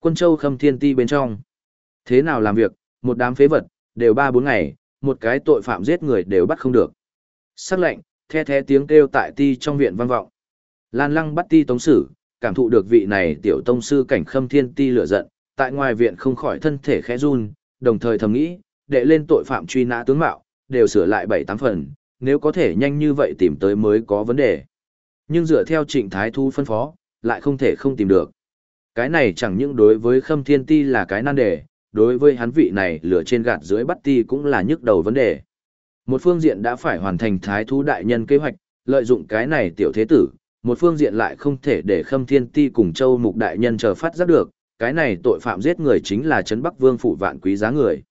Quân châu khâm thiên ti bên trong. Thế nào làm việc, một đám phế vật, đều ba bốn ngày, một cái tội phạm giết người đều bắt không được. Sắc lệnh, the the tiếng kêu tại ti trong viện vang vọng. Lan lăng bắt ti tống sử, cảm thụ được vị này tiểu tông sư cảnh khâm thiên ti lửa giận, tại ngoài viện không khỏi thân thể khẽ run, đồng thời thầm nghĩ, đệ lên tội phạm truy nã tướng mạo, đều sửa lại bảy tám phần, nếu có thể nhanh như vậy tìm tới mới có vấn đề. Nhưng dựa theo trịnh thái thu phân phó, lại không thể không tìm được. Cái này chẳng những đối với khâm thiên ti là cái nan đề, đối với hắn vị này lửa trên gạt dưới bắt ti cũng là nhức đầu vấn đề. Một phương diện đã phải hoàn thành thái thú đại nhân kế hoạch, lợi dụng cái này tiểu thế tử, một phương diện lại không thể để khâm thiên ti cùng châu mục đại nhân chờ phát giác được, cái này tội phạm giết người chính là Trấn Bắc Vương phụ vạn quý giá người.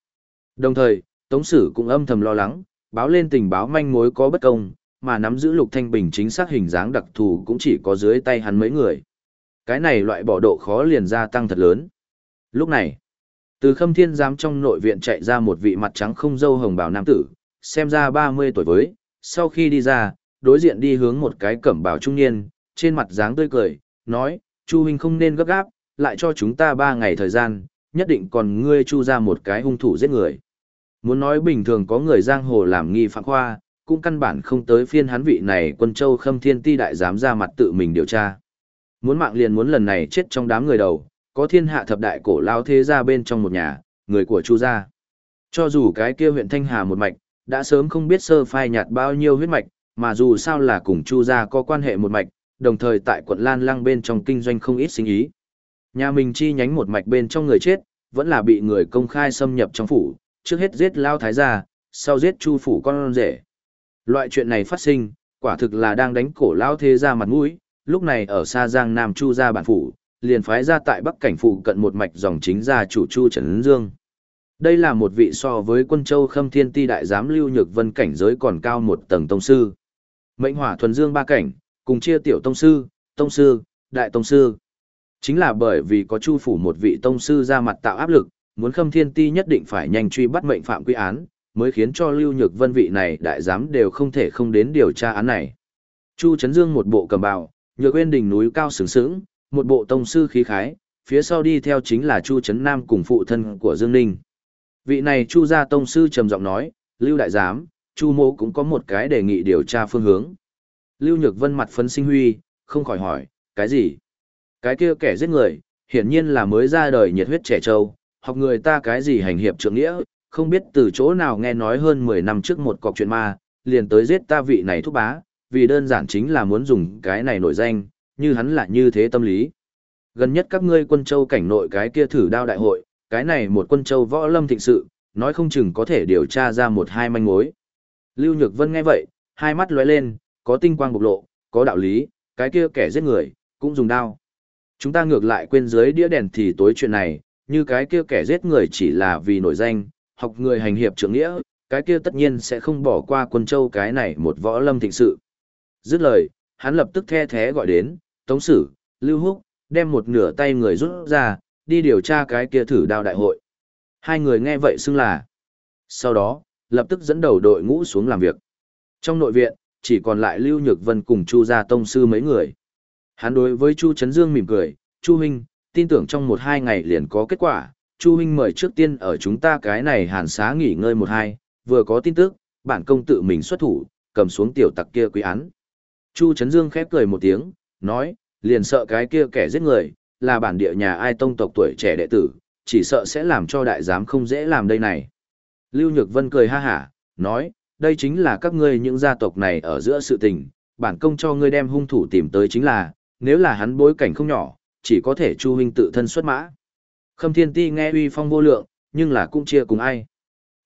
Đồng thời, Tống Sử cũng âm thầm lo lắng, báo lên tình báo manh mối có bất công, mà nắm giữ Lục Thanh Bình chính xác hình dáng đặc thù cũng chỉ có dưới tay hắn mấy người. Cái này loại bỏ độ khó liền gia tăng thật lớn. Lúc này, từ khâm thiên giám trong nội viện chạy ra một vị mặt trắng không dâu hồng bào nam tử, xem ra 30 tuổi với, sau khi đi ra, đối diện đi hướng một cái cẩm bào trung niên, trên mặt dáng tươi cười, nói, Chu huynh không nên gấp gáp, lại cho chúng ta 3 ngày thời gian, nhất định còn ngươi chu ra một cái hung thủ giết người. Muốn nói bình thường có người giang hồ làm nghi phạm khoa, cũng căn bản không tới phiên hắn vị này quân châu khâm thiên ti đại dám ra mặt tự mình điều tra. Muốn mạng liền muốn lần này chết trong đám người đầu, có thiên hạ thập đại cổ lao thế ra bên trong một nhà, người của chu gia. Cho dù cái kia huyện Thanh Hà một mạch, đã sớm không biết sơ phai nhạt bao nhiêu huyết mạch, mà dù sao là cùng chu gia có quan hệ một mạch, đồng thời tại quận Lan Lăng bên trong kinh doanh không ít sinh ý. Nhà mình chi nhánh một mạch bên trong người chết, vẫn là bị người công khai xâm nhập trong phủ, trước hết giết lao thái gia, sau giết chu phủ con rể. Loại chuyện này phát sinh, quả thực là đang đánh cổ lao thế gia mặt mũi, lúc này ở xa giang nam chu gia bản phủ, liền phái ra tại bắc cảnh phụ cận một mạch dòng chính gia chủ chu trần dương. Đây là một vị so với quân châu khâm thiên ti đại giám lưu nhược vân cảnh giới còn cao một tầng tông sư. Mệnh hỏa thuần dương ba cảnh, cùng chia tiểu tông sư, tông sư, đại tông sư. Chính là bởi vì có chu phủ một vị tông sư ra mặt tạo áp lực, muốn khâm thiên ti nhất định phải nhanh truy bắt mệnh phạm quy án, mới khiến cho lưu nhược vân vị này đại giám đều không thể không đến điều tra án này. Chu Trấn Dương một bộ cầm bào, nhược quên đỉnh núi cao sướng sướng, một bộ tông sư khí khái, phía sau đi theo chính là Chu Trấn Nam cùng phụ thân của Dương Ninh. Vị này Chu gia tông sư trầm giọng nói, Lưu đại giám, Chu Mô cũng có một cái đề nghị điều tra phương hướng. Lưu Nhược Vân mặt phấn sinh huy, không khỏi hỏi, cái gì? Cái kia kẻ giết người, hiển nhiên là mới ra đời nhiệt huyết trẻ trâu, học người ta cái gì hành hiệp trượng nghĩa, không biết từ chỗ nào nghe nói hơn 10 năm trước một cọc chuyện ma, liền tới giết ta vị này thúc bá, vì đơn giản chính là muốn dùng cái này nổi danh, như hắn là như thế tâm lý. Gần nhất các ngươi quân châu cảnh nội cái kia thử đao đại hội, cái này một quân châu võ lâm thịnh sự, nói không chừng có thể điều tra ra một hai manh mối. Lưu Nhược Vân nghe vậy, hai mắt lóe lên, có tinh quang bộc lộ, có đạo lý, cái kia kẻ giết người, cũng dùng đao. Chúng ta ngược lại quên dưới đĩa đèn thì tối chuyện này, như cái kia kẻ giết người chỉ là vì nổi danh, học người hành hiệp trưởng nghĩa, cái kia tất nhiên sẽ không bỏ qua quân châu cái này một võ lâm thịnh sự. Dứt lời, hắn lập tức the thế gọi đến, Tống Sử, Lưu Húc, đem một nửa tay người rút ra, đi điều tra cái kia thử đao đại hội. Hai người nghe vậy xưng là. Sau đó, lập tức dẫn đầu đội ngũ xuống làm việc. Trong nội viện, chỉ còn lại Lưu Nhược Vân cùng Chu Gia Tông Sư mấy người. Hắn đối với Chu Trấn Dương mỉm cười, Chu Huynh, tin tưởng trong một hai ngày liền có kết quả, Chu Huynh mời trước tiên ở chúng ta cái này hàn xá nghỉ ngơi một hai, vừa có tin tức, bản công tự mình xuất thủ, cầm xuống tiểu tặc kia quý án. Chu Trấn Dương khép cười một tiếng, nói, liền sợ cái kia kẻ giết người, là bản địa nhà ai tông tộc tuổi trẻ đệ tử, chỉ sợ sẽ làm cho đại giám không dễ làm đây này. Lưu Nhược Vân cười ha hả, nói, đây chính là các ngươi những gia tộc này ở giữa sự tình, bản công cho ngươi đem hung thủ tìm tới chính là, nếu là hắn bối cảnh không nhỏ, chỉ có thể Chu huynh tự thân xuất mã. Khâm Thiên Ti nghe uy phong vô lượng, nhưng là cũng chia cùng ai.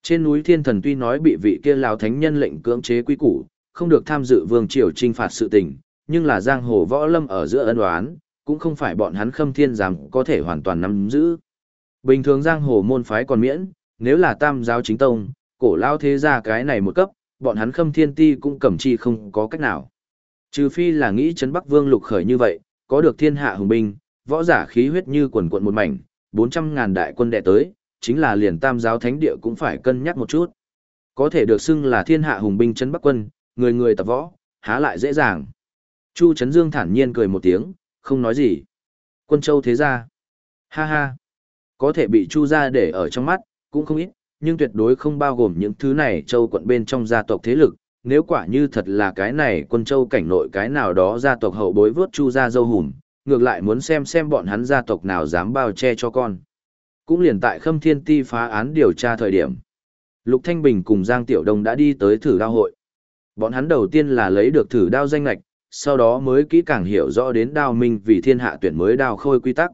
Trên núi Thiên Thần tuy nói bị vị kia lão thánh nhân lệnh cưỡng chế quy củ, không được tham dự vương triều trinh phạt sự tình, nhưng là giang hồ võ lâm ở giữa ân oán, cũng không phải bọn hắn Khâm Thiên giám có thể hoàn toàn nắm giữ. Bình thường giang hồ môn phái còn miễn, nếu là tam giáo chính tông, cổ lao thế gia cái này một cấp, bọn hắn Khâm Thiên Ti cũng cầm chi không có cách nào. Trừ phi là nghĩ chấn Bắc Vương lục khởi như vậy, có được thiên hạ hùng binh, võ giả khí huyết như quần quận một mảnh, 400 ngàn đại quân đệ tới, chính là liền tam giáo thánh địa cũng phải cân nhắc một chút. Có thể được xưng là thiên hạ hùng binh chấn Bắc quân, người người tập võ, há lại dễ dàng. Chu Trấn Dương thản nhiên cười một tiếng, không nói gì. Quân châu thế gia. Ha ha, có thể bị Chu gia để ở trong mắt, cũng không ít, nhưng tuyệt đối không bao gồm những thứ này châu quận bên trong gia tộc thế lực. Nếu quả như thật là cái này quân châu cảnh nội cái nào đó gia tộc hậu bối vớt Chu gia dâu hùm, ngược lại muốn xem xem bọn hắn gia tộc nào dám bao che cho con. Cũng liền tại Khâm Thiên Ti phá án điều tra thời điểm. Lục Thanh Bình cùng Giang Tiểu Đông đã đi tới thử đao hội. Bọn hắn đầu tiên là lấy được thử đao danh lạch, sau đó mới kỹ càng hiểu rõ đến đao minh vì thiên hạ tuyển mới đao khôi quy tắc.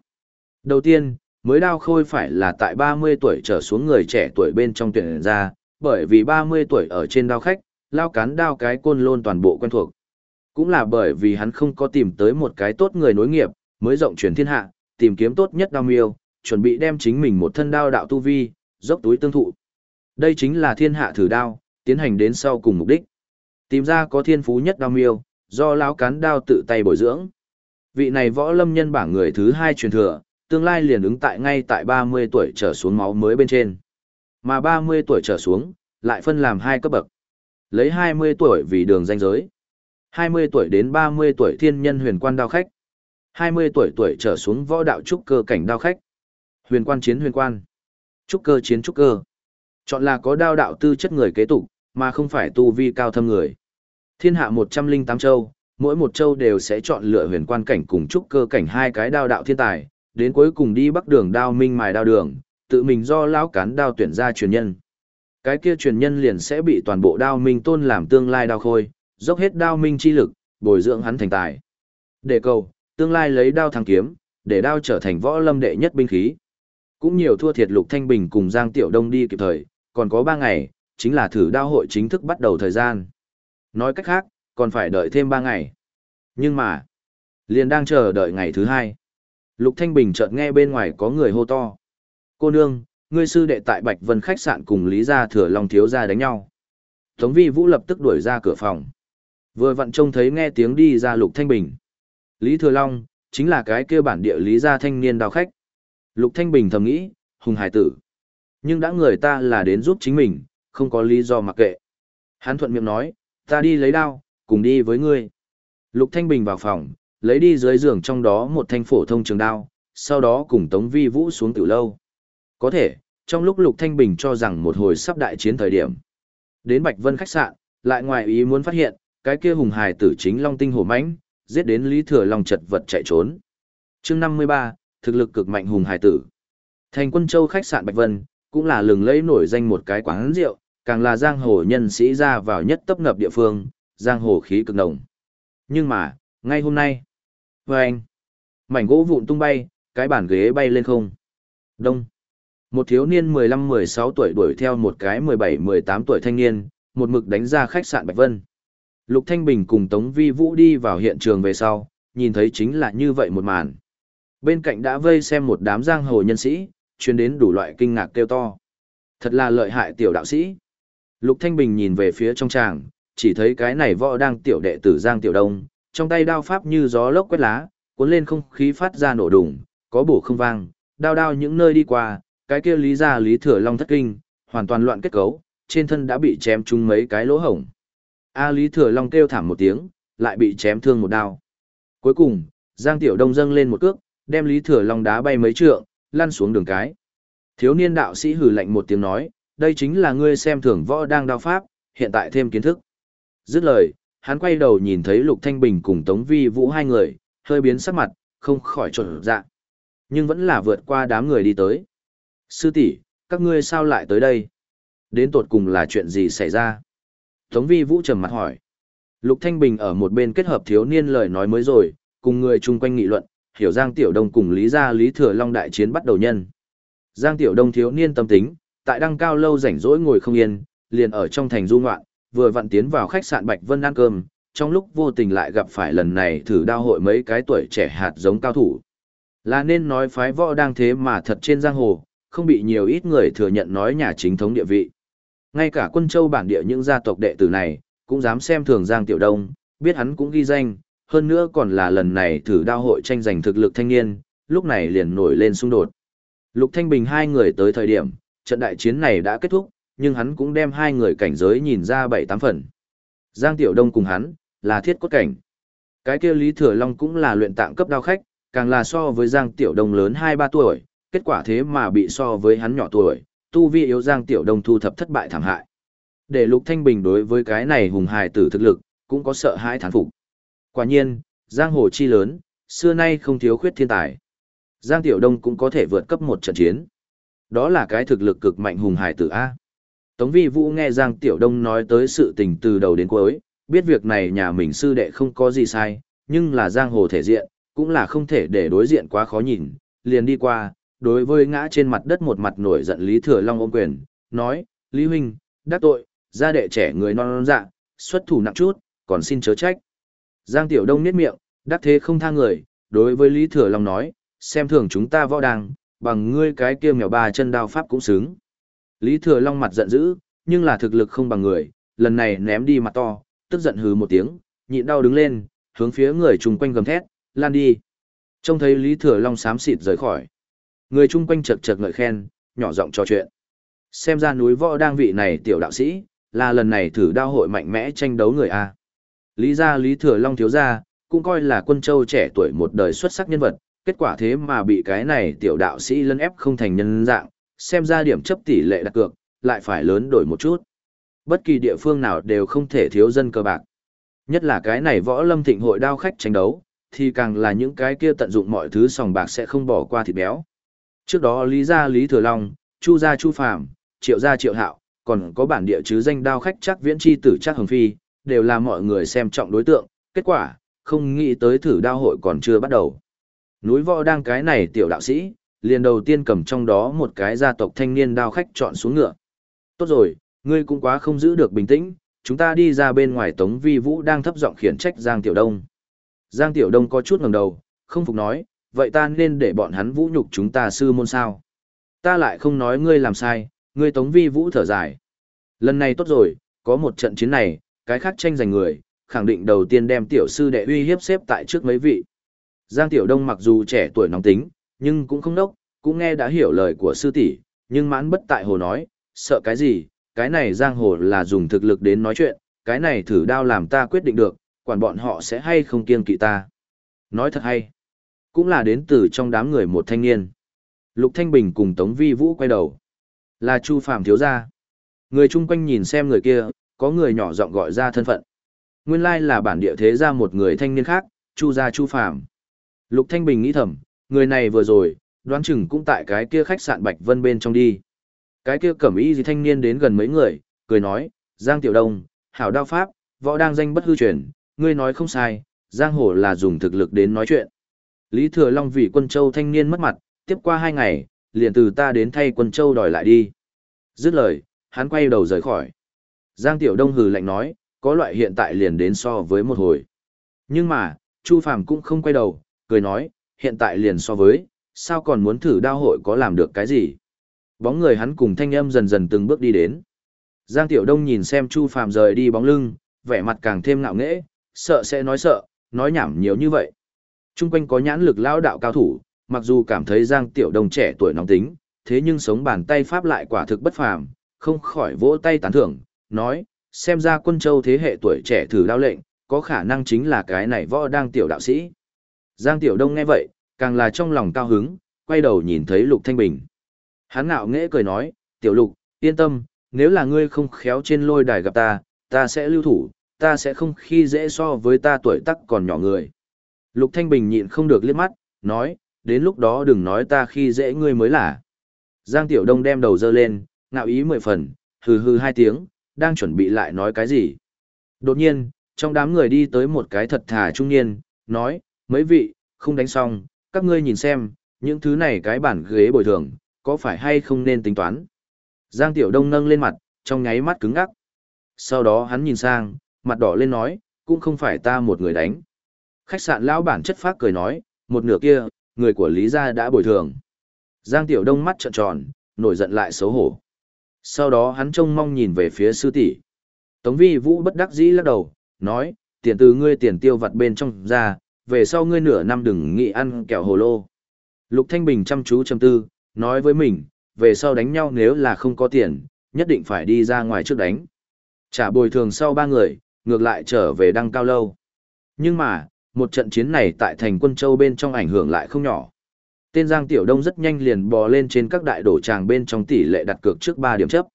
Đầu tiên, mới đao khôi phải là tại 30 tuổi trở xuống người trẻ tuổi bên trong tuyển ra, bởi vì 30 tuổi ở trên đao khách, lao cán đao cái côn lôn toàn bộ quen thuộc. Cũng là bởi vì hắn không có tìm tới một cái tốt người nối nghiệp, mới rộng truyền thiên hạ, tìm kiếm tốt nhất đao miêu, chuẩn bị đem chính mình một thân đao đạo tu vi, dốc túi tương thụ. Đây chính là thiên hạ thử đao, tiến hành đến sau cùng mục đích. Tìm ra có thiên phú nhất đao miêu, do lão cán đao tự tay bồi dưỡng. Vị này võ lâm nhân bảng người thứ hai truyền thừa, tương lai liền ứng tại ngay tại 30 tuổi trở xuống máu mới bên trên. Mà 30 tuổi trở xuống, lại phân làm hai cấp bậc. Lấy 20 tuổi vì đường danh giới. 20 tuổi đến 30 tuổi thiên nhân huyền quan đao khách. 20 tuổi tuổi trở xuống võ đạo trúc cơ cảnh đao khách. Huyền quan chiến huyền quan. Trúc cơ chiến trúc cơ. Chọn là có đao đạo tư chất người kế tục, mà không phải tu vi cao thâm người. Thiên hạ 108 châu, mỗi một châu đều sẽ chọn lựa huyền quan cảnh cùng trúc cơ cảnh hai cái đao đạo thiên tài, đến cuối cùng đi bắc đường đao minh mài đao đường, tự mình do lão cán đao tuyển ra truyền nhân. Cái kia truyền nhân liền sẽ bị toàn bộ đao minh tôn làm tương lai đao khôi, dốc hết đao minh chi lực, bồi dưỡng hắn thành tài. Để cầu, tương lai lấy đao thăng kiếm, để đao trở thành võ lâm đệ nhất binh khí. Cũng nhiều thua thiệt Lục Thanh Bình cùng Giang Tiểu Đông đi kịp thời, còn có 3 ngày, chính là thử đao hội chính thức bắt đầu thời gian. Nói cách khác, còn phải đợi thêm 3 ngày. Nhưng mà, liền đang chờ đợi ngày thứ hai. Lục Thanh Bình chợt nghe bên ngoài có người hô to. Cô nương, ngươi sư đệ tại Bạch Vân khách sạn cùng Lý Gia Thừa Long thiếu gia đánh nhau. Tống Vi Vũ lập tức đuổi ra cửa phòng. Vừa vặn trông thấy nghe tiếng đi ra Lục Thanh Bình. Lý Thừa Long, chính là cái kia bản địa Lý Gia thanh niên đào khách. Lục Thanh Bình thầm nghĩ, hùng hải tử. Nhưng đã người ta là đến giúp chính mình, không có lý do mặc kệ. Hắn thuận miệng nói, ta đi lấy đao, cùng đi với ngươi. Lục Thanh Bình vào phòng, lấy đi dưới giường trong đó một thanh phổ thông trường đao, sau đó cùng Tống Vi Vũ xuống tiểu lâu. Có thể, trong lúc Lục Thanh Bình cho rằng một hồi sắp đại chiến thời điểm. Đến Bạch Vân khách sạn, lại ngoài ý muốn phát hiện, cái kia hùng hài tử chính Long Tinh Hổ Mãnh, giết đến Lý Thừa Long chật vật chạy trốn. Chương 53, thực lực cực mạnh hùng hài tử. Thành Quân Châu khách sạn Bạch Vân, cũng là lừng lẫy nổi danh một cái quán rượu, càng là giang hồ nhân sĩ ra vào nhất tấp nập địa phương, giang hồ khí cực nồng. Nhưng mà, ngay hôm nay, với anh, mảnh gỗ vụn tung bay, cái bàn ghế bay lên không. Đông. Một thiếu niên 15-16 tuổi đuổi theo một cái 17-18 tuổi thanh niên, một mực đánh ra khách sạn Bạch Vân. Lục Thanh Bình cùng Tống Vi Vũ đi vào hiện trường về sau, nhìn thấy chính là như vậy một màn. Bên cạnh đã vây xem một đám giang hồ nhân sĩ, chuyên đến đủ loại kinh ngạc kêu to. Thật là lợi hại tiểu đạo sĩ. Lục Thanh Bình nhìn về phía trong tràng, chỉ thấy cái này võ đang tiểu đệ tử Giang Tiểu Đông, trong tay đao pháp như gió lốc quét lá, cuốn lên không khí phát ra nổ đùng, có bổ không vang, đao đao những nơi đi qua, cái kia lý ra lý thừa long thất kinh, hoàn toàn loạn kết cấu, trên thân đã bị chém trúng mấy cái lỗ hổng. A lý thừa long kêu thảm một tiếng, lại bị chém thương một đao. Cuối cùng, Giang Tiểu Đông dâng lên một cước, đem lý thừa long đá bay mấy trượng, lăn xuống đường cái. Thiếu niên đạo sĩ hừ lạnh một tiếng nói, đây chính là ngươi xem thường võ đang đao pháp, hiện tại thêm kiến thức. Dứt lời, hắn quay đầu nhìn thấy Lục Thanh Bình cùng Tống Vi Vũ hai người, hơi biến sắc mặt, không khỏi trộn dạ. Nhưng vẫn là vượt qua đám người đi tới. Sư tỷ, các ngươi sao lại tới đây? Đến tột cùng là chuyện gì xảy ra? Tống Vi Vũ trầm mặt hỏi. Lục Thanh Bình ở một bên kết hợp thiếu niên lời nói mới rồi, cùng người chung quanh nghị luận, hiểu Giang Tiểu Đông cùng Lý gia Lý Thừa Long đại chiến bắt đầu nhân. Giang Tiểu Đông thiếu niên tâm tính, tại đăng cao lâu rảnh rỗi ngồi không yên, liền ở trong thành du ngoạn, vừa vặn tiến vào khách sạn Bạch Vân ăn cơm, trong lúc vô tình lại gặp phải lần này thử đao hội mấy cái tuổi trẻ hạt giống cao thủ. Là nên nói phái võ đang thế mà thật trên giang hồ, không bị nhiều ít người thừa nhận nói nhà chính thống địa vị. Ngay cả quân châu bản địa những gia tộc đệ tử này, cũng dám xem thường Giang Tiểu Đông, biết hắn cũng ghi danh, hơn nữa còn là lần này thử đao hội tranh giành thực lực thanh niên, lúc này liền nổi lên xung đột. Lục Thanh Bình hai người tới thời điểm, trận đại chiến này đã kết thúc, nhưng hắn cũng đem hai người cảnh giới nhìn ra bảy tám phần. Giang Tiểu Đông cùng hắn, là thiết cốt cảnh. Cái kia Lý Thừa Long cũng là luyện tạng cấp đao khách, càng là so với Giang Tiểu Đông lớn 2-3 tuổi, kết quả thế mà bị so với hắn nhỏ tuổi, tu vi yếu Giang Tiểu Đông thu thập thất bại thảm hại. Để Lục Thanh Bình đối với cái này hùng hài tử thực lực, cũng có sợ hãi thán phục. Quả nhiên, giang hồ chi lớn, xưa nay không thiếu khuyết thiên tài. Giang Tiểu Đông cũng có thể vượt cấp một trận chiến. Đó là cái thực lực cực mạnh hùng hải tử A. Tống Vi Vũ nghe Giang Tiểu Đông nói tới sự tình từ đầu đến cuối, biết việc này nhà mình sư đệ không có gì sai, nhưng là giang hồ thể diện, cũng là không thể để đối diện quá khó nhìn, liền đi qua, đối với ngã trên mặt đất một mặt nổi giận Lý Thừa Long ôm quyền, nói, Lý Huynh, đắc tội, gia đệ trẻ người non non dạ, xuất thủ nặng chút, còn xin chớ trách. Giang Tiểu Đông niết miệng, đắc thế không tha người, đối với Lý Thừa Long nói, xem thường chúng ta võ đàng, bằng ngươi cái kia mèo ba chân đao pháp cũng xứng. Lý Thừa Long mặt giận dữ, nhưng là thực lực không bằng người, lần này ném đi mặt to, tức giận hừ một tiếng, nhịn đau đứng lên, hướng phía người chung quanh gầm thét, lan đi. Trông thấy Lý Thừa Long xám xịt rời khỏi. Người chung quanh chật chật ngợi khen, nhỏ giọng trò chuyện. Xem ra núi võ đang vị này tiểu đạo sĩ, là lần này thử đao hội mạnh mẽ tranh đấu người A. Lý gia Lý Thừa Long thiếu gia, cũng coi là quân châu trẻ tuổi một đời xuất sắc nhân vật, kết quả thế mà bị cái này tiểu đạo sĩ lấn ép không thành nhân dạng, xem ra điểm chấp tỷ lệ đặt cược, lại phải lớn đổi một chút. Bất kỳ địa phương nào đều không thể thiếu dân cơ bạc. Nhất là cái này võ lâm thịnh hội đao khách tranh đấu, thì càng là những cái kia tận dụng mọi thứ sòng bạc sẽ không bỏ qua thịt béo. Trước đó Lý gia Lý Thừa Long, Chu gia Chu Phàm, Triệu gia Triệu Hạo, còn có bản địa chứ danh đao khách chắc viễn chi tử chắc hồng phi, đều là mọi người xem trọng đối tượng, kết quả, không nghĩ tới thử đao hội còn chưa bắt đầu. Núi võ đang cái này tiểu đạo sĩ, liền đầu tiên cầm trong đó một cái gia tộc thanh niên đao khách chọn xuống ngựa. Tốt rồi, ngươi cũng quá không giữ được bình tĩnh, chúng ta đi ra bên ngoài Tống Vi Vũ đang thấp giọng khiển trách Giang Tiểu Đông. Giang Tiểu Đông có chút ngẩng đầu, không phục nói, vậy ta nên để bọn hắn vũ nhục chúng ta sư môn sao? Ta lại không nói ngươi làm sai, ngươi Tống Vi Vũ thở dài. Lần này tốt rồi, có một trận chiến này, cái khác tranh giành người, khẳng định đầu tiên đem tiểu sư đệ uy hiếp xếp tại trước mấy vị. Giang Tiểu Đông mặc dù trẻ tuổi nóng tính, nhưng cũng không đốc, cũng nghe đã hiểu lời của sư tỷ, nhưng mãn bất tại hồ nói, sợ cái gì, cái này giang hồ là dùng thực lực đến nói chuyện, cái này thử đao làm ta quyết định được, quản bọn họ sẽ hay không kiêng kỵ ta. Nói thật hay, cũng là đến từ trong đám người một thanh niên. Lục Thanh Bình cùng Tống Vi Vũ quay đầu. Là Chu Phạm thiếu gia. Người chung quanh nhìn xem người kia, có người nhỏ giọng gọi ra thân phận. Nguyên lai là bản địa thế gia một người thanh niên khác, Chu gia Chu Phạm. Lục Thanh Bình nghĩ thầm, người này vừa rồi, đoán chừng cũng tại cái kia khách sạn Bạch Vân bên trong đi. Cái kia cẩm y gì thanh niên đến gần mấy người, cười nói, Giang Tiểu Đông, hảo đao pháp, võ đang danh bất hư truyền, ngươi nói không sai, Giang Hồ là dùng thực lực đến nói chuyện. Lý Thừa Long vì quân châu thanh niên mất mặt, tiếp qua hai ngày, liền từ ta đến thay quân châu đòi lại đi. Dứt lời, hắn quay đầu rời khỏi. Giang Tiểu Đông hừ lạnh nói, có loại hiện tại liền đến so với một hồi. Nhưng mà, Chu Phàm cũng không quay đầu, cười nói, hiện tại liền so với, sao còn muốn thử đao hội có làm được cái gì. Bóng người hắn cùng thanh âm dần dần từng bước đi đến. Giang Tiểu Đông nhìn xem Chu Phàm rời đi bóng lưng, vẻ mặt càng thêm ngạo nghễ, sợ sẽ nói sợ, nói nhảm nhiều như vậy. Trung quanh có nhãn lực lao đạo cao thủ, mặc dù cảm thấy Giang Tiểu Đông trẻ tuổi nóng tính, thế nhưng sống bàn tay pháp lại quả thực bất phàm, không khỏi vỗ tay tán thưởng, nói, xem ra quân châu thế hệ tuổi trẻ thử đao lệnh, có khả năng chính là cái này võ đang tiểu đạo sĩ. Giang Tiểu Đông nghe vậy, càng là trong lòng cao hứng, quay đầu nhìn thấy Lục Thanh Bình. Hắn ngạo nghễ cười nói, Tiểu Lục, yên tâm, nếu là ngươi không khéo trên lôi đài gặp ta, ta sẽ lưu thủ, ta sẽ không khi dễ so với ta tuổi tác còn nhỏ người. Lục Thanh Bình nhịn không được liếc mắt, nói, đến lúc đó đừng nói ta khi dễ ngươi mới là. Giang Tiểu Đông đem đầu dơ lên, ngạo ý mười phần, hừ hừ hai tiếng, đang chuẩn bị lại nói cái gì. Đột nhiên, trong đám người đi tới một cái thật thà trung niên, nói, mấy vị, không đánh xong, các ngươi nhìn xem, những thứ này cái bản ghế bồi thường, có phải hay không nên tính toán. Giang Tiểu Đông nâng lên mặt, trong nháy mắt cứng ngắc. Sau đó hắn nhìn sang, mặt đỏ lên nói, cũng không phải ta một người đánh. Khách sạn lão bản chất phác cười nói, một nửa kia, người của Lý gia đã bồi thường. Giang Tiểu Đông mắt trợn tròn, nổi giận lại xấu hổ. Sau đó hắn trông mong nhìn về phía sư tỷ. Tống vi vũ bất đắc dĩ lắc đầu, nói, tiền từ ngươi tiền tiêu vặt bên trong ra, về sau ngươi nửa năm đừng nghĩ ăn kẹo hồ lô. Lục Thanh Bình chăm chú chăm tư, nói với mình, về sau đánh nhau nếu là không có tiền, nhất định phải đi ra ngoài trước đánh. Trả bồi thường sau ba người, ngược lại trở về đăng cao lâu. Nhưng mà, một trận chiến này tại thành quân châu bên trong ảnh hưởng lại không nhỏ. Tên Giang Tiểu Đông rất nhanh liền bò lên trên các đại đổ tràng bên trong tỷ lệ đặt cược trước 3 điểm chấp.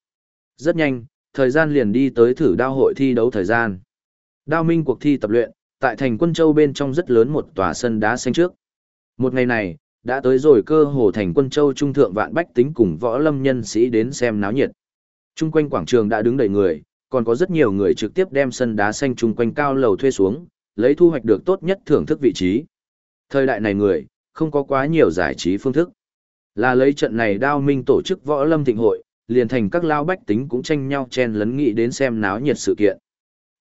Rất nhanh, thời gian liền đi tới thử đao hội thi đấu thời gian. Đao minh cuộc thi tập luyện, tại thành quân châu bên trong rất lớn một tòa sân đá xanh trước. Một ngày này, đã tới rồi cơ hồ thành quân châu trung thượng vạn bách tính cùng võ lâm nhân sĩ đến xem náo nhiệt. Trung quanh quảng trường đã đứng đầy người, còn có rất nhiều người trực tiếp đem sân đá xanh trung quanh cao lầu thuê xuống, lấy thu hoạch được tốt nhất thưởng thức vị trí. Thời đại này người, không có quá nhiều giải trí phương thức. Là lấy trận này đao minh tổ chức võ lâm thịnh hội, liền thành các lao bách tính cũng tranh nhau chen lấn nghị đến xem náo nhiệt sự kiện.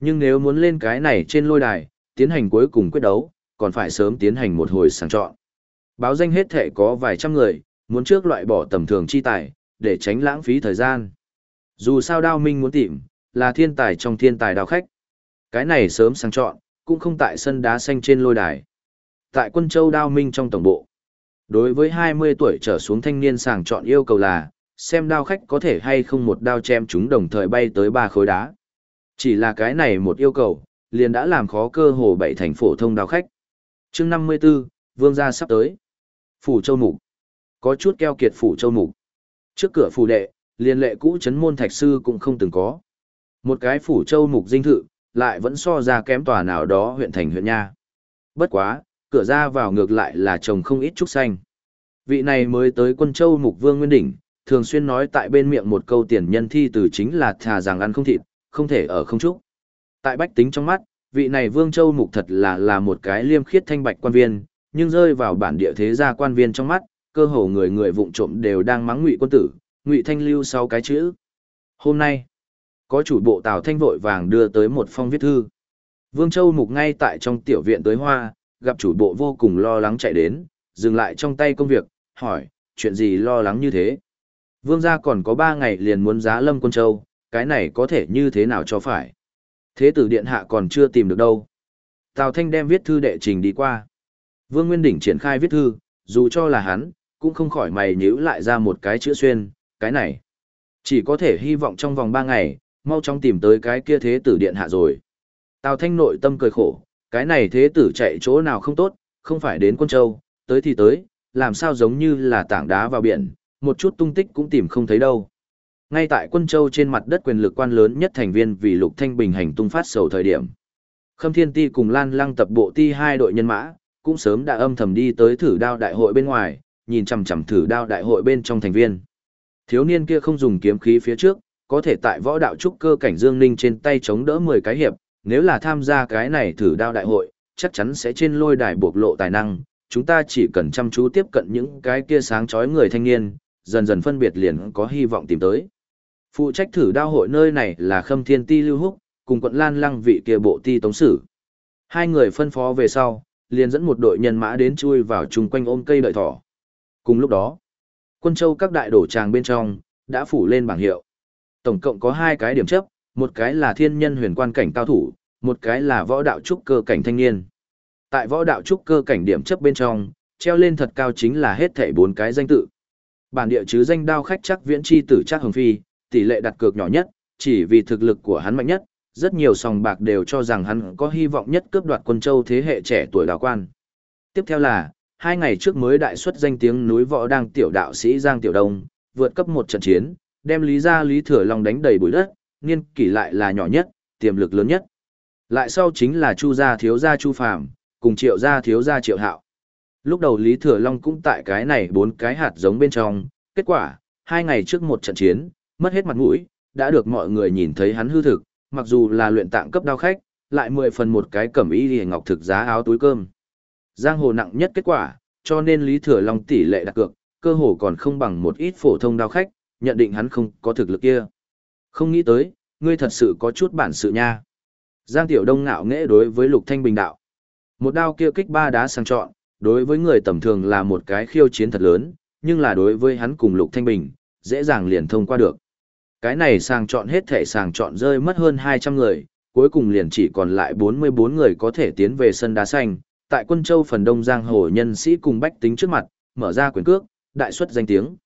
Nhưng nếu muốn lên cái này trên lôi đài, tiến hành cuối cùng quyết đấu, còn phải sớm tiến hành một hồi sàng chọn. Báo danh hết thể có vài trăm người, muốn trước loại bỏ tầm thường chi tài, để tránh lãng phí thời gian. Dù sao đao minh muốn tìm, là thiên tài trong thiên tài đao khách. Cái này sớm sàng chọn, cũng không tại sân đá xanh trên lôi đài. Tại quân châu đao minh trong tổng bộ. Đối với 20 tuổi trở xuống thanh niên sàng chọn yêu cầu là, xem đao khách có thể hay không một đao chém chúng đồng thời bay tới ba khối đá. Chỉ là cái này một yêu cầu, liền đã làm khó cơ hồ bảy thành phổ thông đào khách. chương 54, vương gia sắp tới. Phủ châu mục. Có chút keo kiệt phủ châu mục. Trước cửa phủ đệ, liền lệ cũ chấn môn thạch sư cũng không từng có. Một cái phủ châu mục dinh thự, lại vẫn so ra kém tòa nào đó huyện thành huyện nha. Bất quá, cửa ra vào ngược lại là trồng không ít trúc xanh. Vị này mới tới quân châu mục vương nguyên đỉnh, thường xuyên nói tại bên miệng một câu tiền nhân thi từ chính là thà rằng ăn không thịt, không thể ở không trúc. Tại bách tính trong mắt, vị này vương châu mục thật là là một cái liêm khiết thanh bạch quan viên, nhưng rơi vào bản địa thế gia quan viên trong mắt, cơ hồ người người vụng trộm đều đang mắng ngụy quân tử, ngụy thanh lưu sau cái chữ. Hôm nay, có chủ bộ Tào Thanh vội vàng đưa tới một phong viết thư. Vương Châu Mục ngay tại trong tiểu viện tới hoa, gặp chủ bộ vô cùng lo lắng chạy đến, dừng lại trong tay công việc, hỏi, chuyện gì lo lắng như thế? Vương gia còn có ba ngày liền muốn giá lâm quân châu, cái này có thể như thế nào cho phải? Thế tử điện hạ còn chưa tìm được đâu. Tào Thanh đem viết thư đệ trình đi qua. Vương Nguyên Đỉnh triển khai viết thư, dù cho là hắn, cũng không khỏi mày nhíu lại ra một cái chữ xuyên, cái này. Chỉ có thể hy vọng trong vòng ba ngày, mau chóng tìm tới cái kia thế tử điện hạ rồi. Tào Thanh nội tâm cười khổ, cái này thế tử chạy chỗ nào không tốt, không phải đến quân châu, tới thì tới, làm sao giống như là tảng đá vào biển, một chút tung tích cũng tìm không thấy đâu. Ngay tại quân châu trên mặt đất quyền lực quan lớn nhất thành viên vì Lục Thanh Bình hành tung phát sầu thời điểm. Khâm Thiên Ti cùng Lan Lăng tập bộ ti hai đội nhân mã, cũng sớm đã âm thầm đi tới thử đao đại hội bên ngoài, nhìn chằm chằm thử đao đại hội bên trong thành viên. Thiếu niên kia không dùng kiếm khí phía trước, có thể tại võ đạo trúc cơ cảnh Dương Ninh trên tay chống đỡ 10 cái hiệp, nếu là tham gia cái này thử đao đại hội, chắc chắn sẽ trên lôi đài bộc lộ tài năng, chúng ta chỉ cần chăm chú tiếp cận những cái kia sáng chói người thanh niên, dần dần phân biệt liền có hy vọng tìm tới. Phụ trách thử đao hội nơi này là Khâm Thiên Ti Lưu Húc, cùng quận Lan Lăng vị kia bộ ti tống sử. Hai người phân phó về sau, liền dẫn một đội nhân mã đến chui vào chung quanh ôm cây đợi thỏ. Cùng lúc đó, quân châu các đại đổ tràng bên trong, đã phủ lên bảng hiệu. Tổng cộng có hai cái điểm chấp, một cái là thiên nhân huyền quan cảnh cao thủ, một cái là võ đạo trúc cơ cảnh thanh niên. Tại võ đạo trúc cơ cảnh điểm chấp bên trong, treo lên thật cao chính là hết thảy bốn cái danh tự. Bản địa chứ danh đao khách chắc viễn chi tử chắc hồng phi, tỷ lệ đặt cược nhỏ nhất, chỉ vì thực lực của hắn mạnh nhất, rất nhiều sòng bạc đều cho rằng hắn có hy vọng nhất cướp đoạt quân châu thế hệ trẻ tuổi đào quan. Tiếp theo là, hai ngày trước mới đại xuất danh tiếng núi võ đang tiểu đạo sĩ Giang Tiểu Đông, vượt cấp một trận chiến, đem Lý gia Lý Thừa Long đánh đầy bụi đất, niên kỷ lại là nhỏ nhất, tiềm lực lớn nhất. Lại sau chính là Chu gia thiếu gia Chu Phàm, cùng Triệu gia thiếu gia Triệu Hạo. Lúc đầu Lý Thừa Long cũng tại cái này bốn cái hạt giống bên trong, kết quả, hai ngày trước một trận chiến, mất hết mặt mũi, đã được mọi người nhìn thấy hắn hư thực, mặc dù là luyện tạng cấp đao khách, lại mười phần một cái cẩm y liền ngọc thực giá áo túi cơm. Giang hồ nặng nhất kết quả, cho nên Lý Thừa Long tỷ lệ đặt cược, cơ hồ còn không bằng một ít phổ thông đao khách, nhận định hắn không có thực lực kia. Không nghĩ tới, ngươi thật sự có chút bản sự nha. Giang Tiểu Đông ngạo nghễ đối với Lục Thanh Bình đạo. Một đao kia kích ba đá sang trọn, đối với người tầm thường là một cái khiêu chiến thật lớn, nhưng là đối với hắn cùng Lục Thanh Bình, dễ dàng liền thông qua được. Cái này sàng chọn hết thể sàng chọn rơi mất hơn 200 người, cuối cùng liền chỉ còn lại 44 người có thể tiến về sân đá xanh, tại quân châu phần đông giang hồ nhân sĩ cùng bách tính trước mặt, mở ra quyền cước, đại xuất danh tiếng.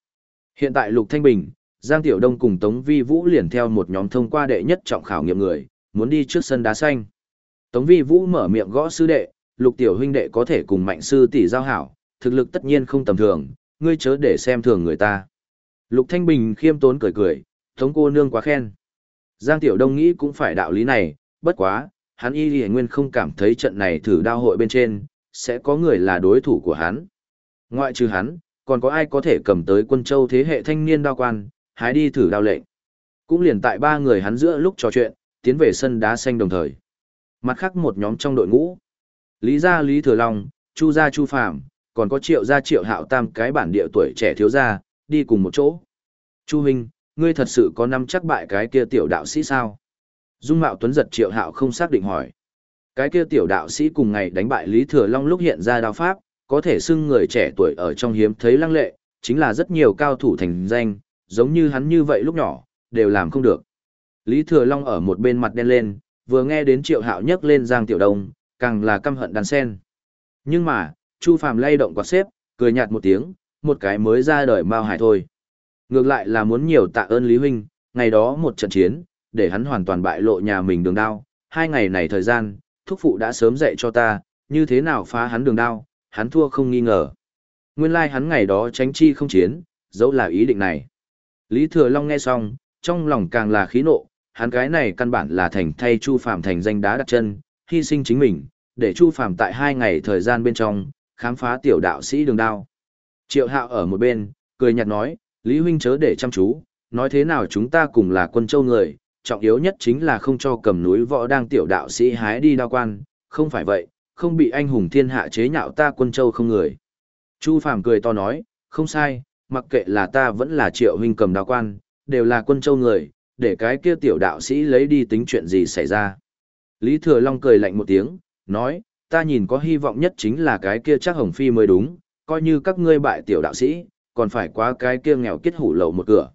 Hiện tại Lục Thanh Bình, Giang Tiểu Đông cùng Tống Vi Vũ liền theo một nhóm thông qua đệ nhất trọng khảo nghiệm người, muốn đi trước sân đá xanh. Tống Vi Vũ mở miệng gõ sư đệ, Lục Tiểu huynh đệ có thể cùng mạnh sư tỷ giao hảo, thực lực tất nhiên không tầm thường, ngươi chớ để xem thường người ta. Lục Thanh Bình khiêm tốn cười cười, tống cô nương quá khen. Giang Tiểu Đông nghĩ cũng phải đạo lý này, bất quá, hắn y lì nguyên không cảm thấy trận này thử đao hội bên trên, sẽ có người là đối thủ của hắn. Ngoại trừ hắn, còn có ai có thể cầm tới quân châu thế hệ thanh niên đao quan, hái đi thử đao lệnh. Cũng liền tại ba người hắn giữa lúc trò chuyện, tiến về sân đá xanh đồng thời. Mặt khác một nhóm trong đội ngũ. Lý gia Lý Thừa Long, Chu gia Chu Phạm, còn có Triệu gia Triệu Hạo Tam cái bản địa tuổi trẻ thiếu gia, đi cùng một chỗ. Chu huynh, ngươi thật sự có năm chắc bại cái kia tiểu đạo sĩ sao? Dung Mạo Tuấn giật Triệu Hạo không xác định hỏi. Cái kia tiểu đạo sĩ cùng ngày đánh bại Lý Thừa Long lúc hiện ra đao pháp, có thể xưng người trẻ tuổi ở trong hiếm thấy lăng lệ, chính là rất nhiều cao thủ thành danh, giống như hắn như vậy lúc nhỏ, đều làm không được. Lý Thừa Long ở một bên mặt đen lên, vừa nghe đến Triệu Hạo nhấc lên Giang Tiểu Đông, càng là căm hận đàn sen. Nhưng mà, Chu Phàm lay động quạt xếp, cười nhạt một tiếng, một cái mới ra đời Mao Hải thôi. Ngược lại là muốn nhiều tạ ơn Lý Huynh, ngày đó một trận chiến, để hắn hoàn toàn bại lộ nhà mình đường đao. Hai ngày này thời gian, thúc phụ đã sớm dạy cho ta, như thế nào phá hắn đường đao, hắn thua không nghi ngờ. Nguyên lai like hắn ngày đó tránh chi không chiến, dẫu là ý định này. Lý Thừa Long nghe xong, trong lòng càng là khí nộ, hắn cái này căn bản là thành thay Chu Phạm thành danh đá đặt chân, hy sinh chính mình, để Chu Phạm tại hai ngày thời gian bên trong, khám phá tiểu đạo sĩ đường đao. Triệu Hạo ở một bên, cười nhạt nói, Lý huynh chớ để chăm chú, nói thế nào chúng ta cùng là quân châu người, trọng yếu nhất chính là không cho cầm núi võ đang tiểu đạo sĩ hái đi đao quan, không phải vậy, không bị anh hùng thiên hạ chế nhạo ta quân châu không người. Chu Phàm cười to nói, không sai, mặc kệ là ta vẫn là triệu huynh cầm đao quan, đều là quân châu người, để cái kia tiểu đạo sĩ lấy đi tính chuyện gì xảy ra. Lý Thừa Long cười lạnh một tiếng, nói, ta nhìn có hy vọng nhất chính là cái kia chắc hồng phi mới đúng, coi như các ngươi bại tiểu đạo sĩ, còn phải qua cái kia nghèo kết hủ lậu một cửa.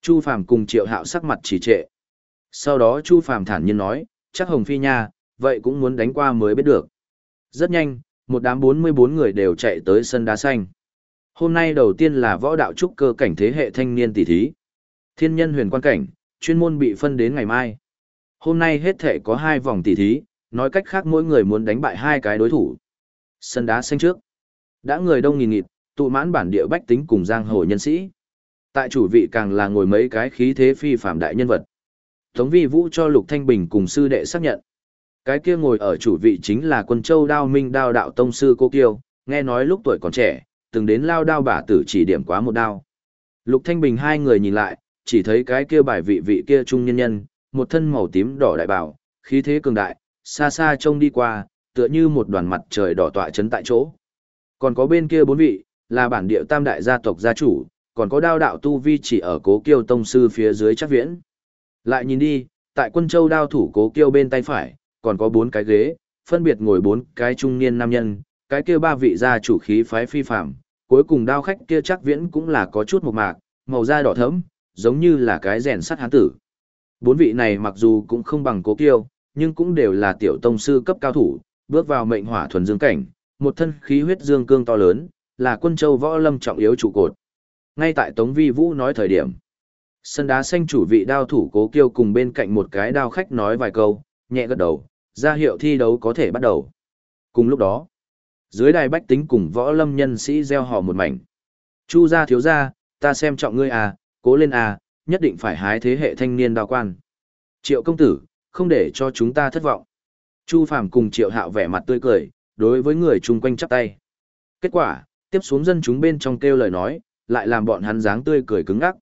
Chu Phàm cùng Triệu Hạo sắc mặt trì trệ. Sau đó Chu Phàm thản nhiên nói, chắc hồng phi nha, vậy cũng muốn đánh qua mới biết được. Rất nhanh, một đám 44 người đều chạy tới sân đá xanh. Hôm nay đầu tiên là võ đạo trúc cơ cảnh thế hệ thanh niên tỷ thí. Thiên nhân huyền quan cảnh, chuyên môn bị phân đến ngày mai. Hôm nay hết thể có hai vòng tỷ thí, nói cách khác mỗi người muốn đánh bại hai cái đối thủ. Sân đá xanh trước. Đã người đông nghìn nghịt, tụ mãn bản địa bách tính cùng giang hồ nhân sĩ. Tại chủ vị càng là ngồi mấy cái khí thế phi phạm đại nhân vật. Tống vi vũ cho Lục Thanh Bình cùng sư đệ xác nhận. Cái kia ngồi ở chủ vị chính là quân châu đao minh đao đạo tông sư cô kiêu, nghe nói lúc tuổi còn trẻ, từng đến lao đao bả tử chỉ điểm quá một đao. Lục Thanh Bình hai người nhìn lại, chỉ thấy cái kia bài vị vị kia trung nhân nhân, một thân màu tím đỏ đại bảo, khí thế cường đại, xa xa trông đi qua, tựa như một đoàn mặt trời đỏ tọa chấn tại chỗ. Còn có bên kia bốn vị, là bản địa tam đại gia tộc gia chủ, còn có đao đạo tu vi chỉ ở cố kiêu tông sư phía dưới chắc viễn. Lại nhìn đi, tại quân châu đao thủ cố kiêu bên tay phải, còn có bốn cái ghế, phân biệt ngồi bốn cái trung niên nam nhân, cái kia ba vị gia chủ khí phái phi phạm, cuối cùng đao khách kia chắc viễn cũng là có chút một mạc, màu da đỏ thẫm, giống như là cái rèn sắt hán tử. Bốn vị này mặc dù cũng không bằng cố kiêu, nhưng cũng đều là tiểu tông sư cấp cao thủ, bước vào mệnh hỏa thuần dương cảnh, một thân khí huyết dương cương to lớn, là quân châu võ lâm trọng yếu trụ cột. Ngay tại Tống Vi Vũ nói thời điểm, sân đá xanh chủ vị đao thủ cố kiêu cùng bên cạnh một cái đao khách nói vài câu, nhẹ gật đầu, ra hiệu thi đấu có thể bắt đầu. Cùng lúc đó, dưới đài bách tính cùng võ lâm nhân sĩ gieo hò một mảnh. Chu gia thiếu gia, ta xem trọng ngươi à, cố lên à, nhất định phải hái thế hệ thanh niên đào quan. Triệu công tử, không để cho chúng ta thất vọng. Chu Phàm cùng Triệu Hạo vẻ mặt tươi cười, đối với người chung quanh chắp tay. Kết quả, tiếp xuống dân chúng bên trong kêu lời nói, lại làm bọn hắn dáng tươi cười cứng ngắc.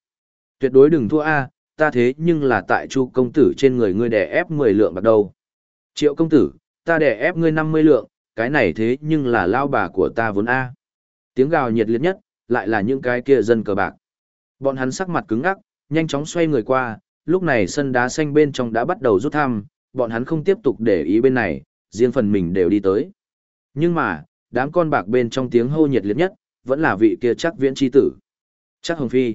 Tuyệt đối đừng thua a, ta thế nhưng là tại Chu công tử trên người ngươi đè ép 10 lượng bạc đầu. Triệu công tử, ta đè ép ngươi 50 lượng, cái này thế nhưng là lao bà của ta vốn a. Tiếng gào nhiệt liệt nhất, lại là những cái kia dân cờ bạc. Bọn hắn sắc mặt cứng ngắc, nhanh chóng xoay người qua, lúc này sân đá xanh bên trong đã bắt đầu rút thăm, bọn hắn không tiếp tục để ý bên này, riêng phần mình đều đi tới. Nhưng mà, đám con bạc bên trong tiếng hô nhiệt liệt nhất, vẫn là vị kia chắc viễn chi tử. Chắc hồng phi.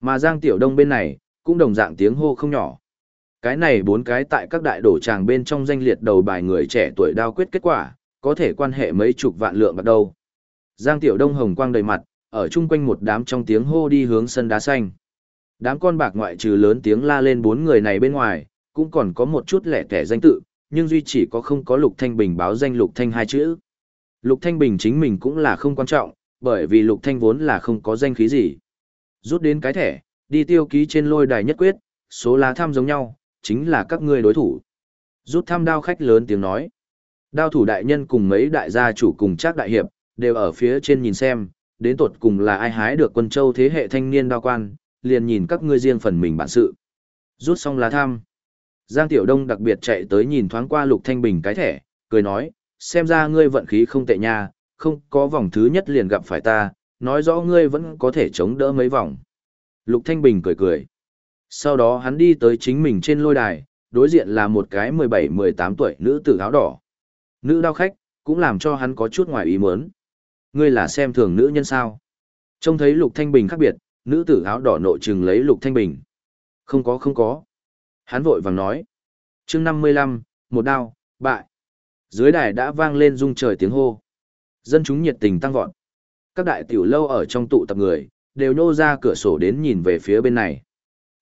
Mà Giang Tiểu Đông bên này, cũng đồng dạng tiếng hô không nhỏ. Cái này bốn cái tại các đại đổ tràng bên trong danh liệt đầu bài người trẻ tuổi đao quyết kết quả, có thể quan hệ mấy chục vạn lượng bắt đâu. Giang Tiểu Đông hồng quang đầy mặt, ở chung quanh một đám trong tiếng hô đi hướng sân đá xanh. Đám con bạc ngoại trừ lớn tiếng la lên bốn người này bên ngoài, cũng còn có một chút lẻ tẻ danh tự, nhưng duy chỉ có không có Lục Thanh Bình báo danh Lục Thanh hai chữ. Lục Thanh Bình chính mình cũng là không quan trọng, bởi vì Lục Thanh vốn là không có danh khí gì. Rút đến cái thẻ, đi tiêu ký trên lôi đài nhất quyết, số lá tham giống nhau, chính là các ngươi đối thủ. Rút tham đao khách lớn tiếng nói. Đao thủ đại nhân cùng mấy đại gia chủ cùng chắc đại hiệp, đều ở phía trên nhìn xem, đến tột cùng là ai hái được quân châu thế hệ thanh niên đao quan, liền nhìn các ngươi riêng phần mình bản sự. Rút xong lá tham, Giang Tiểu Đông đặc biệt chạy tới nhìn thoáng qua Lục Thanh Bình cái thẻ, cười nói, xem ra ngươi vận khí không tệ nha, không có vòng thứ nhất liền gặp phải ta, nói rõ ngươi vẫn có thể chống đỡ mấy vòng. Lục Thanh Bình cười cười. Sau đó hắn đi tới chính mình trên lôi đài, đối diện là một cái 17-18 tuổi nữ tử áo đỏ. Nữ đao khách, cũng làm cho hắn có chút ngoài ý muốn. Ngươi là xem thường nữ nhân sao? Trông thấy Lục Thanh Bình khác biệt, nữ tử áo đỏ nộ trừng lấy Lục Thanh Bình. Không có không có. Hắn vội vàng nói. chương 55, một đao, bại. Dưới đài đã vang lên rung trời tiếng hô. Dân chúng nhiệt tình tăng vọt. Các đại tiểu lâu ở trong tụ tập người, đều nhô ra cửa sổ đến nhìn về phía bên này.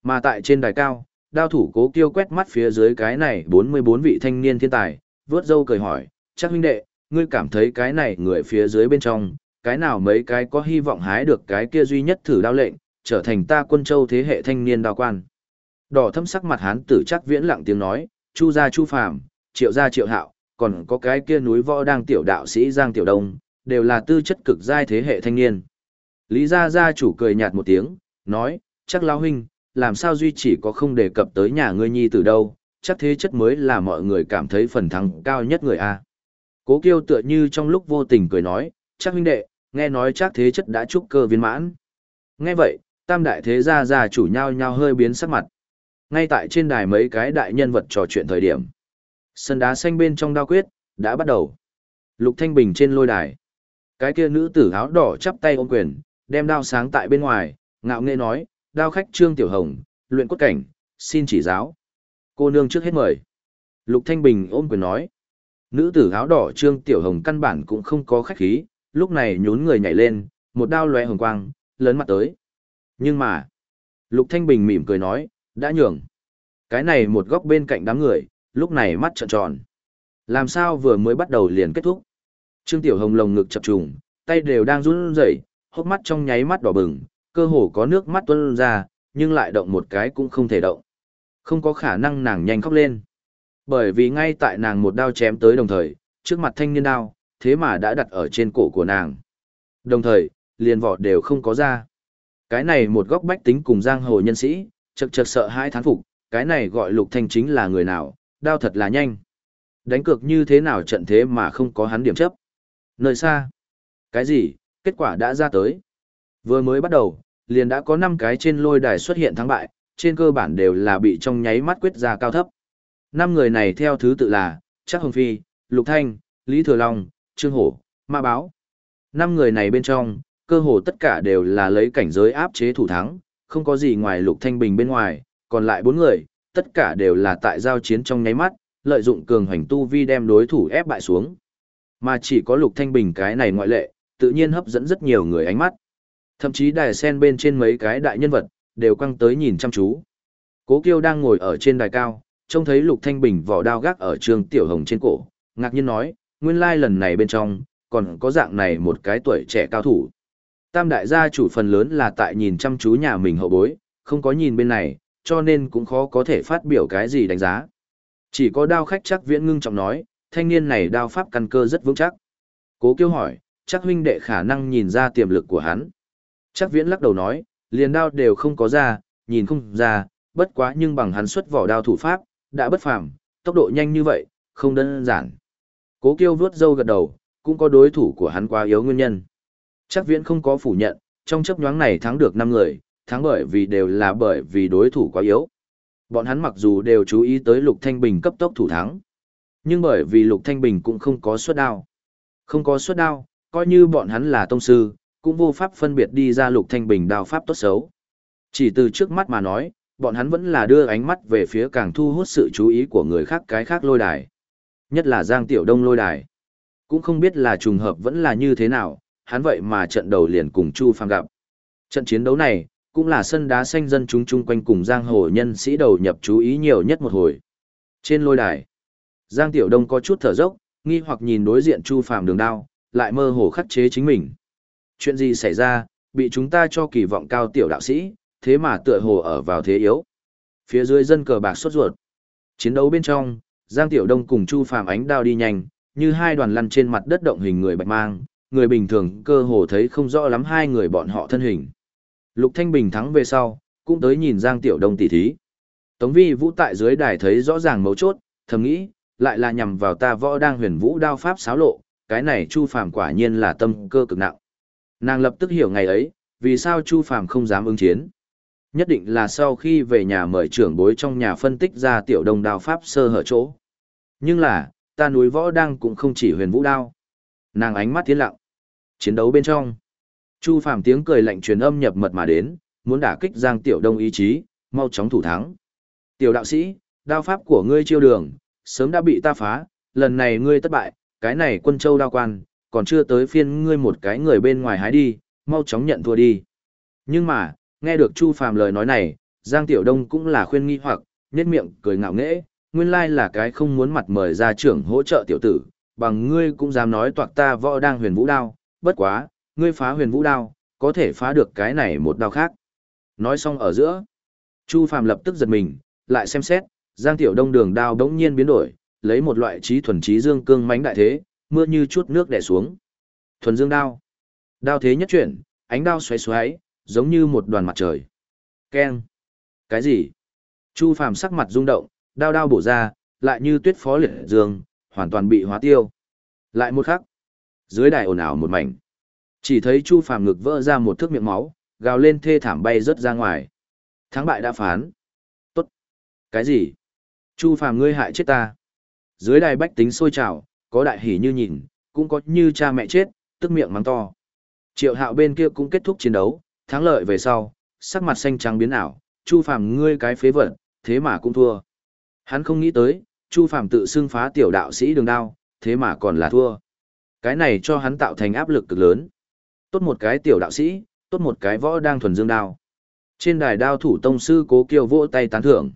Mà tại trên đài cao, đao thủ cố kiêu quét mắt phía dưới cái này 44 vị thanh niên thiên tài, vớt dâu cười hỏi, chắc huynh đệ, ngươi cảm thấy cái này người phía dưới bên trong, cái nào mấy cái có hy vọng hái được cái kia duy nhất thử đao lệnh, trở thành ta quân châu thế hệ thanh niên đao quan. Đỏ thâm sắc mặt hán tử chắc viễn lặng tiếng nói, chu gia chu phàm, triệu gia triệu hạo, còn có cái kia núi võ đang tiểu đạo sĩ Giang Tiểu Đông, đều là tư chất cực giai thế hệ thanh niên. Lý gia gia chủ cười nhạt một tiếng, nói, chắc lao huynh, làm sao duy chỉ có không đề cập tới nhà ngươi nhi từ đâu, chắc thế chất mới là mọi người cảm thấy phần thắng cao nhất người A. Cố kiêu tựa như trong lúc vô tình cười nói, chắc huynh đệ, nghe nói chắc thế chất đã trúc cơ viên mãn. Nghe vậy, tam đại thế gia gia chủ nhau nhau hơi biến sắc mặt. Ngay tại trên đài mấy cái đại nhân vật trò chuyện thời điểm. Sân đá xanh bên trong đao quyết, đã bắt đầu. Lục Thanh Bình trên lôi đài. Cái kia nữ tử áo đỏ chắp tay ôm quyền, đem đao sáng tại bên ngoài, ngạo nghễ nói, đao khách Trương Tiểu Hồng, luyện cốt cảnh, xin chỉ giáo. Cô nương trước hết mời. Lục Thanh Bình ôm quyền nói. Nữ tử áo đỏ Trương Tiểu Hồng căn bản cũng không có khách khí, lúc này nhún người nhảy lên, một đao lóe hồng quang, lớn mặt tới. Nhưng mà, Lục Thanh Bình mỉm cười nói, đã nhường. Cái này một góc bên cạnh đám người, lúc này mắt trợn tròn. Làm sao vừa mới bắt đầu liền kết thúc? Trương Tiểu Hồng lồng ngực chập trùng, tay đều đang run rẩy, hốc mắt trong nháy mắt đỏ bừng, cơ hồ có nước mắt tuôn ra, nhưng lại động một cái cũng không thể động. Không có khả năng nàng nhanh khóc lên. Bởi vì ngay tại nàng một đao chém tới đồng thời, trước mặt thanh niên đao, thế mà đã đặt ở trên cổ của nàng. Đồng thời, liền vỏ đều không có ra. Cái này một góc bách tính cùng giang hồ nhân sĩ, chật chật sợ hai thán phục, cái này gọi lục thanh chính là người nào, đao thật là nhanh. Đánh cược như thế nào trận thế mà không có hắn điểm chấp. Nơi xa. Cái gì, kết quả đã ra tới. Vừa mới bắt đầu, liền đã có 5 cái trên lôi đài xuất hiện thắng bại, trên cơ bản đều là bị trong nháy mắt quyết ra cao thấp. Năm người này theo thứ tự là, Chắc Hồng Phi, Lục Thanh, Lý Thừa Long, Trương Hổ, Ma Báo. Năm người này bên trong, cơ hồ tất cả đều là lấy cảnh giới áp chế thủ thắng, không có gì ngoài Lục Thanh Bình bên ngoài, còn lại bốn người, tất cả đều là tại giao chiến trong nháy mắt, lợi dụng cường hành tu vi đem đối thủ ép bại xuống. Mà chỉ có Lục Thanh Bình cái này ngoại lệ, tự nhiên hấp dẫn rất nhiều người ánh mắt. Thậm chí đài sen bên trên mấy cái đại nhân vật, đều quăng tới nhìn chăm chú. Cố Kiêu đang ngồi ở trên đài cao, trông thấy Lục Thanh Bình vỏ đao gác ở trường Tiểu Hồng trên cổ, ngạc nhiên nói, nguyên lai lần này bên trong, còn có dạng này một cái tuổi trẻ cao thủ. Tam đại gia chủ phần lớn là tại nhìn chăm chú nhà mình hậu bối, không có nhìn bên này, cho nên cũng khó có thể phát biểu cái gì đánh giá. Chỉ có đao khách chắc viễn ngưng trọng nói, thanh niên này đao pháp căn cơ rất vững chắc. Cố Kiêu hỏi, chắc huynh đệ khả năng nhìn ra tiềm lực của hắn. Chắc viễn lắc đầu nói, liền đao đều không có ra, nhìn không ra, bất quá nhưng bằng hắn xuất vỏ đao thủ pháp, đã bất phàm, tốc độ nhanh như vậy, không đơn giản. Cố Kiêu vuốt râu gật đầu, cũng có đối thủ của hắn quá yếu nguyên nhân. Chắc viễn không có phủ nhận, trong chấp nhoáng này thắng được 5 người, thắng bởi vì đều là bởi vì đối thủ quá yếu. Bọn hắn mặc dù đều chú ý tới Lục Thanh Bình cấp tốc thủ thắng, nhưng bởi vì Lục Thanh Bình cũng không có xuất đao. Không có xuất đao, coi như bọn hắn là tông sư, cũng vô pháp phân biệt đi ra Lục Thanh Bình đao pháp tốt xấu. Chỉ từ trước mắt mà nói, bọn hắn vẫn là đưa ánh mắt về phía càng thu hút sự chú ý của người khác cái khác lôi đài. Nhất là Giang Tiểu Đông lôi đài. Cũng không biết là trùng hợp vẫn là như thế nào, hắn vậy mà trận đầu liền cùng Chu Phàm gặp. Trận chiến đấu này, cũng là sân đá xanh dân chúng chung quanh cùng giang hồ nhân sĩ đầu nhập chú ý nhiều nhất một hồi. Trên lôi đài, Giang Tiểu Đông có chút thở dốc, nghi hoặc nhìn đối diện Chu Phàm đường đao, lại mơ hồ khắc chế chính mình. Chuyện gì xảy ra, bị chúng ta cho kỳ vọng cao tiểu đạo sĩ, thế mà tựa hồ ở vào thế yếu. Phía dưới dân cờ bạc sốt ruột. Chiến đấu bên trong, Giang Tiểu Đông cùng Chu Phàm ánh đao đi nhanh, như hai đoàn lăn trên mặt đất động hình người bạch mang, người bình thường cơ hồ thấy không rõ lắm hai người bọn họ thân hình. Lục Thanh Bình thắng về sau, cũng tới nhìn Giang Tiểu Đông tỉ thí. Tống Vi Vũ tại dưới đài thấy rõ ràng mấu chốt, thầm nghĩ, lại là nhằm vào ta võ đang huyền vũ đao pháp xáo lộ, cái này Chu Phàm quả nhiên là tâm cơ cực nặng. Nàng lập tức hiểu ngày ấy, vì sao Chu Phàm không dám ứng chiến. Nhất định là sau khi về nhà mời trưởng bối trong nhà phân tích ra tiểu đông đao pháp sơ hở chỗ. Nhưng là, ta núi võ đang cũng không chỉ huyền vũ đao. Nàng ánh mắt tiến lặng. Chiến đấu bên trong. Chu Phàm tiếng cười lạnh truyền âm nhập mật mà đến, muốn đả kích Giang Tiểu Đông ý chí, mau chóng thủ thắng. Tiểu đạo sĩ, đao pháp của ngươi chiêu đường, sớm đã bị ta phá, lần này ngươi thất bại, cái này quân châu đao quan, còn chưa tới phiên ngươi một cái người bên ngoài hái đi, mau chóng nhận thua đi. Nhưng mà, nghe được Chu Phàm lời nói này, Giang Tiểu Đông cũng là khuyên nghi hoặc, nhếch miệng cười ngạo nghễ, nguyên lai là cái không muốn mặt mời ra trưởng hỗ trợ tiểu tử, bằng ngươi cũng dám nói toạc ta võ đang huyền vũ đao, bất quá, ngươi phá huyền vũ đao, có thể phá được cái này một đao khác. Nói xong ở giữa, Chu Phàm lập tức giật mình, lại xem xét, Giang Tiểu Đông đường đao đống nhiên biến đổi, lấy một loại trí thuần trí dương cương mãnh đại thế, mưa như chút nước đè xuống. Thuần dương đao. Đao thế nhất chuyển, ánh đao xoáy xoáy, giống như một đoàn mặt trời. Keng. Cái gì? Chu Phàm sắc mặt rung động, đao đao bổ ra, lại như tuyết phó liệt dương, hoàn toàn bị hóa tiêu. Lại một khắc. Dưới đài ồn ào một mảnh. Chỉ thấy Chu Phàm ngực vỡ ra một thước miệng máu, gào lên thê thảm bay rớt ra ngoài. Thắng bại đã phán. Tốt. Cái gì? Chu Phàm ngươi hại chết ta. Dưới đài bách tính sôi trào, có đại hỉ như nhìn, cũng có như cha mẹ chết, tức miệng mắng to. Triệu Hạo bên kia cũng kết thúc chiến đấu, thắng lợi về sau, sắc mặt xanh trắng biến ảo, Chu Phàm ngươi cái phế vật, thế mà cũng thua. Hắn không nghĩ tới, Chu Phàm tự xưng phá tiểu đạo sĩ đường đao, thế mà còn là thua. Cái này cho hắn tạo thành áp lực cực lớn. Tốt một cái tiểu đạo sĩ, tốt một cái võ đang thuần dương đao. Trên đài đao thủ tông sư cố kiều vỗ tay tán thưởng.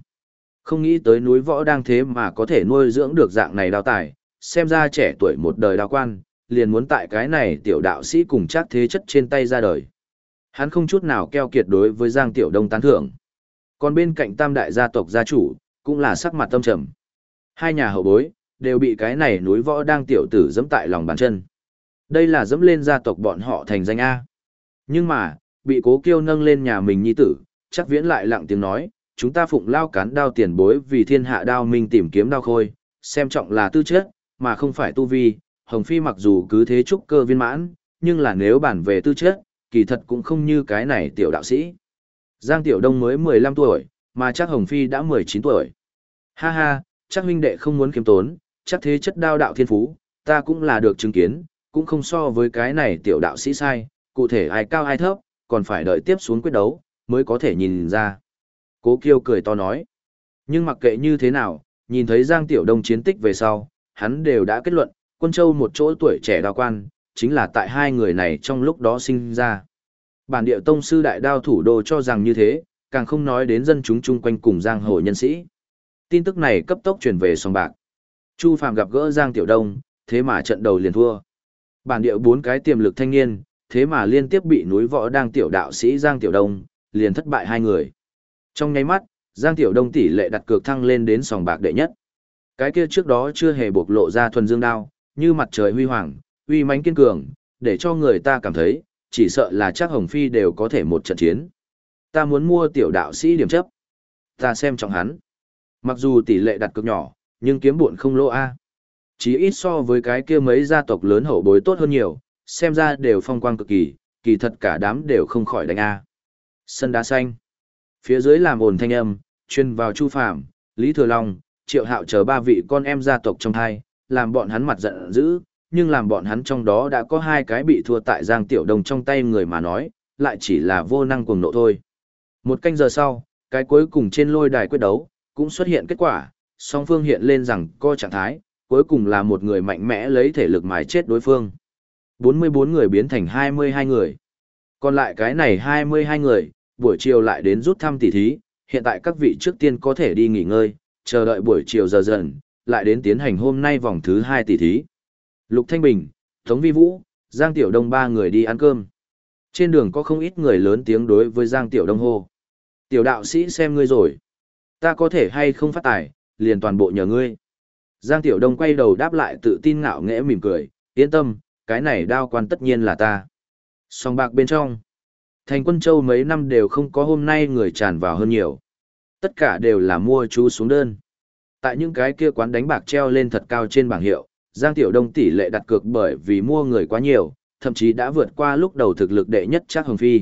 Không nghĩ tới núi võ đang thế mà có thể nuôi dưỡng được dạng này đao tài, xem ra trẻ tuổi một đời đao quan, liền muốn tại cái này tiểu đạo sĩ cùng chắc thế chất trên tay ra đời. Hắn không chút nào keo kiệt đối với Giang Tiểu Đông tán thưởng. Còn bên cạnh tam đại gia tộc gia chủ, cũng là sắc mặt tâm trầm. Hai nhà hậu bối, đều bị cái này núi võ đang tiểu tử dẫm tại lòng bàn chân. Đây là dẫm lên gia tộc bọn họ thành danh A. Nhưng mà, bị cố kiêu nâng lên nhà mình nhi tử, chắc viễn lại lặng tiếng nói, chúng ta phụng lao cán đao tiền bối vì thiên hạ đao minh tìm kiếm đao khôi, xem trọng là tư chất, mà không phải tu vi. Hồng Phi mặc dù cứ thế trúc cơ viên mãn, nhưng là nếu bản về tư chất, kỳ thật cũng không như cái này tiểu đạo sĩ. Giang Tiểu Đông mới 15 tuổi, mà chắc Hồng Phi đã 19 tuổi. Ha ha, chắc huynh đệ không muốn kiếm tốn, chắc thế chất đao đạo thiên phú, ta cũng là được chứng kiến, cũng không so với cái này tiểu đạo sĩ sai, cụ thể ai cao ai thấp, còn phải đợi tiếp xuống quyết đấu, mới có thể nhìn ra. Cố Kiêu cười to nói. Nhưng mặc kệ như thế nào, nhìn thấy Giang Tiểu Đông chiến tích về sau, hắn đều đã kết luận, quân châu một chỗ tuổi trẻ đào quan, chính là tại hai người này trong lúc đó sinh ra. Bản địa tông sư đại đao thủ đô cho rằng như thế, càng không nói đến dân chúng chung quanh cùng giang hồ nhân sĩ. Tin tức này cấp tốc truyền về song bạc. Chu Phạm gặp gỡ Giang Tiểu Đông, thế mà trận đầu liền thua. Bản địa bốn cái tiềm lực thanh niên, thế mà liên tiếp bị núi võ đang tiểu đạo sĩ Giang Tiểu Đông, liền thất bại hai người. Trong nháy mắt, Giang Tiểu Đông tỷ lệ đặt cược thăng lên đến sòng bạc đệ nhất. Cái kia trước đó chưa hề bộc lộ ra thuần dương đao, như mặt trời huy hoàng, uy mãnh kiên cường, để cho người ta cảm thấy, chỉ sợ là chắc Hồng Phi đều có thể một trận chiến. Ta muốn mua tiểu đạo sĩ điểm chấp. Ta xem trọng hắn. Mặc dù tỷ lệ đặt cược nhỏ, nhưng kiếm buồn không lỗ a. Chỉ ít so với cái kia mấy gia tộc lớn hậu bối tốt hơn nhiều, xem ra đều phong quang cực kỳ, kỳ thật cả đám đều không khỏi đánh a. Sân đá xanh. Phía dưới làm ồn thanh âm, chuyên vào Chu Phạm, Lý Thừa Long, Triệu Hạo chờ ba vị con em gia tộc trong hai, làm bọn hắn mặt giận dữ, nhưng làm bọn hắn trong đó đã có hai cái bị thua tại Giang Tiểu Đồng trong tay người mà nói, lại chỉ là vô năng cuồng nộ thôi. Một canh giờ sau, cái cuối cùng trên lôi đài quyết đấu, cũng xuất hiện kết quả, song phương hiện lên rằng co trạng thái, cuối cùng là một người mạnh mẽ lấy thể lực mái chết đối phương. 44 người biến thành 22 người. Còn lại cái này 22 người, buổi chiều lại đến rút thăm tỷ thí, hiện tại các vị trước tiên có thể đi nghỉ ngơi, chờ đợi buổi chiều giờ dần, lại đến tiến hành hôm nay vòng thứ 2 tỷ thí. Lục Thanh Bình, Tống Vi Vũ, Giang Tiểu Đông ba người đi ăn cơm. Trên đường có không ít người lớn tiếng đối với Giang Tiểu Đông hô. Tiểu đạo sĩ xem ngươi rồi. Ta có thể hay không phát tài, liền toàn bộ nhờ ngươi. Giang Tiểu Đông quay đầu đáp lại tự tin ngạo nghễ mỉm cười, yên tâm, cái này đao quan tất nhiên là ta. Song bạc bên trong. Thành quân châu mấy năm đều không có hôm nay người tràn vào hơn nhiều. Tất cả đều là mua chú xuống đơn. Tại những cái kia quán đánh bạc treo lên thật cao trên bảng hiệu, Giang Tiểu Đông tỷ lệ đặt cược bởi vì mua người quá nhiều, thậm chí đã vượt qua lúc đầu thực lực đệ nhất chắc hồng phi.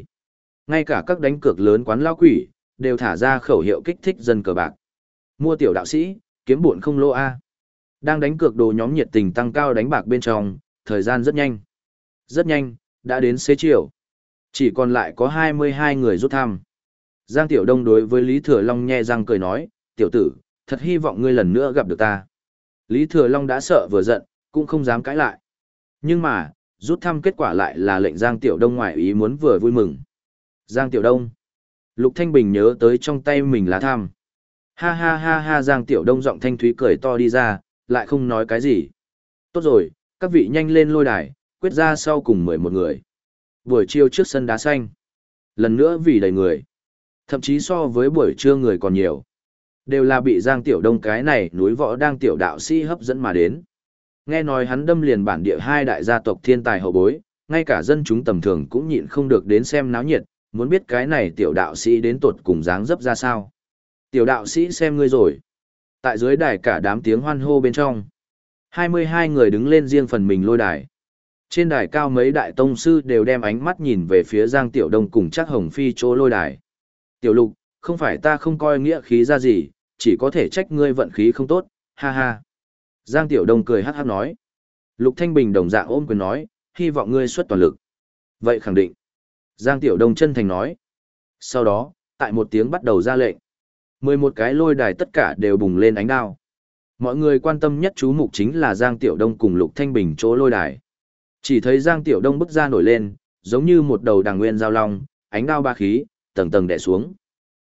Ngay cả các đánh cược lớn quán lao quỷ, đều thả ra khẩu hiệu kích thích dân cờ bạc. Mua tiểu đạo sĩ, kiếm buồn không lô A. Đang đánh cược đồ nhóm nhiệt tình tăng cao đánh bạc bên trong, thời gian rất nhanh. Rất nhanh, đã đến xế chiều. Chỉ còn lại có 22 người rút thăm. Giang Tiểu Đông đối với Lý Thừa Long nhe răng cười nói, tiểu tử, thật hy vọng ngươi lần nữa gặp được ta. Lý Thừa Long đã sợ vừa giận, cũng không dám cãi lại. Nhưng mà, rút thăm kết quả lại là lệnh Giang Tiểu Đông ngoại ý muốn vừa vui mừng. Giang Tiểu Đông. Lục Thanh Bình nhớ tới trong tay mình lá thăm. Ha ha ha ha Giang Tiểu Đông giọng thanh thúy cười to đi ra, lại không nói cái gì. Tốt rồi, các vị nhanh lên lôi đài, quyết ra sau cùng mười một người. Buổi chiều trước sân đá xanh. Lần nữa vì đầy người. Thậm chí so với buổi trưa người còn nhiều. Đều là bị Giang Tiểu Đông cái này núi võ đang tiểu đạo sĩ hấp dẫn mà đến. Nghe nói hắn đâm liền bản địa hai đại gia tộc thiên tài hậu bối, ngay cả dân chúng tầm thường cũng nhịn không được đến xem náo nhiệt, muốn biết cái này tiểu đạo sĩ đến tột cùng dáng dấp ra sao. Tiểu đạo sĩ xem ngươi rồi. Tại dưới đài cả đám tiếng hoan hô bên trong. 22 người đứng lên riêng phần mình lôi đài. Trên đài cao mấy đại tông sư đều đem ánh mắt nhìn về phía Giang Tiểu Đông cùng chắc Hồng Phi chỗ lôi đài. Tiểu lục, không phải ta không coi nghĩa khí ra gì, chỉ có thể trách ngươi vận khí không tốt, ha ha. Giang Tiểu Đông cười hát hát nói. Lục Thanh Bình đồng dạng ôm quyền nói, hy vọng ngươi xuất toàn lực. Vậy khẳng định. Giang Tiểu Đông chân thành nói. Sau đó, tại một tiếng bắt đầu ra lệnh mười một cái lôi đài tất cả đều bùng lên ánh đao. Mọi người quan tâm nhất chú mục chính là Giang Tiểu Đông cùng Lục Thanh Bình chỗ lôi đài. Chỉ thấy Giang Tiểu Đông bức ra nổi lên, giống như một đầu đằng nguyên giao long, ánh đao ba khí, tầng tầng đè xuống.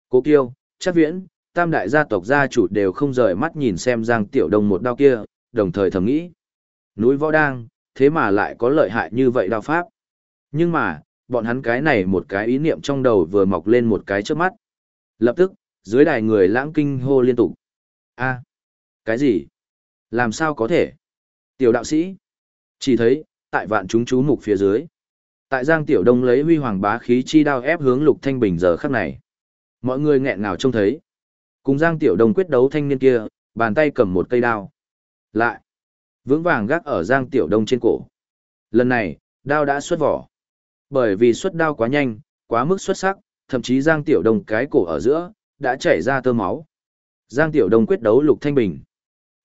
Cố Kiêu, Chắc Viễn, tam đại gia tộc gia chủ đều không rời mắt nhìn xem Giang Tiểu Đông một đao kia, đồng thời thầm nghĩ. Núi võ đang, thế mà lại có lợi hại như vậy đao pháp. Nhưng mà, bọn hắn cái này một cái ý niệm trong đầu vừa mọc lên một cái trước mắt. Lập tức, dưới đài người lãng kinh hô liên tục. a cái gì? Làm sao có thể? Tiểu đạo sĩ. Chỉ thấy, tại vạn chúng chú mục phía dưới. Tại Giang Tiểu Đông lấy huy hoàng bá khí chi đao ép hướng Lục Thanh Bình giờ khắc này. Mọi người nghẹn ngào trông thấy. Cùng Giang Tiểu Đông quyết đấu thanh niên kia, bàn tay cầm một cây đao. Lại, vững vàng gác ở Giang Tiểu Đông trên cổ. Lần này, đao đã xuất vỏ. Bởi vì xuất đao quá nhanh, quá mức xuất sắc, thậm chí Giang Tiểu Đông cái cổ ở giữa, đã chảy ra tơ máu. Giang Tiểu Đông quyết đấu Lục Thanh Bình.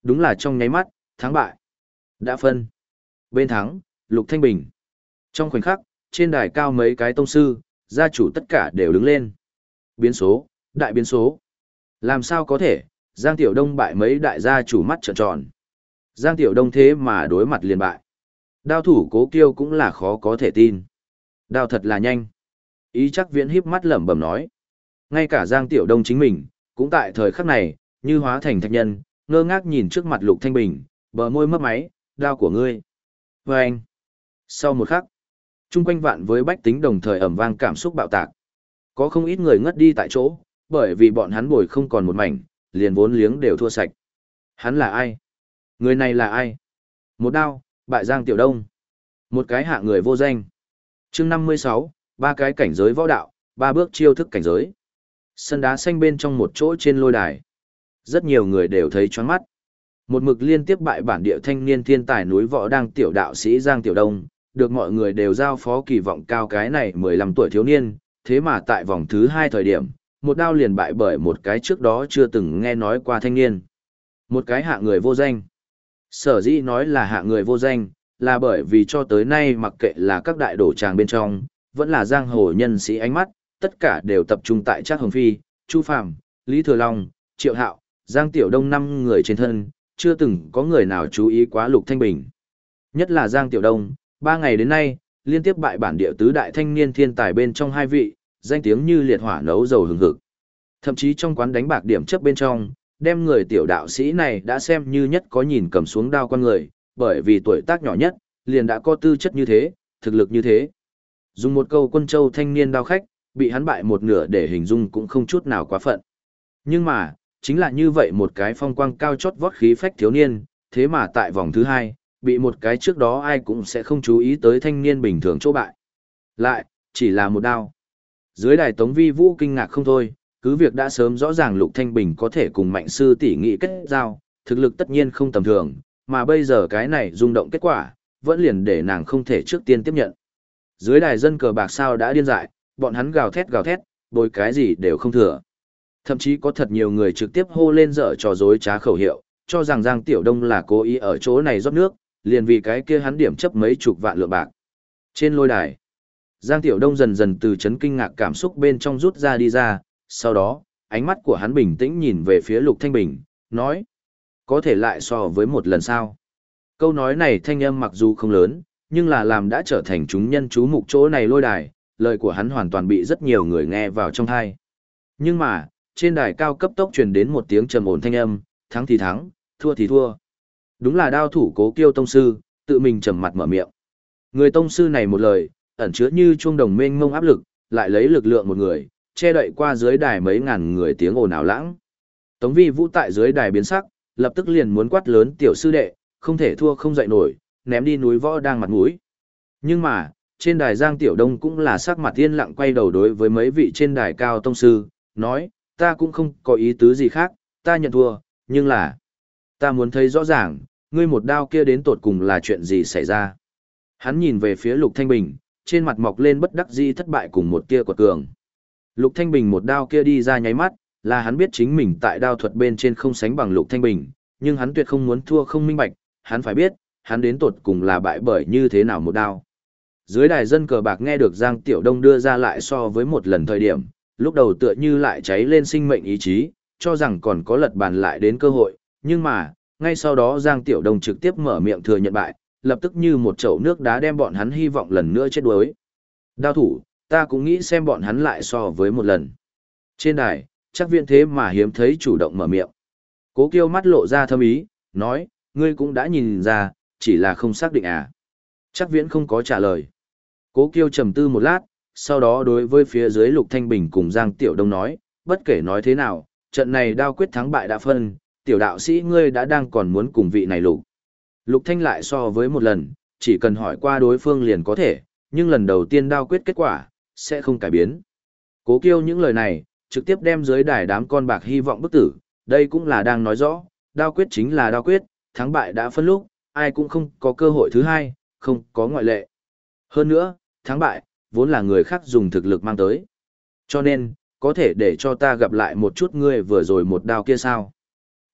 Đúng là trong nháy mắt, thắng bại. Đã phân. Bên thắng, Lục Thanh Bình. Trong khoảnh khắc, trên đài cao mấy cái tông sư, gia chủ tất cả đều đứng lên. Biến số, đại biến số. Làm sao có thể, Giang Tiểu Đông bại mấy đại gia chủ mắt trợn tròn. Giang Tiểu Đông thế mà đối mặt liền bại. Đao thủ cố kiêu cũng là khó có thể tin. Đao thật là nhanh. Ý chắc viễn híp mắt lẩm bẩm nói. Ngay cả Giang Tiểu Đông chính mình, cũng tại thời khắc này, như hóa thành thạch nhân, ngơ ngác nhìn trước mặt Lục Thanh Bình, bờ môi mấp máy, đao của ngươi. Và anh. Sau một khắc, chung quanh vạn với bách tính đồng thời ẩm vang cảm xúc bạo tạc. Có không ít người ngất đi tại chỗ, bởi vì bọn hắn bồi không còn một mảnh, liền vốn liếng đều thua sạch. Hắn là ai? Người này là ai? Một đao, bại Giang Tiểu Đông. Một cái hạ người vô danh. chương 56, ba cái cảnh giới võ đạo, ba bước chiêu thức cảnh giới. Sân đá xanh bên trong một chỗ trên lôi đài. Rất nhiều người đều thấy choáng mắt. Một mực liên tiếp bại bản địa thanh niên thiên tài núi võ đang tiểu đạo sĩ Giang Tiểu Đông, được mọi người đều giao phó kỳ vọng cao cái này 15 tuổi thiếu niên, thế mà tại vòng thứ hai thời điểm, một đao liền bại bởi một cái trước đó chưa từng nghe nói qua thanh niên. Một cái hạ người vô danh. Sở dĩ nói là hạ người vô danh, là bởi vì cho tới nay mặc kệ là các đại đổ tràng bên trong, vẫn là giang hồ nhân sĩ ánh mắt, tất cả đều tập trung tại Trác Hồng Phi, Chu Phàm, Lý Thừa Long, Triệu Hạo, Giang Tiểu Đông năm người trên thân, chưa từng có người nào chú ý quá Lục Thanh Bình. Nhất là Giang Tiểu Đông, ba ngày đến nay, liên tiếp bại bản địa tứ đại thanh niên thiên tài bên trong hai vị, danh tiếng như liệt hỏa nấu dầu hừng hực. Thậm chí trong quán đánh bạc điểm chấp bên trong, đem người tiểu đạo sĩ này đã xem như nhất có nhìn cầm xuống đao con người, bởi vì tuổi tác nhỏ nhất, liền đã có tư chất như thế, thực lực như thế. Dùng một câu quân châu thanh niên đao khách, bị hắn bại một nửa để hình dung cũng không chút nào quá phận. Nhưng mà, chính là như vậy một cái phong quang cao chót vót khí phách thiếu niên, thế mà tại vòng thứ hai, bị một cái trước đó ai cũng sẽ không chú ý tới thanh niên bình thường chỗ bại. Lại, chỉ là một đao. Dưới đài Tống Vi Vũ kinh ngạc không thôi, cứ việc đã sớm rõ ràng Lục Thanh Bình có thể cùng mạnh sư tỷ nghị kết giao, thực lực tất nhiên không tầm thường, mà bây giờ cái này rung động kết quả, vẫn liền để nàng không thể trước tiên tiếp nhận. Dưới đài dân cờ bạc sao đã điên dại, bọn hắn gào thét gào thét, bồi cái gì đều không thừa. Thậm chí có thật nhiều người trực tiếp hô lên dở trò dối trá khẩu hiệu, cho rằng Giang Tiểu Đông là cố ý ở chỗ này rót nước, liền vì cái kia hắn điểm chấp mấy chục vạn lượng bạc. Trên lôi đài, Giang Tiểu Đông dần dần từ chấn kinh ngạc cảm xúc bên trong rút ra đi ra, sau đó, ánh mắt của hắn bình tĩnh nhìn về phía Lục Thanh Bình, nói, có thể lại so với một lần sao. Câu nói này thanh âm mặc dù không lớn, nhưng là làm đã trở thành chúng nhân chú mục chỗ này lôi đài, lời của hắn hoàn toàn bị rất nhiều người nghe vào trong thai. Nhưng mà, trên đài cao cấp tốc truyền đến một tiếng trầm ổn thanh âm, thắng thì thắng, thua thì thua. Đúng là đao thủ cố kiêu tông sư, tự mình trầm mặt mở miệng. Người tông sư này một lời, ẩn chứa như chuông đồng mênh mông áp lực, lại lấy lực lượng một người, che đậy qua dưới đài mấy ngàn người tiếng ồn ào lãng. Tống vi vũ tại dưới đài biến sắc, lập tức liền muốn quát lớn tiểu sư đệ, không thể thua không dậy nổi, ném đi núi võ đang mặt mũi. Nhưng mà, trên đài Giang Tiểu Đông cũng là sắc mặt yên lặng quay đầu đối với mấy vị trên đài cao tông sư, nói, ta cũng không có ý tứ gì khác, ta nhận thua, nhưng là, ta muốn thấy rõ ràng, ngươi một đao kia đến tột cùng là chuyện gì xảy ra. Hắn nhìn về phía Lục Thanh Bình, trên mặt mọc lên bất đắc dĩ thất bại cùng một tia quật cường. Lục Thanh Bình một đao kia đi ra nháy mắt, là hắn biết chính mình tại đao thuật bên trên không sánh bằng Lục Thanh Bình, nhưng hắn tuyệt không muốn thua không minh bạch, hắn phải biết, hắn đến tột cùng là bại bởi như thế nào một đao. Dưới đài dân cờ bạc nghe được Giang Tiểu Đông đưa ra lại so với một lần thời điểm, lúc đầu tựa như lại cháy lên sinh mệnh ý chí, cho rằng còn có lật bàn lại đến cơ hội, nhưng mà, ngay sau đó Giang Tiểu Đông trực tiếp mở miệng thừa nhận bại, lập tức như một chậu nước đá đem bọn hắn hy vọng lần nữa chết đuối. Đao thủ, ta cũng nghĩ xem bọn hắn lại so với một lần. Trên đài, chắc viện thế mà hiếm thấy chủ động mở miệng. Cố kiêu mắt lộ ra thâm ý, nói, ngươi cũng đã nhìn ra, chỉ là không xác định à. Chắc viễn không có trả lời. Cố kiêu trầm tư một lát, sau đó đối với phía dưới Lục Thanh Bình cùng Giang Tiểu Đông nói, bất kể nói thế nào, trận này đao quyết thắng bại đã phân, tiểu đạo sĩ ngươi đã đang còn muốn cùng vị này lục. Lục Thanh lại so với một lần, chỉ cần hỏi qua đối phương liền có thể, nhưng lần đầu tiên đao quyết kết quả, sẽ không cải biến. Cố kiêu những lời này, trực tiếp đem dưới đài đám con bạc hy vọng bức tử, đây cũng là đang nói rõ, đao quyết chính là đao quyết, thắng bại đã phân lúc, ai cũng không có cơ hội thứ hai, không có ngoại lệ. Hơn nữa, thắng bại, vốn là người khác dùng thực lực mang tới. Cho nên, có thể để cho ta gặp lại một chút ngươi vừa rồi một đao kia sao?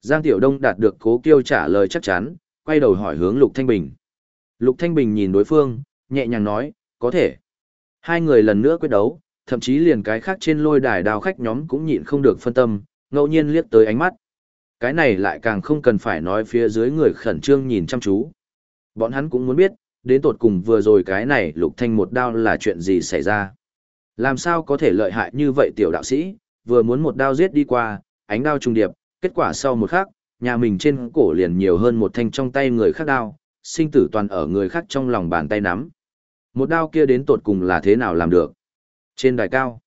Giang Tiểu Đông đạt được cố kiêu trả lời chắc chắn, quay đầu hỏi hướng Lục Thanh Bình. Lục Thanh Bình nhìn đối phương, nhẹ nhàng nói, có thể. Hai người lần nữa quyết đấu, thậm chí liền cái khác trên lôi đài đào khách nhóm cũng nhịn không được phân tâm, ngẫu nhiên liếc tới ánh mắt. Cái này lại càng không cần phải nói phía dưới người khẩn trương nhìn chăm chú. Bọn hắn cũng muốn biết, đến tột cùng vừa rồi cái này lục thanh một đao là chuyện gì xảy ra. Làm sao có thể lợi hại như vậy tiểu đạo sĩ, vừa muốn một đao giết đi qua, ánh đao trùng điệp, kết quả sau một khắc, nhà mình trên cổ liền nhiều hơn một thanh trong tay người khác đao, sinh tử toàn ở người khác trong lòng bàn tay nắm. Một đao kia đến tột cùng là thế nào làm được? Trên đài cao,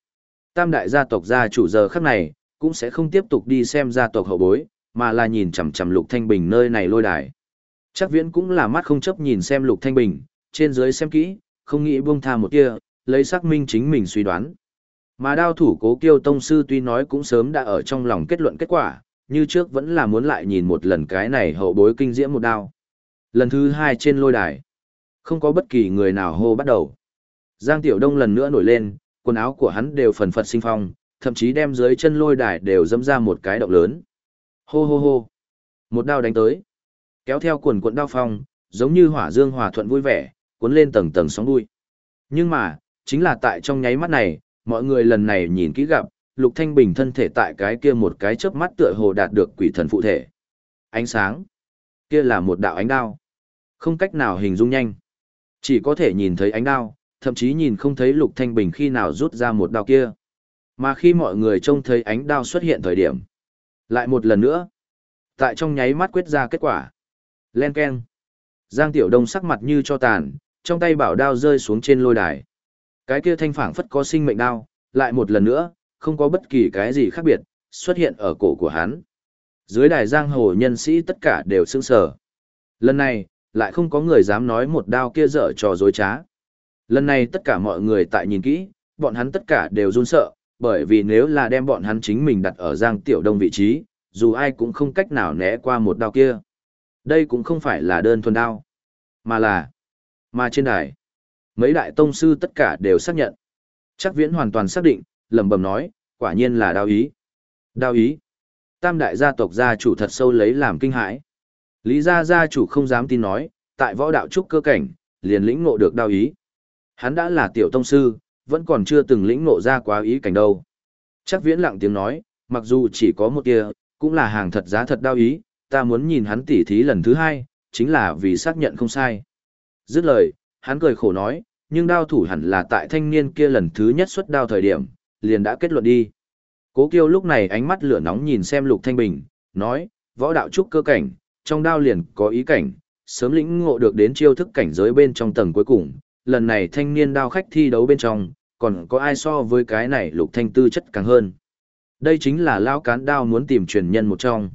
tam đại gia tộc gia chủ giờ khắc này, cũng sẽ không tiếp tục đi xem gia tộc hậu bối, mà là nhìn chằm chằm Lục Thanh Bình nơi này lôi đài. Chắc viễn cũng là mắt không chấp nhìn xem Lục Thanh Bình, trên dưới xem kỹ, không nghĩ buông tha một kia, lấy xác minh chính mình suy đoán. Mà đao thủ cố kiêu tông sư tuy nói cũng sớm đã ở trong lòng kết luận kết quả, như trước vẫn là muốn lại nhìn một lần cái này hậu bối kinh diễm một đao. Lần thứ hai trên lôi đài, không có bất kỳ người nào hô bắt đầu. Giang Tiểu Đông lần nữa nổi lên, quần áo của hắn đều phần phật sinh phong, thậm chí đem dưới chân lôi đài đều dẫm ra một cái động lớn. Hô hô hô. Một đao đánh tới. Kéo theo quần cuộn đao phong, giống như hỏa dương hòa thuận vui vẻ, cuốn lên tầng tầng sóng đuôi. Nhưng mà, chính là tại trong nháy mắt này, mọi người lần này nhìn kỹ gặp, Lục Thanh Bình thân thể tại cái kia một cái chớp mắt tựa hồ đạt được quỷ thần phụ thể. Ánh sáng. Kia là một đạo ánh đao. Không cách nào hình dung nhanh. Chỉ có thể nhìn thấy ánh đao, thậm chí nhìn không thấy Lục Thanh Bình khi nào rút ra một đao kia. Mà khi mọi người trông thấy ánh đao xuất hiện thời điểm, lại một lần nữa, tại trong nháy mắt quyết ra kết quả. Len keng. Giang Tiểu Đông sắc mặt như cho tàn, trong tay bảo đao rơi xuống trên lôi đài. Cái kia thanh phảng phất có sinh mệnh đao, lại một lần nữa, không có bất kỳ cái gì khác biệt, xuất hiện ở cổ của hắn. Dưới đài giang hồ nhân sĩ tất cả đều sững sờ. Lần này, lại không có người dám nói một đao kia dở trò dối trá. Lần này tất cả mọi người tại nhìn kỹ, bọn hắn tất cả đều run sợ, bởi vì nếu là đem bọn hắn chính mình đặt ở giang tiểu đông vị trí, dù ai cũng không cách nào né qua một đao kia. Đây cũng không phải là đơn thuần đao, mà là, mà trên đài, mấy đại tông sư tất cả đều xác nhận. Chắc viễn hoàn toàn xác định, lẩm bẩm nói, quả nhiên là đao ý. Đao ý. Tam đại gia tộc gia chủ thật sâu lấy làm kinh hãi. Lý gia gia chủ không dám tin nói, tại võ đạo trúc cơ cảnh, liền lĩnh ngộ được đao ý. Hắn đã là tiểu tông sư, vẫn còn chưa từng lĩnh ngộ ra quá ý cảnh đâu. Chắc viễn lặng tiếng nói, mặc dù chỉ có một tia, cũng là hàng thật giá thật đao ý, ta muốn nhìn hắn tỉ thí lần thứ hai, chính là vì xác nhận không sai. Dứt lời, hắn cười khổ nói, nhưng đao thủ hẳn là tại thanh niên kia lần thứ nhất xuất đao thời điểm, liền đã kết luận đi. Cố Kiêu lúc này ánh mắt lửa nóng nhìn xem Lục Thanh Bình, nói, võ đạo trúc cơ cảnh, trong đao liền có ý cảnh, sớm lĩnh ngộ được đến chiêu thức cảnh giới bên trong tầng cuối cùng, lần này thanh niên đao khách thi đấu bên trong, còn có ai so với cái này Lục Thanh tư chất càng hơn. Đây chính là lão cán đao muốn tìm truyền nhân một trong.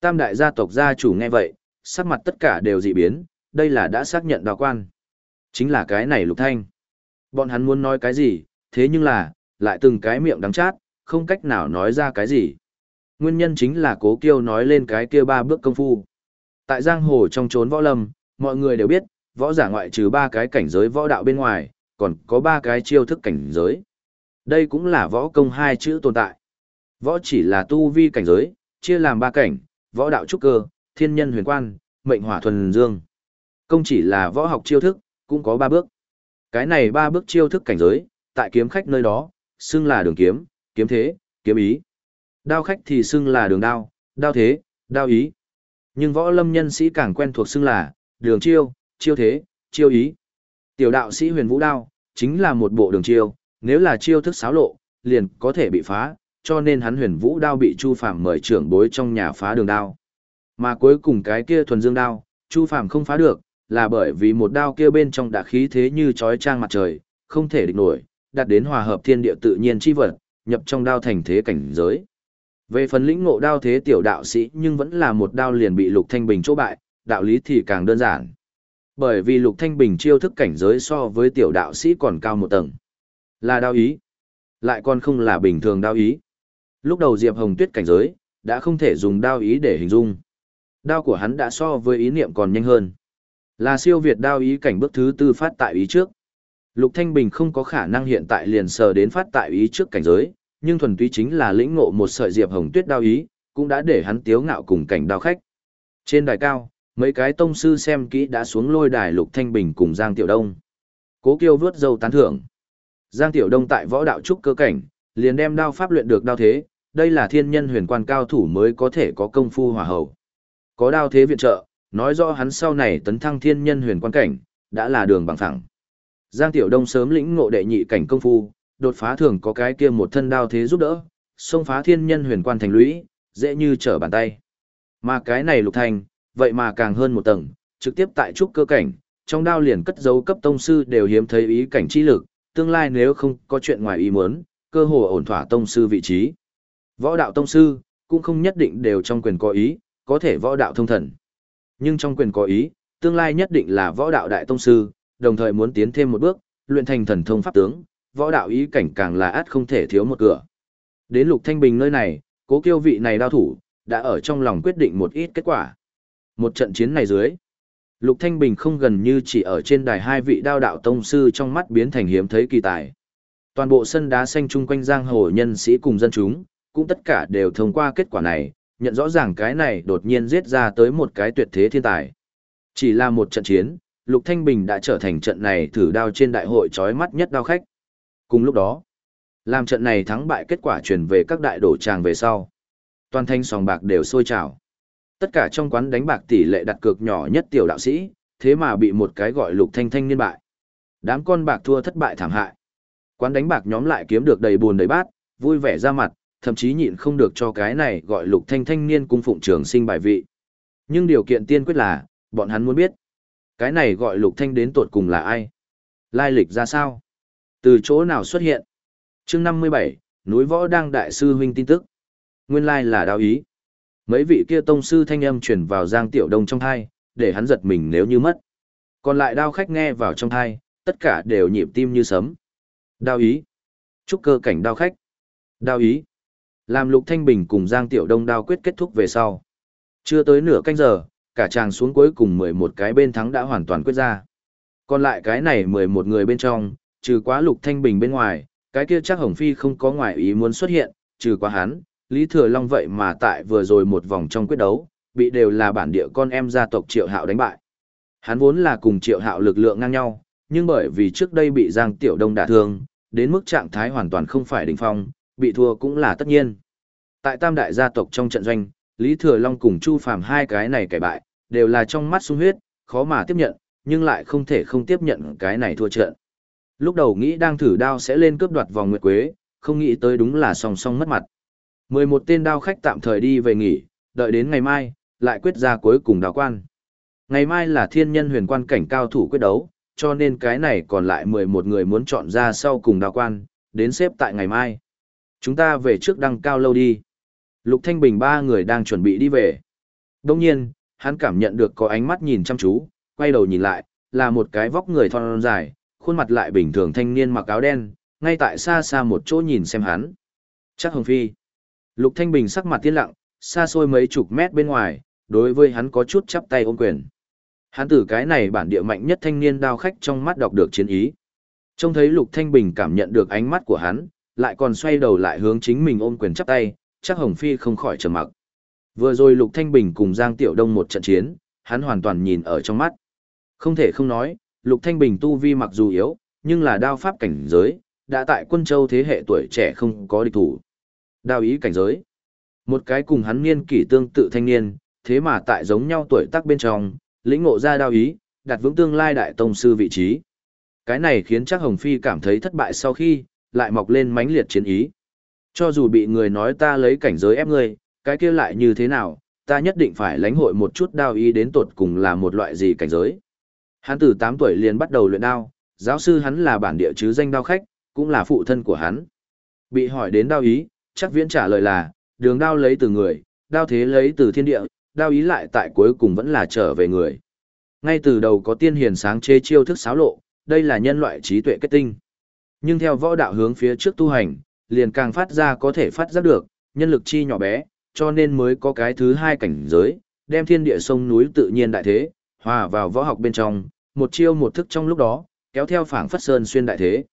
Tam đại gia tộc gia chủ nghe vậy, sắc mặt tất cả đều dị biến, đây là đã xác nhận đào quan. Chính là cái này Lục Thanh. Bọn hắn muốn nói cái gì, thế nhưng là, lại từng cái miệng đắng chát, không cách nào nói ra cái gì. Nguyên nhân chính là cố kiêu nói lên cái kia ba bước công phu. Tại giang hồ trong trốn võ lâm, mọi người đều biết, võ giả ngoại trừ ba cái cảnh giới võ đạo bên ngoài, còn có ba cái chiêu thức cảnh giới. Đây cũng là võ công hai chữ tồn tại. Võ chỉ là tu vi cảnh giới, chia làm ba cảnh, võ đạo trúc cơ, thiên nhân huyền quan, mệnh hỏa thuần dương. Công chỉ là võ học chiêu thức, cũng có ba bước. Cái này ba bước chiêu thức cảnh giới, tại kiếm khách nơi đó, xưng là đường kiếm, kiếm thế, kiếm ý. Đao khách thì xưng là đường đao, đao thế, đao ý. Nhưng võ lâm nhân sĩ càng quen thuộc xưng là đường chiêu, chiêu thế, chiêu ý. Tiểu đạo sĩ huyền vũ đao, chính là một bộ đường chiêu, nếu là chiêu thức xáo lộ, liền có thể bị phá, cho nên hắn huyền vũ đao bị Chu Phàm mời trưởng bối trong nhà phá đường đao. Mà cuối cùng cái kia thuần dương đao, Chu Phàm không phá được, là bởi vì một đao kia bên trong đã khí thế như chói trang mặt trời, không thể địch nổi, đạt đến hòa hợp thiên địa tự nhiên chi vật, nhập trong đao thành thế cảnh giới. Về phần lĩnh ngộ đao thế tiểu đạo sĩ nhưng vẫn là một đao liền bị Lục Thanh Bình chỗ bại, đạo lý thì càng đơn giản. Bởi vì Lục Thanh Bình chiêu thức cảnh giới so với tiểu đạo sĩ còn cao một tầng. Là đao ý. Lại còn không là bình thường đao ý. Lúc đầu Diệp Hồng Tuyết cảnh giới, đã không thể dùng đao ý để hình dung. Đao của hắn đã so với ý niệm còn nhanh hơn. Là siêu việt đao ý cảnh bước thứ tư phát tại ý trước. Lục Thanh Bình không có khả năng hiện tại liền sờ đến phát tại ý trước cảnh giới, nhưng thuần túy chính là lĩnh ngộ một sợi Diệp Hồng Tuyết đao ý, cũng đã để hắn tiếu ngạo cùng cảnh đao khách. Trên đài cao, mấy cái tông sư xem kỹ đã xuống lôi đài Lục Thanh Bình cùng Giang Tiểu Đông. Cố Kiêu vớt dâu tán thưởng. Giang Tiểu Đông tại võ đạo trúc cơ cảnh, liền đem đao pháp luyện được đao thế, đây là thiên nhân huyền quan cao thủ mới có thể có công phu hòa hậu. Có đao thế viện trợ, nói rõ hắn sau này tấn thăng thiên nhân huyền quan cảnh, đã là đường bằng thẳng. Giang Tiểu Đông sớm lĩnh ngộ đệ nhị cảnh công phu, đột phá thường có cái kia một thân đao thế giúp đỡ, xông phá thiên nhân huyền quan thành lũy, dễ như trở bàn tay. Mà cái này lục thành, vậy mà càng hơn một tầng, trực tiếp tại trúc cơ cảnh, trong đao liền cất dấu cấp tông sư đều hiếm thấy ý cảnh chi lực, tương lai nếu không có chuyện ngoài ý muốn, cơ hồ ổn thỏa tông sư vị trí. Võ đạo tông sư, cũng không nhất định đều trong quyền có ý, có thể võ đạo thông thần. Nhưng trong quyền có ý, tương lai nhất định là võ đạo đại tông sư, đồng thời muốn tiến thêm một bước, luyện thành thần thông pháp tướng, võ đạo ý cảnh càng là át không thể thiếu một cửa. Đến Lục Thanh Bình nơi này, cố kiêu vị này đao thủ, đã ở trong lòng quyết định một ít kết quả. Một trận chiến này dưới, Lục Thanh Bình không gần như chỉ ở trên đài hai vị đao đạo tông sư trong mắt biến thành hiếm thấy kỳ tài. Toàn bộ sân đá xanh chung quanh giang hồ nhân sĩ cùng dân chúng, cũng tất cả đều thông qua kết quả này, nhận rõ ràng cái này đột nhiên giết ra tới một cái tuyệt thế thiên tài. Chỉ là một trận chiến, Lục Thanh Bình đã trở thành trận này thử đao trên đại hội chói mắt nhất đao khách. Cùng lúc đó, làm trận này thắng bại kết quả truyền về các đại đổ tràng về sau. Toàn thanh sòng bạc đều sôi trào. Tất cả trong quán đánh bạc tỷ lệ đặt cược nhỏ nhất tiểu đạo sĩ, thế mà bị một cái gọi Lục Thanh Thanh niên bại. Đám con bạc thua thất bại thảm hại. Quán đánh bạc nhóm lại kiếm được đầy buồn đầy bát, vui vẻ ra mặt, thậm chí nhịn không được cho cái này gọi Lục Thanh thanh niên cung phụng trường sinh bài vị. Nhưng điều kiện tiên quyết là, bọn hắn muốn biết, Cái này gọi Lục Thanh đến tột cùng là ai? Lai lịch ra sao? Từ chỗ nào xuất hiện? chương 57, núi võ đang đại sư huynh tin tức. Nguyên lai là đao ý. Mấy vị kia tông sư thanh âm truyền vào Giang Tiểu Đông trong thai, để hắn giật mình nếu như mất. Còn lại đao khách nghe vào trong thai, tất cả đều nhịp tim như sấm. Đao ý. Trúc cơ cảnh đao khách. Đao ý. Làm Lục Thanh Bình cùng Giang Tiểu Đông đao quyết kết thúc về sau. Chưa tới nửa canh giờ, cả chàng xuống cuối cùng 11 cái bên thắng đã hoàn toàn quyết ra. Còn lại cái này 11 người bên trong, trừ quá Lục Thanh Bình bên ngoài, cái kia chắc Hồng Phi không có ngoại ý muốn xuất hiện, trừ quá hắn, Lý Thừa Long vậy mà tại vừa rồi một vòng trong quyết đấu, bị đều là bản địa con em gia tộc Triệu Hạo đánh bại. Hắn vốn là cùng Triệu Hạo lực lượng ngang nhau, nhưng bởi vì trước đây bị Giang Tiểu Đông đả thương, đến mức trạng thái hoàn toàn không phải đỉnh phong, bị thua cũng là tất nhiên. Tại tam đại gia tộc trong trận doanh, Lý Thừa Long cùng Chu Phàm hai cái này cải bại, đều là trong mắt sung huyết, khó mà tiếp nhận, nhưng lại không thể không tiếp nhận cái này thua trận. Lúc đầu nghĩ đang thử đao sẽ lên cướp đoạt vòng nguyệt quế, không nghĩ tới đúng là song song mất mặt. 11 tên đao khách tạm thời đi về nghỉ, đợi đến ngày mai, lại quyết ra cuối cùng đào quan. Ngày mai là thiên nhân huyền quan cảnh cao thủ quyết đấu, cho nên cái này còn lại 11 người muốn chọn ra sau cùng đào quan, đến xếp tại ngày mai. Chúng ta về trước đăng cao lâu đi. Lục Thanh Bình ba người đang chuẩn bị đi về. Đông nhiên, hắn cảm nhận được có ánh mắt nhìn chăm chú, quay đầu nhìn lại, là một cái vóc người thon dài, khuôn mặt lại bình thường thanh niên mặc áo đen, ngay tại xa xa một chỗ nhìn xem hắn. Chắc Hồng Phi. Lục Thanh Bình sắc mặt tiên lặng, xa xôi mấy chục mét bên ngoài, đối với hắn có chút chắp tay ôm quyền. Hắn từ cái này bản địa mạnh nhất thanh niên đao khách trong mắt đọc được chiến ý. Trông thấy Lục Thanh Bình cảm nhận được ánh mắt của hắn, lại còn xoay đầu lại hướng chính mình ôm quyền chắp tay, chắc Hồng Phi không khỏi trầm mặc. Vừa rồi Lục Thanh Bình cùng Giang Tiểu Đông một trận chiến, hắn hoàn toàn nhìn ở trong mắt. Không thể không nói, Lục Thanh Bình tu vi mặc dù yếu, nhưng là đao pháp cảnh giới, đã tại quân châu thế hệ tuổi trẻ không có địch thủ. Đao ý cảnh giới. Một cái cùng hắn niên kỷ tương tự thanh niên, thế mà tại giống nhau tuổi tác bên trong, lĩnh ngộ ra đao ý, đặt vững tương lai đại tông sư vị trí. Cái này khiến chắc Hồng Phi cảm thấy thất bại sau khi, lại mọc lên mãnh liệt chiến ý. Cho dù bị người nói ta lấy cảnh giới ép ngươi, cái kia lại như thế nào, ta nhất định phải lãnh hội một chút đao ý đến tột cùng là một loại gì cảnh giới. Hắn từ 8 tuổi liền bắt đầu luyện đao, giáo sư hắn là bản địa chứ danh đao khách, cũng là phụ thân của hắn. Bị hỏi đến đao ý, chắc viễn trả lời là, đường đao lấy từ người, đao thế lấy từ thiên địa, đao ý lại tại cuối cùng vẫn là trở về người. Ngay từ đầu có tiên hiền sáng chế chiêu thức xáo lộ, đây là nhân loại trí tuệ kết tinh. Nhưng theo võ đạo hướng phía trước tu hành, liền càng phát ra có thể phát giác được, nhân lực chi nhỏ bé, cho nên mới có cái thứ hai cảnh giới, đem thiên địa sông núi tự nhiên đại thế, hòa vào võ học bên trong, một chiêu một thức trong lúc đó, kéo theo phảng phất sơn xuyên đại thế.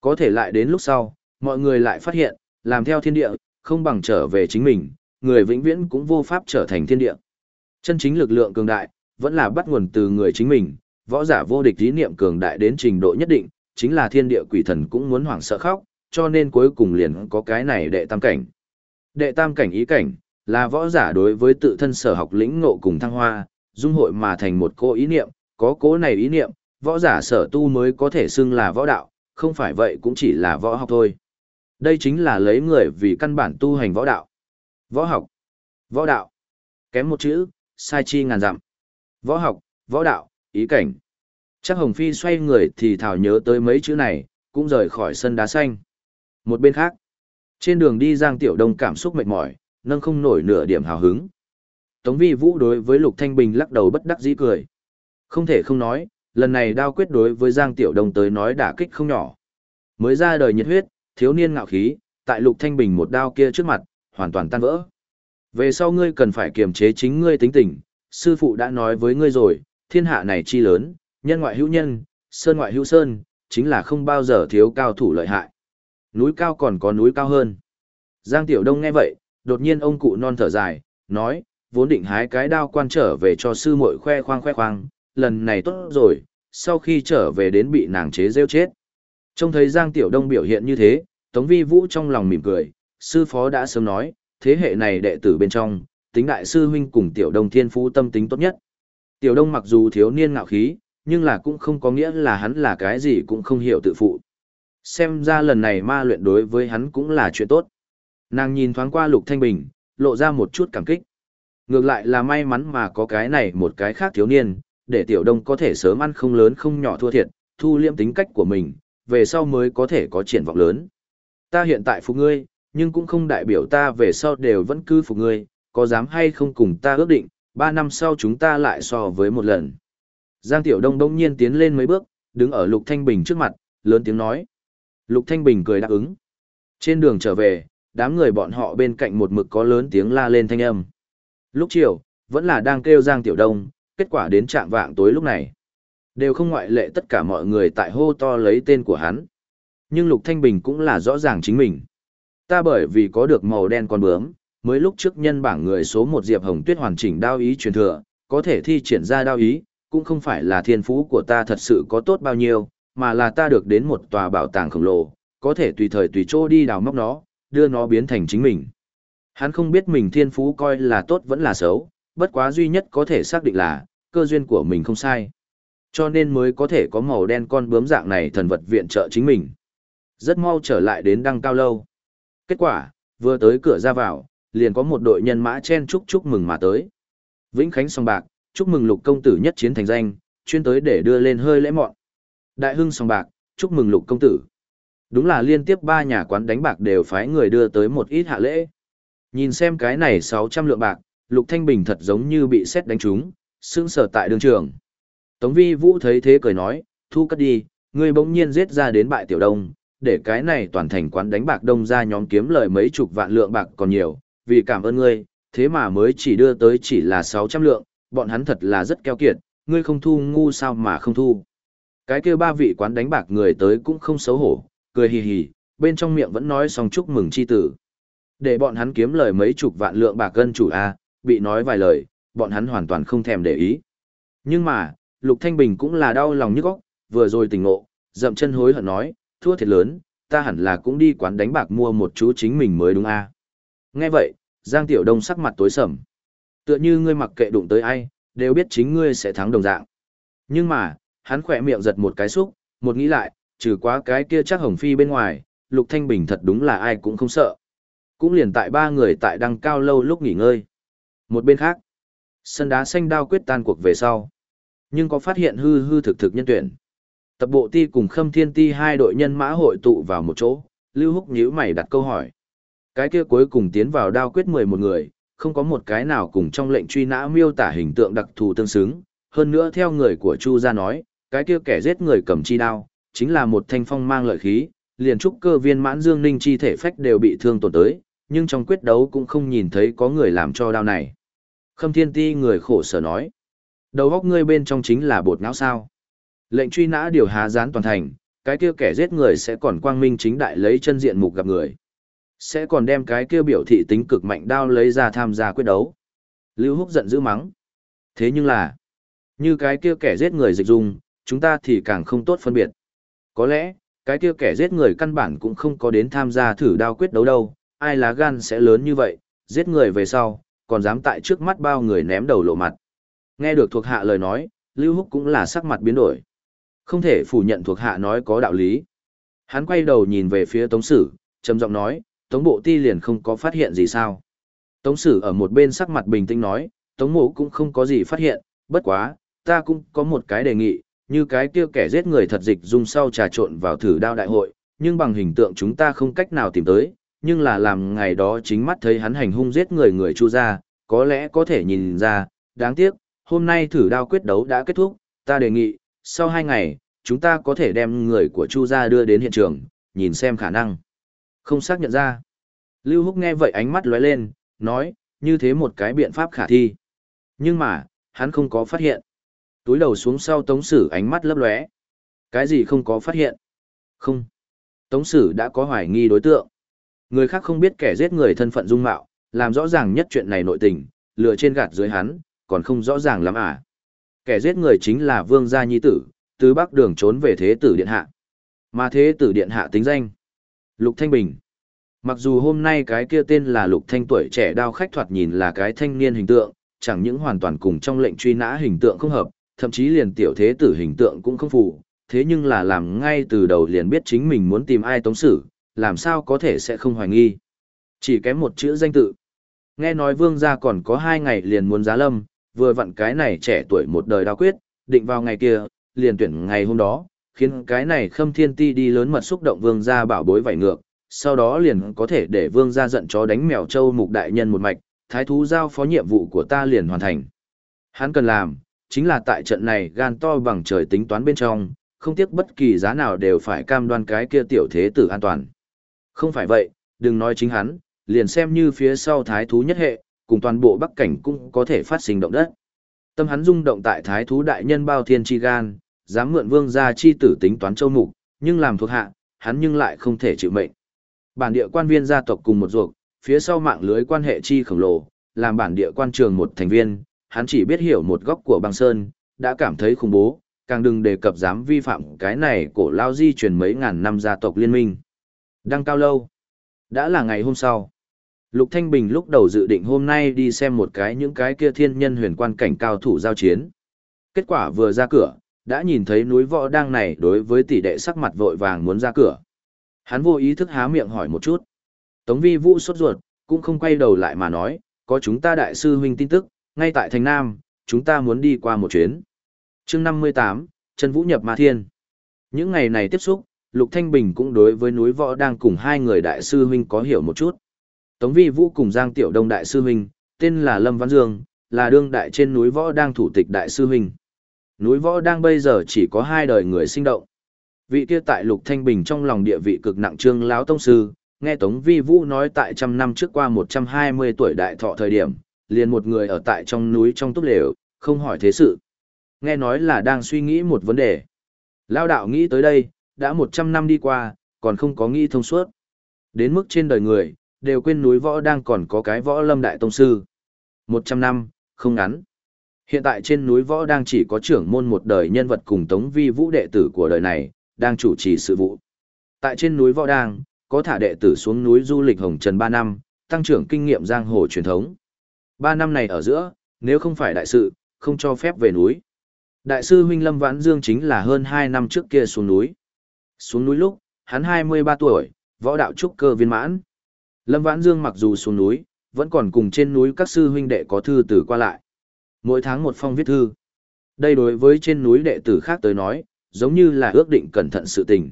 Có thể lại đến lúc sau, mọi người lại phát hiện, làm theo thiên địa, không bằng trở về chính mình, người vĩnh viễn cũng vô pháp trở thành thiên địa. Chân chính lực lượng cường đại, vẫn là bắt nguồn từ người chính mình, võ giả vô địch ý niệm cường đại đến trình độ nhất định, chính là thiên địa quỷ thần cũng muốn hoảng sợ khóc, cho nên cuối cùng liền có cái này đệ tam cảnh. Đệ tam cảnh ý cảnh, là võ giả đối với tự thân sở học lĩnh ngộ cùng thăng hoa, dung hội mà thành một cô ý niệm, có cố này ý niệm, võ giả sở tu mới có thể xưng là võ đạo, không phải vậy cũng chỉ là võ học thôi. Đây chính là lấy người vì căn bản tu hành võ đạo. Võ học, võ đạo, kém một chữ, sai chi ngàn dặm. Võ học, võ đạo, ý cảnh. Chắc Hồng Phi xoay người thì thảo nhớ tới mấy chữ này, cũng rời khỏi sân đá xanh. Một bên khác, trên đường đi Giang Tiểu Đông cảm xúc mệt mỏi, nâng không nổi nửa điểm hào hứng. Tống Vi Vũ đối với Lục Thanh Bình lắc đầu bất đắc dĩ cười. Không thể không nói, lần này đao quyết đối với Giang Tiểu Đông tới nói đả kích không nhỏ. Mới ra đời nhiệt huyết, thiếu niên ngạo khí, tại Lục Thanh Bình một đao kia trước mặt, hoàn toàn tan vỡ. Về sau ngươi cần phải kiềm chế chính ngươi tính tình, sư phụ đã nói với ngươi rồi, thiên hạ này chi lớn, nhân ngoại hữu nhân, sơn ngoại hữu sơn, chính là không bao giờ thiếu cao thủ lợi hại. Núi cao còn có núi cao hơn. Giang Tiểu Đông nghe vậy, đột nhiên ông cụ non thở dài, nói, vốn định hái cái đao quan trở về cho sư muội khoe khoang khoe khoang, lần này tốt rồi, sau khi trở về đến bị nàng chế rêu chết. Trông thấy Giang Tiểu Đông biểu hiện như thế, Tống Vi Vũ trong lòng mỉm cười, sư phó đã sớm nói, thế hệ này đệ tử bên trong, tính đại sư huynh cùng Tiểu Đông thiên phú tâm tính tốt nhất. Tiểu Đông mặc dù thiếu niên ngạo khí, nhưng là cũng không có nghĩa là hắn là cái gì cũng không hiểu tự phụ. Xem ra lần này ma luyện đối với hắn cũng là chuyện tốt. Nàng nhìn thoáng qua Lục Thanh Bình, lộ ra một chút cảm kích. Ngược lại là may mắn mà có cái này một cái khác thiếu niên, để tiểu đông có thể sớm ăn không lớn không nhỏ thua thiệt, thu liêm tính cách của mình, về sau mới có thể có triển vọng lớn. Ta hiện tại phục ngươi, nhưng cũng không đại biểu ta về sau đều vẫn cứ phục ngươi, có dám hay không cùng ta ước định, ba năm sau chúng ta lại so với một lần. Giang Tiểu Đông đông nhiên tiến lên mấy bước, đứng ở Lục Thanh Bình trước mặt, lớn tiếng nói. Lục Thanh Bình cười đáp ứng. Trên đường trở về, đám người bọn họ bên cạnh một mực có lớn tiếng la lên thanh âm. Lúc chiều, vẫn là đang kêu Giang Tiểu Đông, kết quả đến trạng vạng tối lúc này. Đều không ngoại lệ tất cả mọi người tại hô to lấy tên của hắn. Nhưng Lục Thanh Bình cũng là rõ ràng chính mình. Ta bởi vì có được màu đen con bướm, mới lúc trước nhân bảng người số một Diệp Hồng Tuyết hoàn chỉnh đao ý truyền thừa, có thể thi triển ra đao ý, cũng không phải là thiên phú của ta thật sự có tốt bao nhiêu, mà là ta được đến một tòa bảo tàng khổng lồ, có thể tùy thời tùy chỗ đi đào móc nó, đưa nó biến thành chính mình. Hắn không biết mình thiên phú coi là tốt vẫn là xấu, bất quá duy nhất có thể xác định là, cơ duyên của mình không sai. Cho nên mới có thể có màu đen con bướm dạng này thần vật viện trợ chính mình. Rất mau trở lại đến đăng cao lâu. Kết quả, vừa tới cửa ra vào, liền có một đội nhân mã chen chúc chúc mừng mà tới. Vĩnh Khánh song bạc, chúc mừng lục công tử nhất chiến thành danh, chuyên tới để đưa lên hơi lễ mọn. Đại hưng sòng bạc, chúc mừng lục công tử. Đúng là liên tiếp ba nhà quán đánh bạc đều phái người đưa tới một ít hạ lễ. Nhìn xem cái này 600 lượng bạc, lục thanh bình thật giống như bị xét đánh trúng, sững sờ tại đường trường. Tống vi vũ thấy thế cười nói, thu cất đi, ngươi bỗng nhiên giết ra đến bại tiểu đông, để cái này toàn thành quán đánh bạc đông ra nhóm kiếm lời mấy chục vạn lượng bạc còn nhiều, vì cảm ơn ngươi, thế mà mới chỉ đưa tới chỉ là 600 lượng, bọn hắn thật là rất keo kiệt, ngươi không thu ngu sao mà không thu. Cái kia ba vị quán đánh bạc người tới cũng không xấu hổ, cười hì hì, bên trong miệng vẫn nói xong chúc mừng chi tử. Để bọn hắn kiếm lời mấy chục vạn lượng bạc gân chủ A, bị nói vài lời, bọn hắn hoàn toàn không thèm để ý. Nhưng mà, Lục Thanh Bình cũng là đau lòng nhức óc, vừa rồi tỉnh ngộ, dậm chân hối hận nói, thua thiệt lớn, ta hẳn là cũng đi quán đánh bạc mua một chú chính mình mới đúng a. Nghe vậy, Giang Tiểu Đông sắc mặt tối sầm. Tựa như ngươi mặc kệ đụng tới ai, đều biết chính ngươi sẽ thắng đồng dạng. Nhưng mà, hắn khỏe miệng giật một cái xúc, một nghĩ lại, trừ quá cái kia chắc hồng phi bên ngoài, Lục Thanh Bình thật đúng là ai cũng không sợ. Cũng liền tại ba người tại đăng cao lâu lúc nghỉ ngơi. Một bên khác, sân đá xanh đao quyết tan cuộc về sau. Nhưng có phát hiện hư hư thực thực nhân tuyển. Tập bộ ti cùng khâm thiên ti hai đội nhân mã hội tụ vào một chỗ, Lưu Húc nhíu mày đặt câu hỏi. Cái kia cuối cùng tiến vào đao quyết mười một người, không có một cái nào cùng trong lệnh truy nã miêu tả hình tượng đặc thù tương xứng. Hơn nữa theo người của Chu gia nói, cái kia kẻ giết người cầm chi đao, chính là một thanh phong mang lợi khí, liền trúc cơ viên mãn dương ninh chi thể phách đều bị thương tổn tới, nhưng trong quyết đấu cũng không nhìn thấy có người làm cho đao này. Khâm thiên ti người khổ sở nói. Đầu góc ngươi bên trong chính là bột não sao. Lệnh truy nã điều hà gián toàn thành, cái kia kẻ giết người sẽ còn quang minh chính đại lấy chân diện mục gặp người. Sẽ còn đem cái kia biểu thị tính cực mạnh đao lấy ra tham gia quyết đấu. Lưu Húc giận dữ mắng. Thế nhưng là, như cái kia kẻ giết người dịch dung, chúng ta thì càng không tốt phân biệt. Có lẽ, cái kia kẻ giết người căn bản cũng không có đến tham gia thử đao quyết đấu đâu, ai lá gan sẽ lớn như vậy, giết người về sau, còn dám tại trước mắt bao người ném đầu lộ mặt. Nghe được thuộc hạ lời nói, Lưu Húc cũng là sắc mặt biến đổi. Không thể phủ nhận thuộc hạ nói có đạo lý. Hắn quay đầu nhìn về phía Tống Sử, trầm giọng nói, Tống Bộ Ti liền không có phát hiện gì sao. Tống Sử ở một bên sắc mặt bình tĩnh nói, Tống Mộ cũng không có gì phát hiện, bất quá, ta cũng có một cái đề nghị, như cái kia kẻ giết người thật dịch dung sau trà trộn vào thử đao đại hội, nhưng bằng hình tượng chúng ta không cách nào tìm tới, nhưng là làm ngày đó chính mắt thấy hắn hành hung giết người người chu ra, có lẽ có thể nhìn ra, đáng tiếc, hôm nay thử đao quyết đấu đã kết thúc, ta đề nghị, sau hai ngày, chúng ta có thể đem người của Chu gia đưa đến hiện trường, nhìn xem khả năng. Không xác nhận ra. Lưu Húc nghe vậy ánh mắt lóe lên, nói, như thế một cái biện pháp khả thi. Nhưng mà, hắn không có phát hiện. Túi đầu xuống sau Tống Sử ánh mắt lấp lóe. Cái gì không có phát hiện? Không. Tống Sử đã có hoài nghi đối tượng. Người khác không biết kẻ giết người thân phận dung mạo, làm rõ ràng nhất chuyện này nội tình, lừa trên gạt dưới hắn, còn không rõ ràng lắm à. Kẻ giết người chính là vương gia nhi tử, từ bắc đường trốn về thế tử điện hạ. Mà thế tử điện hạ tính danh. Lục Thanh Bình. Mặc dù hôm nay cái kia tên là Lục Thanh tuổi trẻ đao khách thoạt nhìn là cái thanh niên hình tượng, chẳng những hoàn toàn cùng trong lệnh truy nã hình tượng không hợp, thậm chí liền tiểu thế tử hình tượng cũng không phù, thế nhưng là làm ngay từ đầu liền biết chính mình muốn tìm ai tống xử, làm sao có thể sẽ không hoài nghi. Chỉ kém một chữ danh tự. Nghe nói vương gia còn có hai ngày liền muốn giá lâm, vừa vặn cái này trẻ tuổi một đời đao quyết, định vào ngày kia, liền tuyển ngày hôm đó, khiến cái này khâm thiên ti đi lớn mật xúc động vương gia bảo bối vảy ngược, sau đó liền có thể để vương gia giận chó đánh mèo châu mục đại nhân một mạch, thái thú giao phó nhiệm vụ của ta liền hoàn thành. Hắn cần làm, chính là tại trận này gan to bằng trời tính toán bên trong, không tiếc bất kỳ giá nào đều phải cam đoan cái kia tiểu thế tử an toàn. Không phải vậy, đừng nói chính hắn, liền xem như phía sau thái thú nhất hệ, cùng toàn bộ bắc cảnh cũng có thể phát sinh động đất. Tâm hắn rung động tại thái thú đại nhân bao thiên chi gan, dám mượn vương gia chi tử tính toán châu mục, nhưng làm thuộc hạ, hắn nhưng lại không thể chịu mệnh. Bản địa quan viên gia tộc cùng một ruột, phía sau mạng lưới quan hệ chi khổng lồ, làm bản địa quan trường một thành viên, hắn chỉ biết hiểu một góc của băng sơn, đã cảm thấy khủng bố, càng đừng đề cập dám vi phạm cái này cổ lao di truyền mấy ngàn năm gia tộc liên minh. Đăng cao lâu. Đã là ngày hôm sau. Lục Thanh Bình lúc đầu dự định hôm nay đi xem một cái những cái kia thiên nhân huyền quan cảnh cao thủ giao chiến. Kết quả vừa ra cửa, đã nhìn thấy núi võ đang này đối với tỷ đệ sắc mặt vội vàng muốn ra cửa. Hắn vô ý thức há miệng hỏi một chút. Tống vi vũ sốt ruột, cũng không quay đầu lại mà nói, có chúng ta đại sư huynh tin tức, ngay tại thành Nam, chúng ta muốn đi qua một chuyến. chương 58, Trần Vũ nhập Ma Thiên. Những ngày này tiếp xúc, Lục Thanh Bình cũng đối với núi võ đang cùng hai người đại sư huynh có hiểu một chút. Tống Vi Vũ cùng Giang Tiểu Đông đại sư huynh, tên là Lâm Văn Dương, là đương đại trên núi võ đang thủ tịch đại sư huynh. Núi võ đang bây giờ chỉ có hai đời người sinh động. Vị kia tại Lục Thanh Bình trong lòng địa vị cực nặng trương lão tông sư, nghe Tống Vi Vũ nói tại trăm năm trước qua 120 tuổi đại thọ thời điểm, liền một người ở tại trong núi trong túp lều, không hỏi thế sự. Nghe nói là đang suy nghĩ một vấn đề. Lao đạo nghĩ tới đây, đã 100 năm đi qua, còn không có nghĩ thông suốt. Đến mức trên đời người, đều quên núi võ đang còn có cái võ lâm đại tông sư. 100 năm, không ngắn. Hiện tại trên núi võ đang chỉ có trưởng môn một đời nhân vật cùng tống vi vũ đệ tử của đời này, đang chủ trì sự vụ. Tại trên núi võ đang, có thả đệ tử xuống núi du lịch Hồng Trần 3 năm, tăng trưởng kinh nghiệm giang hồ truyền thống. 3 năm này ở giữa, nếu không phải đại sự, không cho phép về núi. Đại sư huynh Lâm Vãn Dương chính là hơn 2 năm trước kia xuống núi. Xuống núi lúc, hắn 23 tuổi, võ đạo trúc cơ viên mãn. Lâm Vãn Dương mặc dù xuống núi, vẫn còn cùng trên núi các sư huynh đệ có thư từ qua lại. Mỗi tháng một phong viết thư. Đây đối với trên núi đệ tử khác tới nói, giống như là ước định cẩn thận sự tình.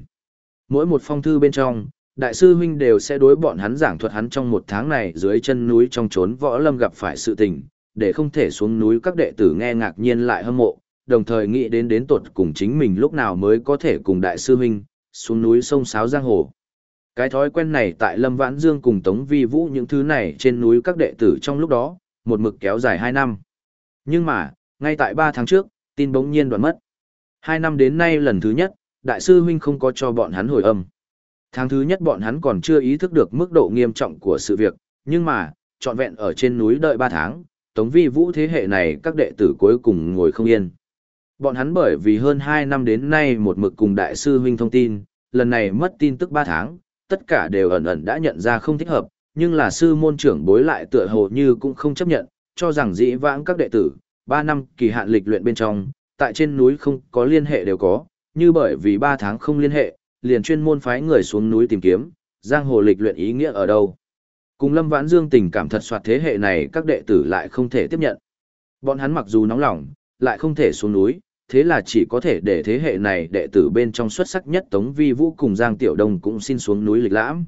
Mỗi một phong thư bên trong, đại sư huynh đều sẽ đối bọn hắn giảng thuật hắn trong một tháng này dưới chân núi trong trốn võ lâm gặp phải sự tình, để không thể xuống núi các đệ tử nghe ngạc nhiên lại hâm mộ, đồng thời nghĩ đến đến tuột cùng chính mình lúc nào mới có thể cùng đại sư huynh xuống núi sông sáo giang hồ. Cái thói quen này tại Lâm Vãn Dương cùng Tống Vi Vũ những thứ này trên núi các đệ tử trong lúc đó, một mực kéo dài 2 năm. Nhưng mà, ngay tại 3 tháng trước, tin bỗng nhiên đoạn mất. 2 năm đến nay lần thứ nhất, đại sư huynh không có cho bọn hắn hồi âm. Tháng thứ nhất bọn hắn còn chưa ý thức được mức độ nghiêm trọng của sự việc, nhưng mà, trọn vẹn ở trên núi đợi 3 tháng, Tống Vi Vũ thế hệ này các đệ tử cuối cùng ngồi không yên. Bọn hắn bởi vì hơn 2 năm đến nay một mực cùng đại sư huynh thông tin, lần này mất tin tức 3 tháng, tất cả đều ẩn ẩn đã nhận ra không thích hợp, nhưng là sư môn trưởng bối lại tựa hồ như cũng không chấp nhận, cho rằng dĩ vãng các đệ tử, 3 năm kỳ hạn lịch luyện bên trong, tại trên núi không có liên hệ đều có, như bởi vì 3 tháng không liên hệ, liền chuyên môn phái người xuống núi tìm kiếm, giang hồ lịch luyện ý nghĩa ở đâu. Cùng Lâm Vãn Dương tình cảm thật soạt thế hệ này các đệ tử lại không thể tiếp nhận. Bọn hắn mặc dù nóng lòng, lại không thể xuống núi, thế là chỉ có thể để thế hệ này đệ tử bên trong xuất sắc nhất Tống Vi Vũ cùng Giang Tiểu Đông cũng xin xuống núi lịch lãm.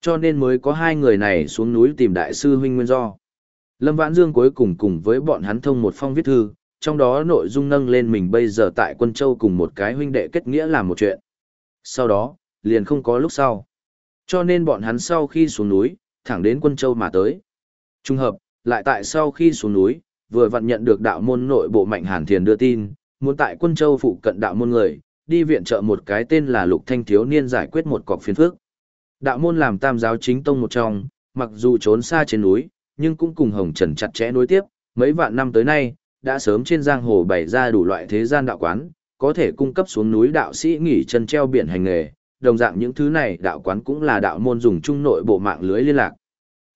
Cho nên mới có hai người này xuống núi tìm đại sư huynh nguyên do. Lâm Vãn Dương cuối cùng cùng với bọn hắn thông một phong viết thư, trong đó nội dung nâng lên mình bây giờ tại Quân Châu cùng một cái huynh đệ kết nghĩa làm một chuyện. Sau đó, liền không có lúc sau. Cho nên bọn hắn sau khi xuống núi, thẳng đến Quân Châu mà tới. Trung hợp, lại tại sau khi xuống núi, vừa vặn nhận được đạo môn nội bộ Mạnh Hàn Thiền đưa tin, muốn tại quân châu phụ cận đạo môn người, đi viện trợ một cái tên là Lục Thanh thiếu niên giải quyết một cọc phiền phức. Đạo môn làm tam giáo chính tông một trong, mặc dù trốn xa trên núi, nhưng cũng cùng Hồng Trần chặt chẽ nối tiếp, mấy vạn năm tới nay, đã sớm trên giang hồ bày ra đủ loại thế gian đạo quán, có thể cung cấp xuống núi đạo sĩ nghỉ chân treo biển hành nghề, đồng dạng những thứ này đạo quán cũng là đạo môn dùng chung nội bộ mạng lưới liên lạc.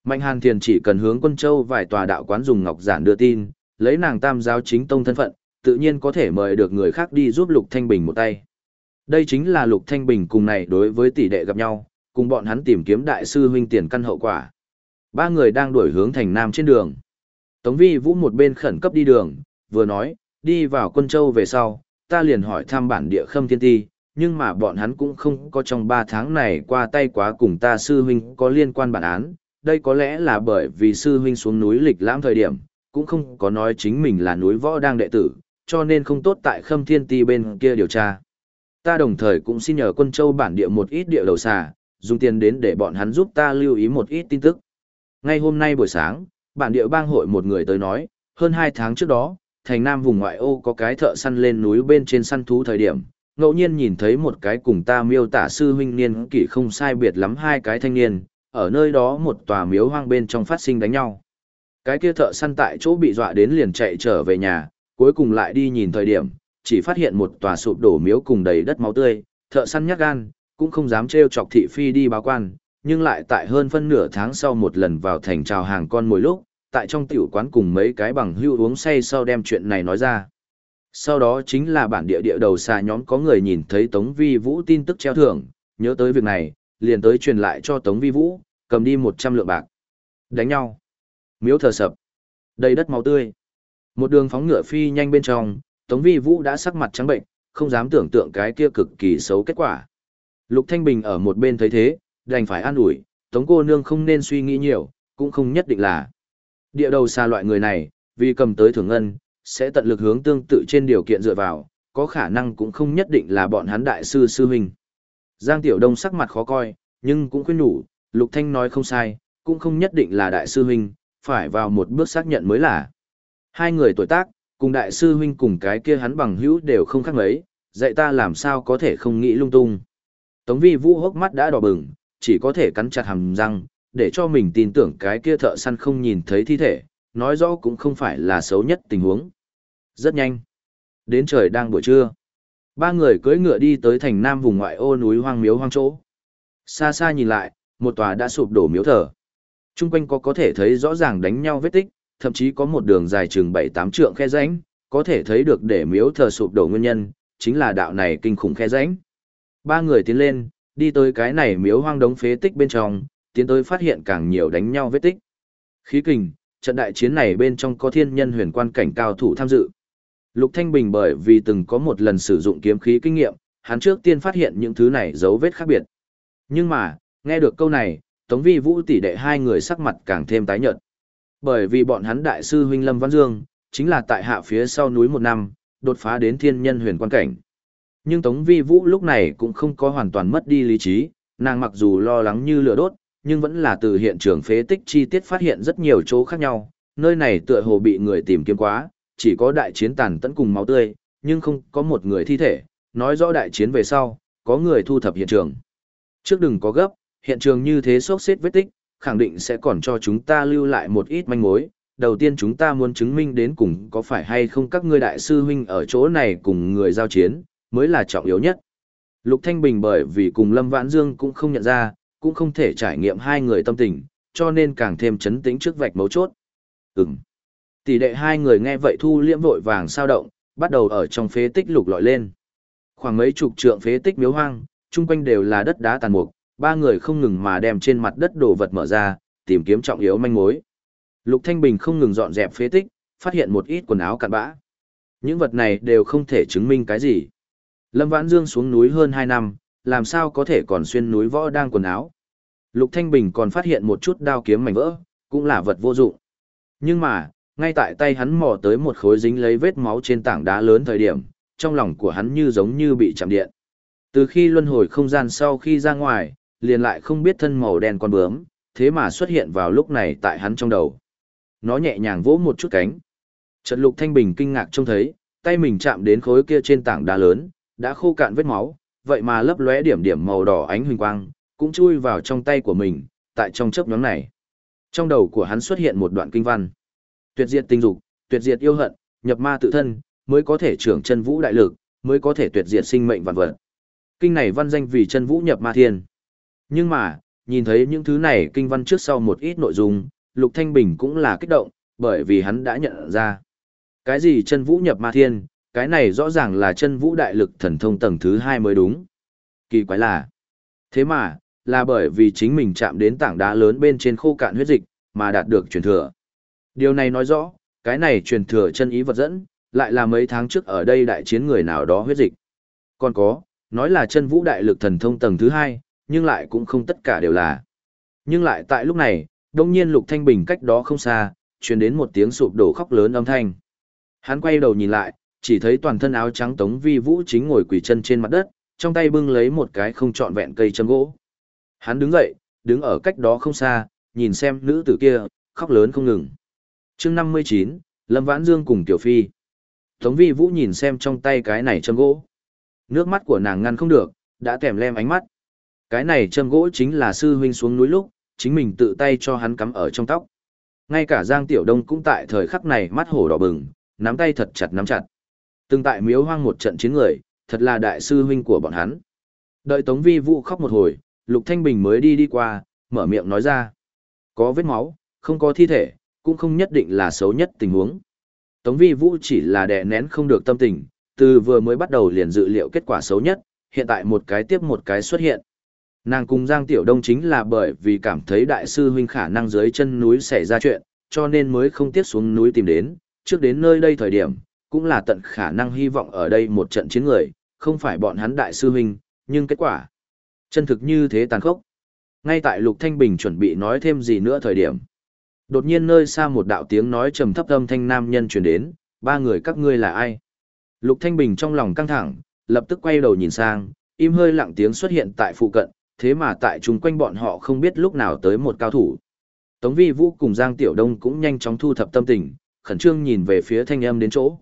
Mạnh Hàn Thiền chỉ cần hướng quân châu vài tòa đạo quán dùng ngọc giản đưa tin, lấy nàng tam giáo chính tông thân phận, tự nhiên có thể mời được người khác đi giúp Lục Thanh Bình một tay. Đây chính là Lục Thanh Bình cùng này đối với tỷ đệ gặp nhau, cùng bọn hắn tìm kiếm đại sư huynh tiền căn hậu quả. Ba người đang đuổi hướng thành nam trên đường. Tống Vi Vũ một bên khẩn cấp đi đường, vừa nói, Đi vào quân châu về sau, ta liền hỏi thăm bản địa khâm thiên ti, nhưng mà bọn hắn cũng không có trong ba tháng này qua tay quá cùng ta sư huynh có liên quan bản án. Đây có lẽ là bởi vì sư huynh xuống núi lịch lãm thời điểm, cũng không có nói chính mình là núi võ đang đệ tử, cho nên không tốt tại khâm thiên ti bên kia điều tra. Ta đồng thời cũng xin nhờ quân châu bản địa một ít địa đầu xà, dùng tiền đến để bọn hắn giúp ta lưu ý một ít tin tức. Ngay hôm nay buổi sáng, bản địa bang hội một người tới nói, hơn 2 tháng trước đó, thành nam vùng ngoại ô có cái thợ săn lên núi bên trên săn thú thời điểm, ngẫu nhiên nhìn thấy một cái cùng ta miêu tả sư huynh niên kỷ không sai biệt lắm hai cái thanh niên, ở nơi đó một tòa miếu hoang bên trong phát sinh đánh nhau. Cái kia thợ săn tại chỗ bị dọa đến liền chạy trở về nhà, cuối cùng lại đi nhìn thời điểm, chỉ phát hiện một tòa sụp đổ miếu cùng đầy đất máu tươi, thợ săn nhát gan, cũng không dám trêu chọc thị phi đi báo quan, nhưng lại tại hơn phân nửa tháng sau một lần vào thành chào hàng con mồi lúc, tại trong tiểu quán cùng mấy cái bằng hưu uống say sau đem chuyện này nói ra. Sau đó chính là bản địa địa đầu xà nhóm có người nhìn thấy Tống Vi Vũ tin tức treo thưởng, nhớ tới việc này, liền tới truyền lại cho Tống Vi Vũ, cầm đi 100 lượng bạc. Đánh nhau. Miếu thờ sập. Đầy đất máu tươi. Một đường phóng ngựa phi nhanh bên trong, Tống Vi Vũ đã sắc mặt trắng bệnh, không dám tưởng tượng cái kia cực kỳ xấu kết quả. Lục Thanh Bình ở một bên thấy thế, đành phải an ủi, Tống cô nương không nên suy nghĩ nhiều, cũng không nhất định là. Địa đầu xa loại người này, vì cầm tới thưởng ngân, sẽ tận lực hướng tương tự trên điều kiện dựa vào, có khả năng cũng không nhất định là bọn hắn đại sư sư huynh. Giang Tiểu Đông sắc mặt khó coi, nhưng cũng khuyên nhủ, Lục Thanh nói không sai, cũng không nhất định là đại sư huynh, phải vào một bước xác nhận mới là. Hai người tuổi tác, cùng đại sư huynh cùng cái kia hắn bằng hữu đều không khác mấy, dạy ta làm sao có thể không nghĩ lung tung. Tống vi vũ hốc mắt đã đỏ bừng, chỉ có thể cắn chặt hàm răng, để cho mình tin tưởng cái kia thợ săn không nhìn thấy thi thể, nói rõ cũng không phải là xấu nhất tình huống. Rất nhanh. Đến trời đang buổi trưa. Ba người cưỡi ngựa đi tới thành nam vùng ngoại ô núi hoang miếu hoang chỗ. Xa xa nhìn lại, một tòa đã sụp đổ miếu thờ. Trung quanh có có thể thấy rõ ràng đánh nhau vết tích, thậm chí có một đường dài chừng 7-8 trượng khe rãnh, có thể thấy được để miếu thờ sụp đổ nguyên nhân, chính là đạo này kinh khủng khe rãnh. Ba người tiến lên, đi tới cái này miếu hoang đống phế tích bên trong, tiến tới phát hiện càng nhiều đánh nhau vết tích. Khí kình, trận đại chiến này bên trong có thiên nhân huyền quan cảnh cao thủ tham dự. Lục Thanh Bình bởi vì từng có một lần sử dụng kiếm khí kinh nghiệm, hắn trước tiên phát hiện những thứ này dấu vết khác biệt. Nhưng mà, nghe được câu này, Tống Vi Vũ tỷ đệ hai người sắc mặt càng thêm tái nhợt. Bởi vì bọn hắn đại sư huynh Lâm Văn Dương, chính là tại hạ phía sau núi một năm, đột phá đến thiên nhân huyền quan cảnh. Nhưng Tống Vi Vũ lúc này cũng không có hoàn toàn mất đi lý trí, nàng mặc dù lo lắng như lửa đốt, nhưng vẫn là từ hiện trường phế tích chi tiết phát hiện rất nhiều chỗ khác nhau, nơi này tựa hồ bị người tìm kiếm quá, chỉ có đại chiến tàn tẫn cùng máu tươi, nhưng không có một người thi thể, nói rõ đại chiến về sau, có người thu thập hiện trường. Trước đừng có gấp, hiện trường như thế sốc xếp vết tích, khẳng định sẽ còn cho chúng ta lưu lại một ít manh mối. Đầu tiên chúng ta muốn chứng minh đến cùng có phải hay không các ngươi đại sư huynh ở chỗ này cùng người giao chiến, mới là trọng yếu nhất. Lục Thanh Bình bởi vì cùng Lâm Vãn Dương cũng không nhận ra, cũng không thể trải nghiệm hai người tâm tình, cho nên càng thêm chấn tĩnh trước vạch mấu chốt. Ừm. Tỷ đệ hai người nghe vậy thu liễm vội vàng sao động, bắt đầu ở trong phế tích lục lọi lên. Khoảng mấy chục trượng phế tích miếu hoang, chung quanh đều là đất đá tàn mục, ba người không ngừng mà đem trên mặt đất đồ vật mở ra, tìm kiếm trọng yếu manh mối. Lục Thanh Bình không ngừng dọn dẹp phế tích, phát hiện một ít quần áo cặn bã. Những vật này đều không thể chứng minh cái gì. Lâm Vãn Dương xuống núi hơn 2 năm, làm sao có thể còn xuyên núi võ đang quần áo. Lục Thanh Bình còn phát hiện một chút đao kiếm mảnh vỡ, cũng là vật vô dụng. Nhưng mà, ngay tại tay hắn mò tới một khối dính lấy vết máu trên tảng đá lớn thời điểm, trong lòng của hắn như giống như bị chạm điện. Từ khi luân hồi không gian sau khi ra ngoài, liền lại không biết thân màu đen con bướm, thế mà xuất hiện vào lúc này tại hắn trong đầu. Nó nhẹ nhàng vỗ một chút cánh. Trận lục thanh bình kinh ngạc trông thấy, tay mình chạm đến khối kia trên tảng đá lớn, đã khô cạn vết máu, vậy mà lấp lóe điểm điểm màu đỏ ánh huỳnh quang, cũng chui vào trong tay của mình, tại trong chớp nhóm này. Trong đầu của hắn xuất hiện một đoạn kinh văn. Tuyệt diệt tình dục, tuyệt diệt yêu hận, nhập ma tự thân, mới có thể trưởng chân vũ đại lực, mới có thể tuyệt diệt sinh mệnh vạn vật. Kinh này văn danh vì chân vũ nhập ma thiên. Nhưng mà, nhìn thấy những thứ này kinh văn trước sau một ít nội dung, Lục Thanh Bình cũng là kích động, bởi vì hắn đã nhận ra. Cái gì chân vũ nhập ma thiên, cái này rõ ràng là chân vũ đại lực thần thông tầng thứ hai mới đúng. Kỳ quái là, thế mà, là bởi vì chính mình chạm đến tảng đá lớn bên trên khô cạn huyết dịch, mà đạt được truyền thừa. Điều này nói rõ, cái này truyền thừa chân ý vật dẫn, lại là mấy tháng trước ở đây đại chiến người nào đó huyết dịch. Còn có, nói là chân vũ đại lực thần thông tầng thứ hai, nhưng lại cũng không tất cả đều là. Nhưng lại tại lúc này, đông nhiên Lục Thanh Bình cách đó không xa, truyền đến một tiếng sụp đổ khóc lớn âm thanh. Hắn quay đầu nhìn lại, chỉ thấy toàn thân áo trắng Tống Vi Vũ chính ngồi quỳ chân trên mặt đất, trong tay bưng lấy một cái không trọn vẹn cây châm gỗ. Hắn đứng dậy, đứng ở cách đó không xa, nhìn xem nữ tử kia, khóc lớn không ngừng. chương 59, Lâm Vãn Dương cùng Tiểu Phi. Tống Vi Vũ nhìn xem trong tay cái này châm gỗ. Nước mắt của nàng ngăn không được, đã kèm lem ánh mắt. Cái này châm gỗ chính là sư huynh xuống núi lúc, chính mình tự tay cho hắn cắm ở trong tóc. Ngay cả Giang Tiểu Đông cũng tại thời khắc này mắt hổ đỏ bừng, nắm tay thật chặt nắm chặt. Từng tại miếu hoang một trận chiến người, thật là đại sư huynh của bọn hắn. Đợi Tống Vi Vũ khóc một hồi, Lục Thanh Bình mới đi đi qua, mở miệng nói ra. Có vết máu, không có thi thể, cũng không nhất định là xấu nhất tình huống. Tống Vi Vũ chỉ là đè nén không được tâm tình, từ vừa mới bắt đầu liền dự liệu kết quả xấu nhất, hiện tại một cái tiếp một cái xuất hiện. Nàng cùng Giang Tiểu Đông chính là bởi vì cảm thấy đại sư huynh khả năng dưới chân núi xảy ra chuyện, cho nên mới không tiếc xuống núi tìm đến, trước đến nơi đây thời điểm, cũng là tận khả năng hy vọng ở đây một trận chiến người, không phải bọn hắn đại sư huynh, nhưng kết quả chân thực như thế tàn khốc. Ngay tại Lục Thanh Bình chuẩn bị nói thêm gì nữa thời điểm, đột nhiên nơi xa một đạo tiếng nói trầm thấp âm thanh nam nhân truyền đến, ba người các ngươi là ai? Lục Thanh Bình trong lòng căng thẳng, lập tức quay đầu nhìn sang, im hơi lặng tiếng xuất hiện tại phụ cận, thế mà tại chung quanh bọn họ không biết lúc nào tới một cao thủ. Tống Vi Vũ cùng Giang Tiểu Đông cũng nhanh chóng thu thập tâm tình, khẩn trương nhìn về phía thanh âm đến chỗ.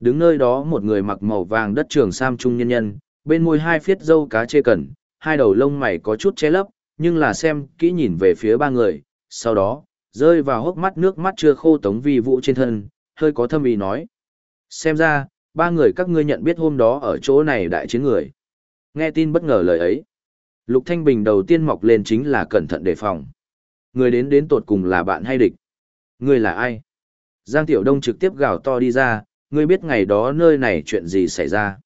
Đứng nơi đó một người mặc màu vàng đất trường sam trung nhân nhân, bên môi hai phiết dâu cá chê cẩn, hai đầu lông mày có chút che lấp, nhưng là xem kỹ nhìn về phía ba người, sau đó, rơi vào hốc mắt nước mắt chưa khô Tống Vi Vũ trên thân, hơi có thâm ý nói. Xem ra, ba người các ngươi nhận biết hôm đó ở chỗ này đại chiến người. Nghe tin bất ngờ lời ấy. Lục Thanh Bình đầu tiên mọc lên chính là cẩn thận đề phòng. Người đến đến tột cùng là bạn hay địch? Người là ai? Giang Tiểu Đông trực tiếp gào to đi ra, ngươi biết ngày đó nơi này chuyện gì xảy ra.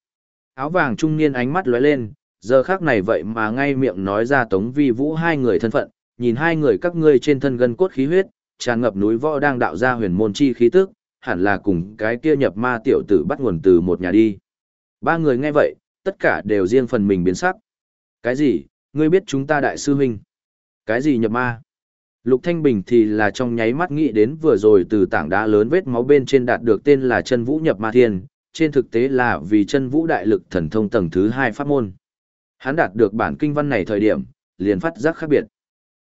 Áo vàng trung niên ánh mắt lóe lên, giờ khác này vậy mà ngay miệng nói ra Tống Vi Vũ hai người thân phận, nhìn hai người các ngươi trên thân gân cốt khí huyết, tràn ngập núi võ đang đạo ra huyền môn chi khí tức, hẳn là cùng cái kia nhập ma tiểu tử bắt nguồn từ một nhà đi. Ba người nghe vậy, tất cả đều riêng phần mình biến sắc. Cái gì, ngươi biết chúng ta đại sư huynh? Cái gì nhập ma? Lục Thanh Bình thì là trong nháy mắt nghĩ đến vừa rồi từ tảng đá lớn vết máu bên trên đạt được tên là chân vũ nhập ma thiên, trên thực tế là vì chân vũ đại lực thần thông tầng thứ hai pháp môn. Hắn đạt được bản kinh văn này thời điểm, liền phát giác khác biệt.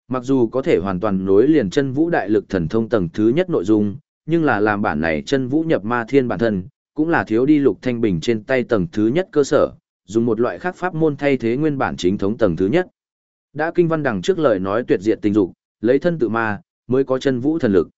Mặc dù có thể hoàn toàn nối liền chân vũ đại lực thần thông tầng thứ nhất nội dung, nhưng là làm bản này chân vũ nhập ma thiên bản thân, cũng là thiếu đi lục thanh bình trên tay tầng thứ nhất cơ sở, dùng một loại khác pháp môn thay thế nguyên bản chính thống tầng thứ nhất. Đã kinh văn đằng trước lời nói tuyệt diệt tình dục, lấy thân tự ma, mới có chân vũ thần lực.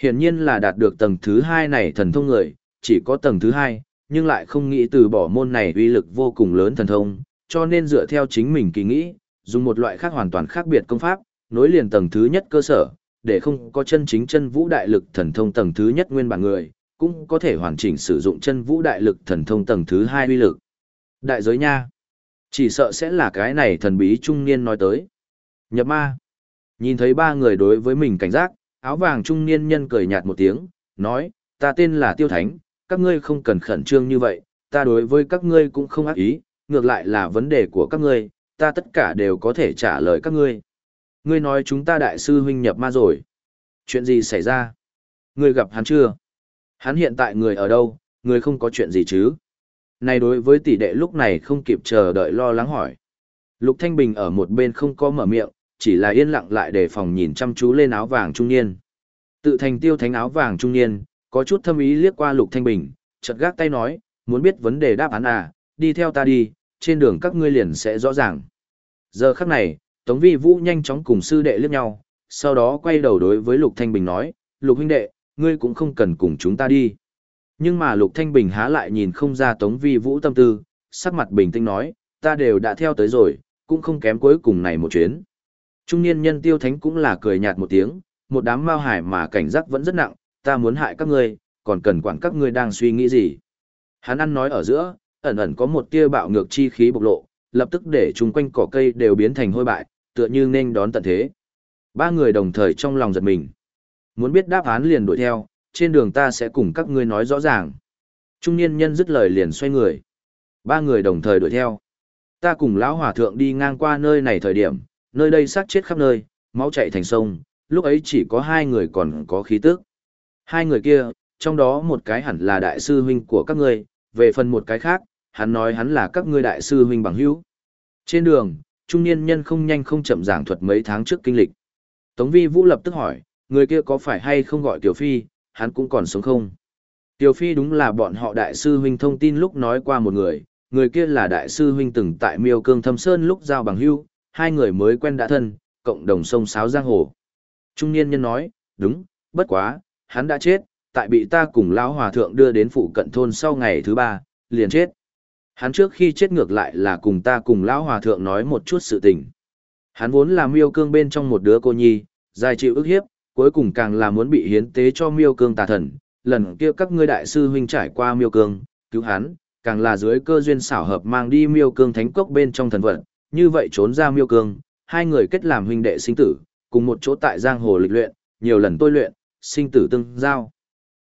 Hiển nhiên là đạt được tầng thứ hai này thần thông người, chỉ có tầng thứ hai, nhưng lại không nghĩ từ bỏ môn này uy lực vô cùng lớn thần thông, cho nên dựa theo chính mình kỳ nghĩ, dùng một loại khác hoàn toàn khác biệt công pháp, nối liền tầng thứ nhất cơ sở, để không có chân chính chân vũ đại lực thần thông tầng thứ nhất nguyên bản người, cũng có thể hoàn chỉnh sử dụng chân vũ đại lực thần thông tầng thứ hai uy lực. Đại giới nha. Chỉ sợ sẽ là cái này thần bí trung niên nói tới. Nhập ma. Nhìn thấy ba người đối với mình cảnh giác, áo vàng trung niên nhân cười nhạt một tiếng, nói, ta tên là Tiêu Thánh, các ngươi không cần khẩn trương như vậy, ta đối với các ngươi cũng không ác ý, ngược lại là vấn đề của các ngươi, ta tất cả đều có thể trả lời các ngươi. Ngươi nói chúng ta đại sư huynh nhập ma rồi. Chuyện gì xảy ra? Ngươi gặp hắn chưa? Hắn hiện tại người ở đâu, ngươi không có chuyện gì chứ? Này đối với tỷ đệ lúc này không kịp chờ đợi lo lắng hỏi. Lục Thanh Bình ở một bên không có mở miệng, chỉ là yên lặng lại để phòng nhìn chăm chú lên áo vàng trung niên. Tự thành tiêu thánh áo vàng trung niên, có chút thâm ý liếc qua Lục Thanh Bình, chợt gác tay nói, muốn biết vấn đề đáp án à, đi theo ta đi, trên đường các ngươi liền sẽ rõ ràng. Giờ khắc này, Tống Vi Vũ nhanh chóng cùng sư đệ liếc nhau, sau đó quay đầu đối với Lục Thanh Bình nói, Lục huynh đệ, ngươi cũng không cần cùng chúng ta đi. Nhưng mà Lục Thanh Bình há lại nhìn không ra Tống Vi Vũ tâm tư, sắc mặt bình tĩnh nói, ta đều đã theo tới rồi, cũng không kém cuối cùng này một chuyến. Trung niên nhân tiêu thánh cũng là cười nhạt một tiếng, một đám mao hải mà cảnh giác vẫn rất nặng, ta muốn hại các ngươi, còn cần quản các ngươi đang suy nghĩ gì. Hắn ăn nói ở giữa, ẩn ẩn có một tia bạo ngược chi khí bộc lộ, lập tức để chung quanh cỏ cây đều biến thành hôi bại, tựa như nên đón tận thế. Ba người đồng thời trong lòng giật mình. Muốn biết đáp án liền đuổi theo, trên đường ta sẽ cùng các ngươi nói rõ ràng. Trung niên nhân dứt lời liền xoay người. Ba người đồng thời đuổi theo. Ta cùng lão hòa thượng đi ngang qua nơi này thời điểm, nơi đây xác chết khắp nơi, máu chảy thành sông, lúc ấy chỉ có hai người còn có khí tức. Hai người kia, trong đó một cái hẳn là đại sư huynh của các ngươi, về phần một cái khác, hắn nói hắn là các ngươi đại sư huynh bằng hữu. Trên đường, trung niên nhân không nhanh không chậm giảng thuật mấy tháng trước kinh lịch. Tống Vi Vũ lập tức hỏi, người kia có phải hay không gọi Tiểu Phi, hắn cũng còn sống không? Tiểu Phi đúng là bọn họ đại sư huynh thông tin lúc nói qua một người, người kia là đại sư huynh từng tại Miêu Cương Thâm Sơn lúc giao bằng hữu, hai người mới quen đã thân, cộng đồng sông sáo giang hồ. Trung niên nhân nói, đúng, bất quá, hắn đã chết, tại bị ta cùng lão hòa thượng đưa đến phụ cận thôn sau ngày thứ ba, liền chết. Hắn trước khi chết ngược lại là cùng ta cùng lão hòa thượng nói một chút sự tình. Hắn vốn là miêu cương bên trong một đứa cô nhi, dài chịu ức hiếp, cuối cùng càng là muốn bị hiến tế cho miêu cương tà thần. Lần kia các ngươi đại sư huynh trải qua miêu cương, cứu hắn, càng là dưới cơ duyên xảo hợp mang đi miêu cương thánh cốc bên trong thần vận, như vậy trốn ra miêu cương, hai người kết làm huynh đệ sinh tử, cùng một chỗ tại giang hồ lịch luyện, nhiều lần tôi luyện, sinh tử tương giao.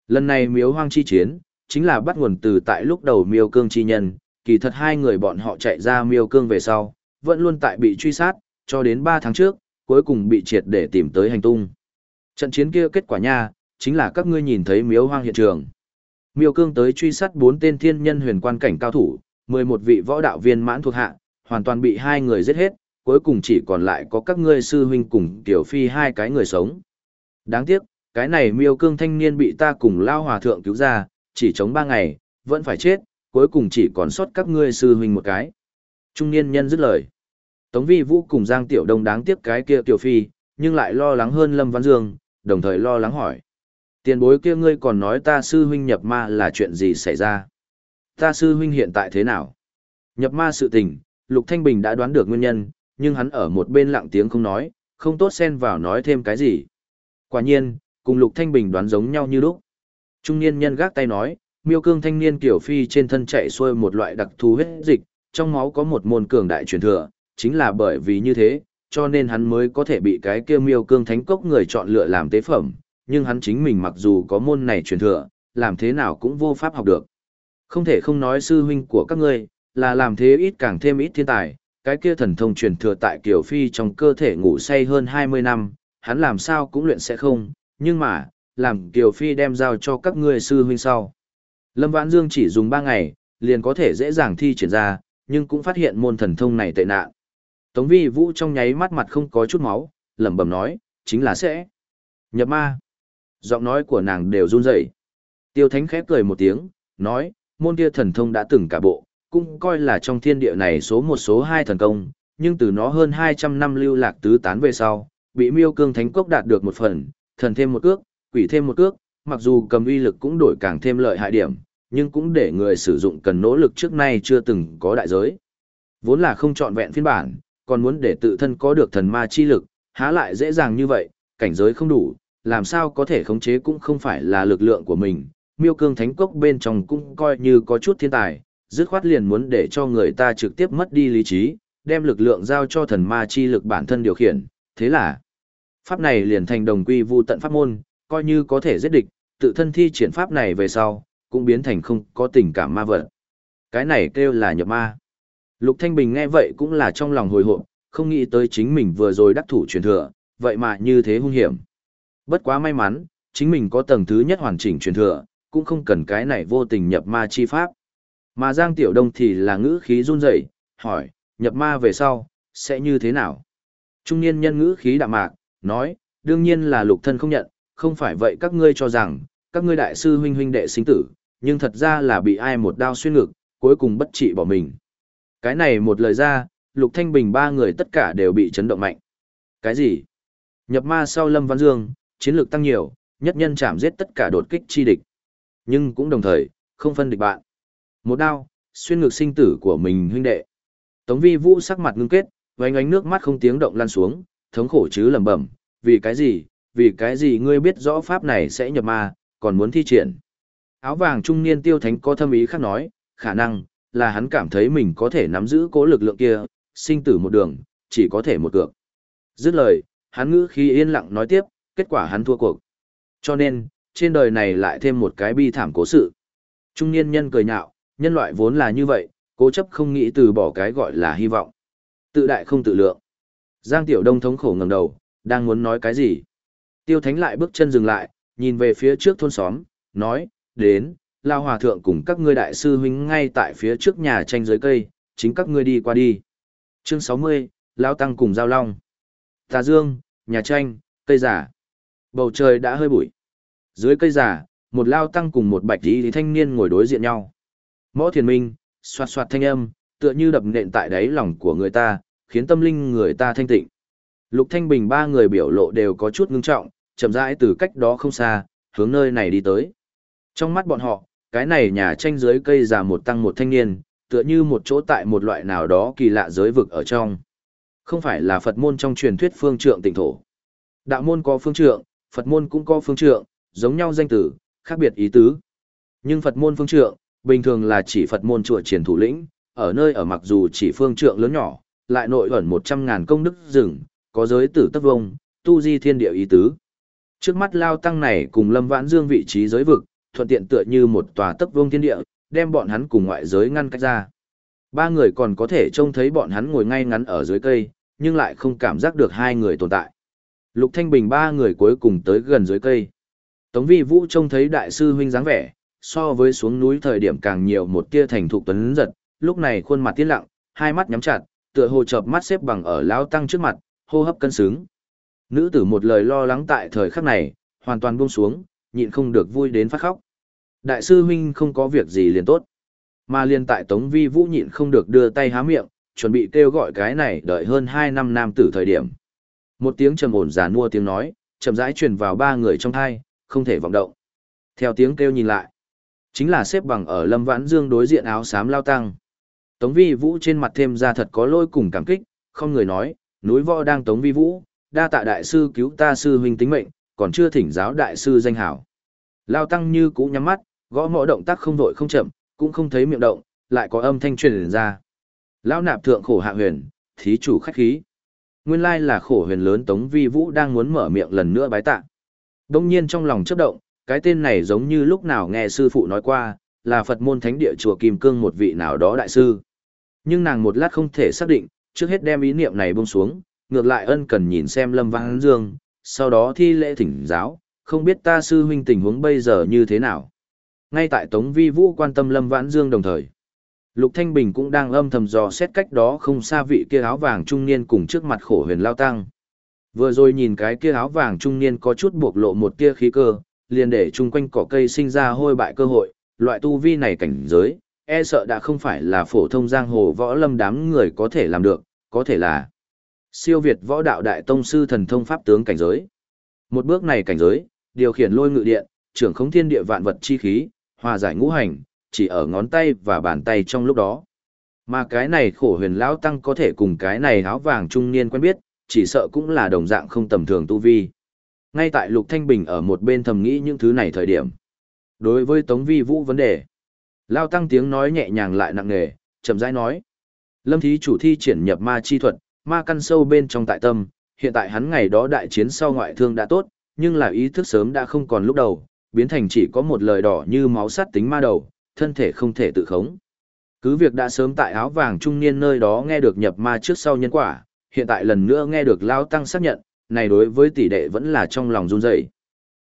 Lần này miếu hoang chi chiến, chính là bắt nguồn từ tại lúc đầu miêu cương chi nhân, kỳ thật hai người bọn họ chạy ra miêu cương về sau, vẫn luôn tại bị truy sát, cho đến 3 tháng trước, cuối cùng bị triệt để tìm tới hành tung. Trận chiến kia kết quả nha, chính là các ngươi nhìn thấy miếu hoang hiện trường. Miêu cương tới truy sát bốn tên thiên nhân huyền quan cảnh cao thủ, 11 vị võ đạo viên mãn thuộc hạ, hoàn toàn bị hai người giết hết, cuối cùng chỉ còn lại có các ngươi sư huynh cùng tiểu phi hai cái người sống. Đáng tiếc, cái này miêu cương thanh niên bị ta cùng lao hòa thượng cứu ra, chỉ chống ba ngày, vẫn phải chết, cuối cùng chỉ còn sót các ngươi sư huynh một cái. Trung niên nhân dứt lời. Tống vi vũ cùng Giang Tiểu Đông đáng tiếc cái kia tiểu phi, nhưng lại lo lắng hơn Lâm Văn Dương, đồng thời lo lắng hỏi. Tiền bối kia ngươi còn nói ta sư huynh nhập ma là chuyện gì xảy ra? Ta sư huynh hiện tại thế nào? Nhập ma sự tình, Lục Thanh Bình đã đoán được nguyên nhân, nhưng hắn ở một bên lặng tiếng không nói, không tốt xen vào nói thêm cái gì. Quả nhiên, cùng Lục Thanh Bình đoán giống nhau như lúc. Trung niên nhân gác tay nói, miêu cương thanh niên kiểu phi trên thân chạy xuôi một loại đặc thù huyết dịch, trong máu có một môn cường đại truyền thừa, chính là bởi vì như thế, cho nên hắn mới có thể bị cái kia miêu cương thánh cốc người chọn lựa làm tế phẩm, nhưng hắn chính mình mặc dù có môn này truyền thừa, làm thế nào cũng vô pháp học được. Không thể không nói sư huynh của các ngươi, là làm thế ít càng thêm ít thiên tài, cái kia thần thông truyền thừa tại Kiều Phi trong cơ thể ngủ say hơn 20 năm, hắn làm sao cũng luyện sẽ không, nhưng mà, làm Kiều Phi đem giao cho các ngươi sư huynh sau. Lâm Vãn Dương chỉ dùng 3 ngày, liền có thể dễ dàng thi triển ra, nhưng cũng phát hiện môn thần thông này tệ nạn. Tống Vi Vũ trong nháy mắt mặt không có chút máu, lẩm bẩm nói, chính là sẽ nhập ma. Giọng nói của nàng đều run rẩy. Tiêu Thánh khép cười một tiếng, nói, môn kia thần thông đã từng cả bộ, cũng coi là trong thiên địa này số một số hai thần công, nhưng từ nó hơn 200 năm lưu lạc tứ tán về sau, bị miêu cương thánh cốc đạt được một phần, thần thêm một cước, quỷ thêm một cước, mặc dù cầm uy lực cũng đổi càng thêm lợi hại điểm, nhưng cũng để người sử dụng cần nỗ lực trước nay chưa từng có đại giới. Vốn là không chọn vẹn phiên bản, còn muốn để tự thân có được thần ma chi lực, há lại dễ dàng như vậy, cảnh giới không đủ, làm sao có thể khống chế cũng không phải là lực lượng của mình. Miêu cương thánh cốc bên trong cũng coi như có chút thiên tài, dứt khoát liền muốn để cho người ta trực tiếp mất đi lý trí, đem lực lượng giao cho thần ma chi lực bản thân điều khiển, thế là pháp này liền thành đồng quy vu tận pháp môn, coi như có thể giết địch, tự thân thi triển pháp này về sau, cũng biến thành không có tình cảm ma vật. Cái này kêu là nhập ma. Lục Thanh Bình nghe vậy cũng là trong lòng hồi hộp, không nghĩ tới chính mình vừa rồi đắc thủ truyền thừa, vậy mà như thế hung hiểm. Bất quá may mắn, chính mình có tầng thứ nhất hoàn chỉnh truyền thừa, cũng không cần cái này vô tình nhập ma chi pháp. Mà Giang Tiểu Đông thì là ngữ khí run rẩy, hỏi, nhập ma về sau, sẽ như thế nào? Trung niên nhân ngữ khí đạm mạc, nói, đương nhiên là lục thân không nhận, không phải vậy các ngươi cho rằng, các ngươi đại sư huynh huynh đệ sinh tử, nhưng thật ra là bị ai một đao xuyên ngực, cuối cùng bất trị bỏ mình. Cái này một lời ra, Lục Thanh Bình ba người tất cả đều bị chấn động mạnh. Cái gì? Nhập ma sau Lâm Văn Dương, chiến lược tăng nhiều, nhất nhân chạm giết tất cả đột kích chi địch. Nhưng cũng đồng thời, không phân địch bạn. Một đao, xuyên ngược sinh tử của mình huynh đệ. Tống vi vũ sắc mặt ngưng kết, vánh ánh nước mắt không tiếng động lan xuống, thống khổ chứ lẩm bẩm, vì cái gì, vì cái gì ngươi biết rõ pháp này sẽ nhập ma, còn muốn thi triển. Áo vàng trung niên tiêu thánh có thâm ý khác nói, khả năng, là hắn cảm thấy mình có thể nắm giữ cố lực lượng kia, sinh tử một đường, chỉ có thể một cược. Dứt lời, hắn ngữ khí yên lặng nói tiếp, kết quả hắn thua cuộc. Cho nên, trên đời này lại thêm một cái bi thảm cố sự. Trung niên nhân cười nhạo, nhân loại vốn là như vậy, cố chấp không nghĩ từ bỏ cái gọi là hy vọng. Tự đại không tự lượng. Giang Tiểu Đông thống khổ ngẩng đầu, đang muốn nói cái gì. Tiêu Thánh lại bước chân dừng lại, nhìn về phía trước thôn xóm, nói, đến, Lao Hòa Thượng cùng các ngươi đại sư huynh ngay tại phía trước nhà tranh dưới cây, chính các ngươi đi qua đi. Chương 60, Lao Tăng cùng Giao Long. Tà Dương, nhà tranh, cây giả. Bầu trời đã hơi bụi. Dưới cây giả, một Lao Tăng cùng một bạch y thanh niên ngồi đối diện nhau. Mõ thiền minh, xoạt xoạt thanh âm, tựa như đập nện tại đáy lòng của người ta, khiến tâm linh người ta thanh tịnh. Lục Thanh Bình ba người biểu lộ đều có chút ngưng trọng, chậm rãi từ cách đó không xa, hướng nơi này đi tới. Trong mắt bọn họ, cái này nhà tranh dưới cây già một tăng một thanh niên, tựa như một chỗ tại một loại nào đó kỳ lạ giới vực ở trong. Không phải là Phật môn trong truyền thuyết phương trượng tịnh thổ. Đạo môn có phương trượng, Phật môn cũng có phương trượng, giống nhau danh tử, khác biệt ý tứ. Nhưng Phật môn phương trượng, bình thường là chỉ Phật môn chùa triển thủ lĩnh, ở nơi ở mặc dù chỉ phương trượng lớn nhỏ, lại nội ẩn một trăm ngàn công đức rừng, có giới tử tất vông, tu di thiên địa ý tứ. Trước mắt lao tăng này cùng Lâm Vãn Dương vị trí giới vực, thuận tiện tựa như một tòa tất vông thiên địa, đem bọn hắn cùng ngoại giới ngăn cách ra. Ba người còn có thể trông thấy bọn hắn ngồi ngay ngắn ở dưới cây, nhưng lại không cảm giác được hai người tồn tại. Lục Thanh Bình ba người cuối cùng tới gần dưới cây. Tống Vi Vũ trông thấy đại sư huynh dáng vẻ, so với xuống núi thời điểm càng nhiều một tia thành thục tuấn giật, lúc này khuôn mặt tiết lặng, hai mắt nhắm chặt, tựa hồ chợp mắt xếp bằng ở lão tăng trước mặt, hô hấp cân xứng. Nữ tử một lời lo lắng tại thời khắc này, hoàn toàn buông xuống, nhịn không được vui đến phát khóc. Đại sư huynh không có việc gì liền tốt. Mà liền tại Tống Vi Vũ nhịn không được đưa tay há miệng, chuẩn bị kêu gọi cái này đợi hơn 2 năm nam tử thời điểm. Một tiếng trầm ổn giả mua tiếng nói, chậm rãi truyền vào ba người trong hai không thể vọng động. Theo tiếng kêu nhìn lại, chính là xếp bằng ở Lâm Vãn Dương đối diện áo xám lao tăng. Tống Vi Vũ trên mặt thêm ra thật có lôi cùng cảm kích, không người nói, núi võ đang Tống Vi Vũ, đa tạ đại sư cứu ta sư huynh tính mệnh, còn chưa thỉnh giáo đại sư danh hảo. Lao tăng như cũ nhắm mắt, gõ mõ động tác không vội không chậm, cũng không thấy miệng động, lại có âm thanh truyền ra. Lão nạp thượng khổ hạ huyền, thí chủ khách khí. Nguyên lai là khổ huyền lớn Tống Vi Vũ đang muốn mở miệng lần nữa bái tạ. Đông nhiên trong lòng chớp động, cái tên này giống như lúc nào nghe sư phụ nói qua, là Phật môn thánh địa chùa Kim Cương một vị nào đó đại sư. Nhưng nàng một lát không thể xác định, trước hết đem ý niệm này buông xuống, ngược lại ân cần nhìn xem Lâm Văn Dương, sau đó thi lễ thỉnh giáo, không biết ta sư huynh tình huống bây giờ như thế nào. Ngay tại Tống Vi Vũ quan tâm Lâm Vãn Dương đồng thời. Lục Thanh Bình cũng đang âm thầm dò xét cách đó không xa vị kia áo vàng trung niên cùng trước mặt khổ huyền lao tăng. Vừa rồi nhìn cái kia áo vàng trung niên có chút buộc lộ một tia khí cơ, liền để chung quanh cỏ cây sinh ra hôi bại cơ hội, loại tu vi này cảnh giới, e sợ đã không phải là phổ thông giang hồ võ lâm đám người có thể làm được, có thể là siêu việt võ đạo đại tông sư thần thông pháp tướng cảnh giới. Một bước này cảnh giới, điều khiển lôi ngự điện, trưởng khống thiên địa vạn vật chi khí, hòa giải ngũ hành, chỉ ở ngón tay và bàn tay trong lúc đó. Mà cái này khổ huyền lão tăng có thể cùng cái này áo vàng trung niên quen biết, chỉ sợ cũng là đồng dạng không tầm thường tu vi. Ngay tại Lục Thanh Bình ở một bên thầm nghĩ những thứ này thời điểm. Đối với Tống Vi Vũ vấn đề, Lao tăng tiếng nói nhẹ nhàng lại nặng nề, chậm rãi nói. Lâm thí chủ thi triển nhập ma chi thuật, ma căn sâu bên trong tại tâm, hiện tại hắn ngày đó đại chiến sau ngoại thương đã tốt, nhưng là ý thức sớm đã không còn lúc đầu, biến thành chỉ có một lời đỏ như máu sắt tính ma đầu, thân thể không thể tự khống. Cứ việc đã sớm tại áo vàng trung niên nơi đó nghe được nhập ma trước sau nhân quả, hiện tại lần nữa nghe được Lao Tăng xác nhận, này đối với tỷ đệ vẫn là trong lòng run rẩy.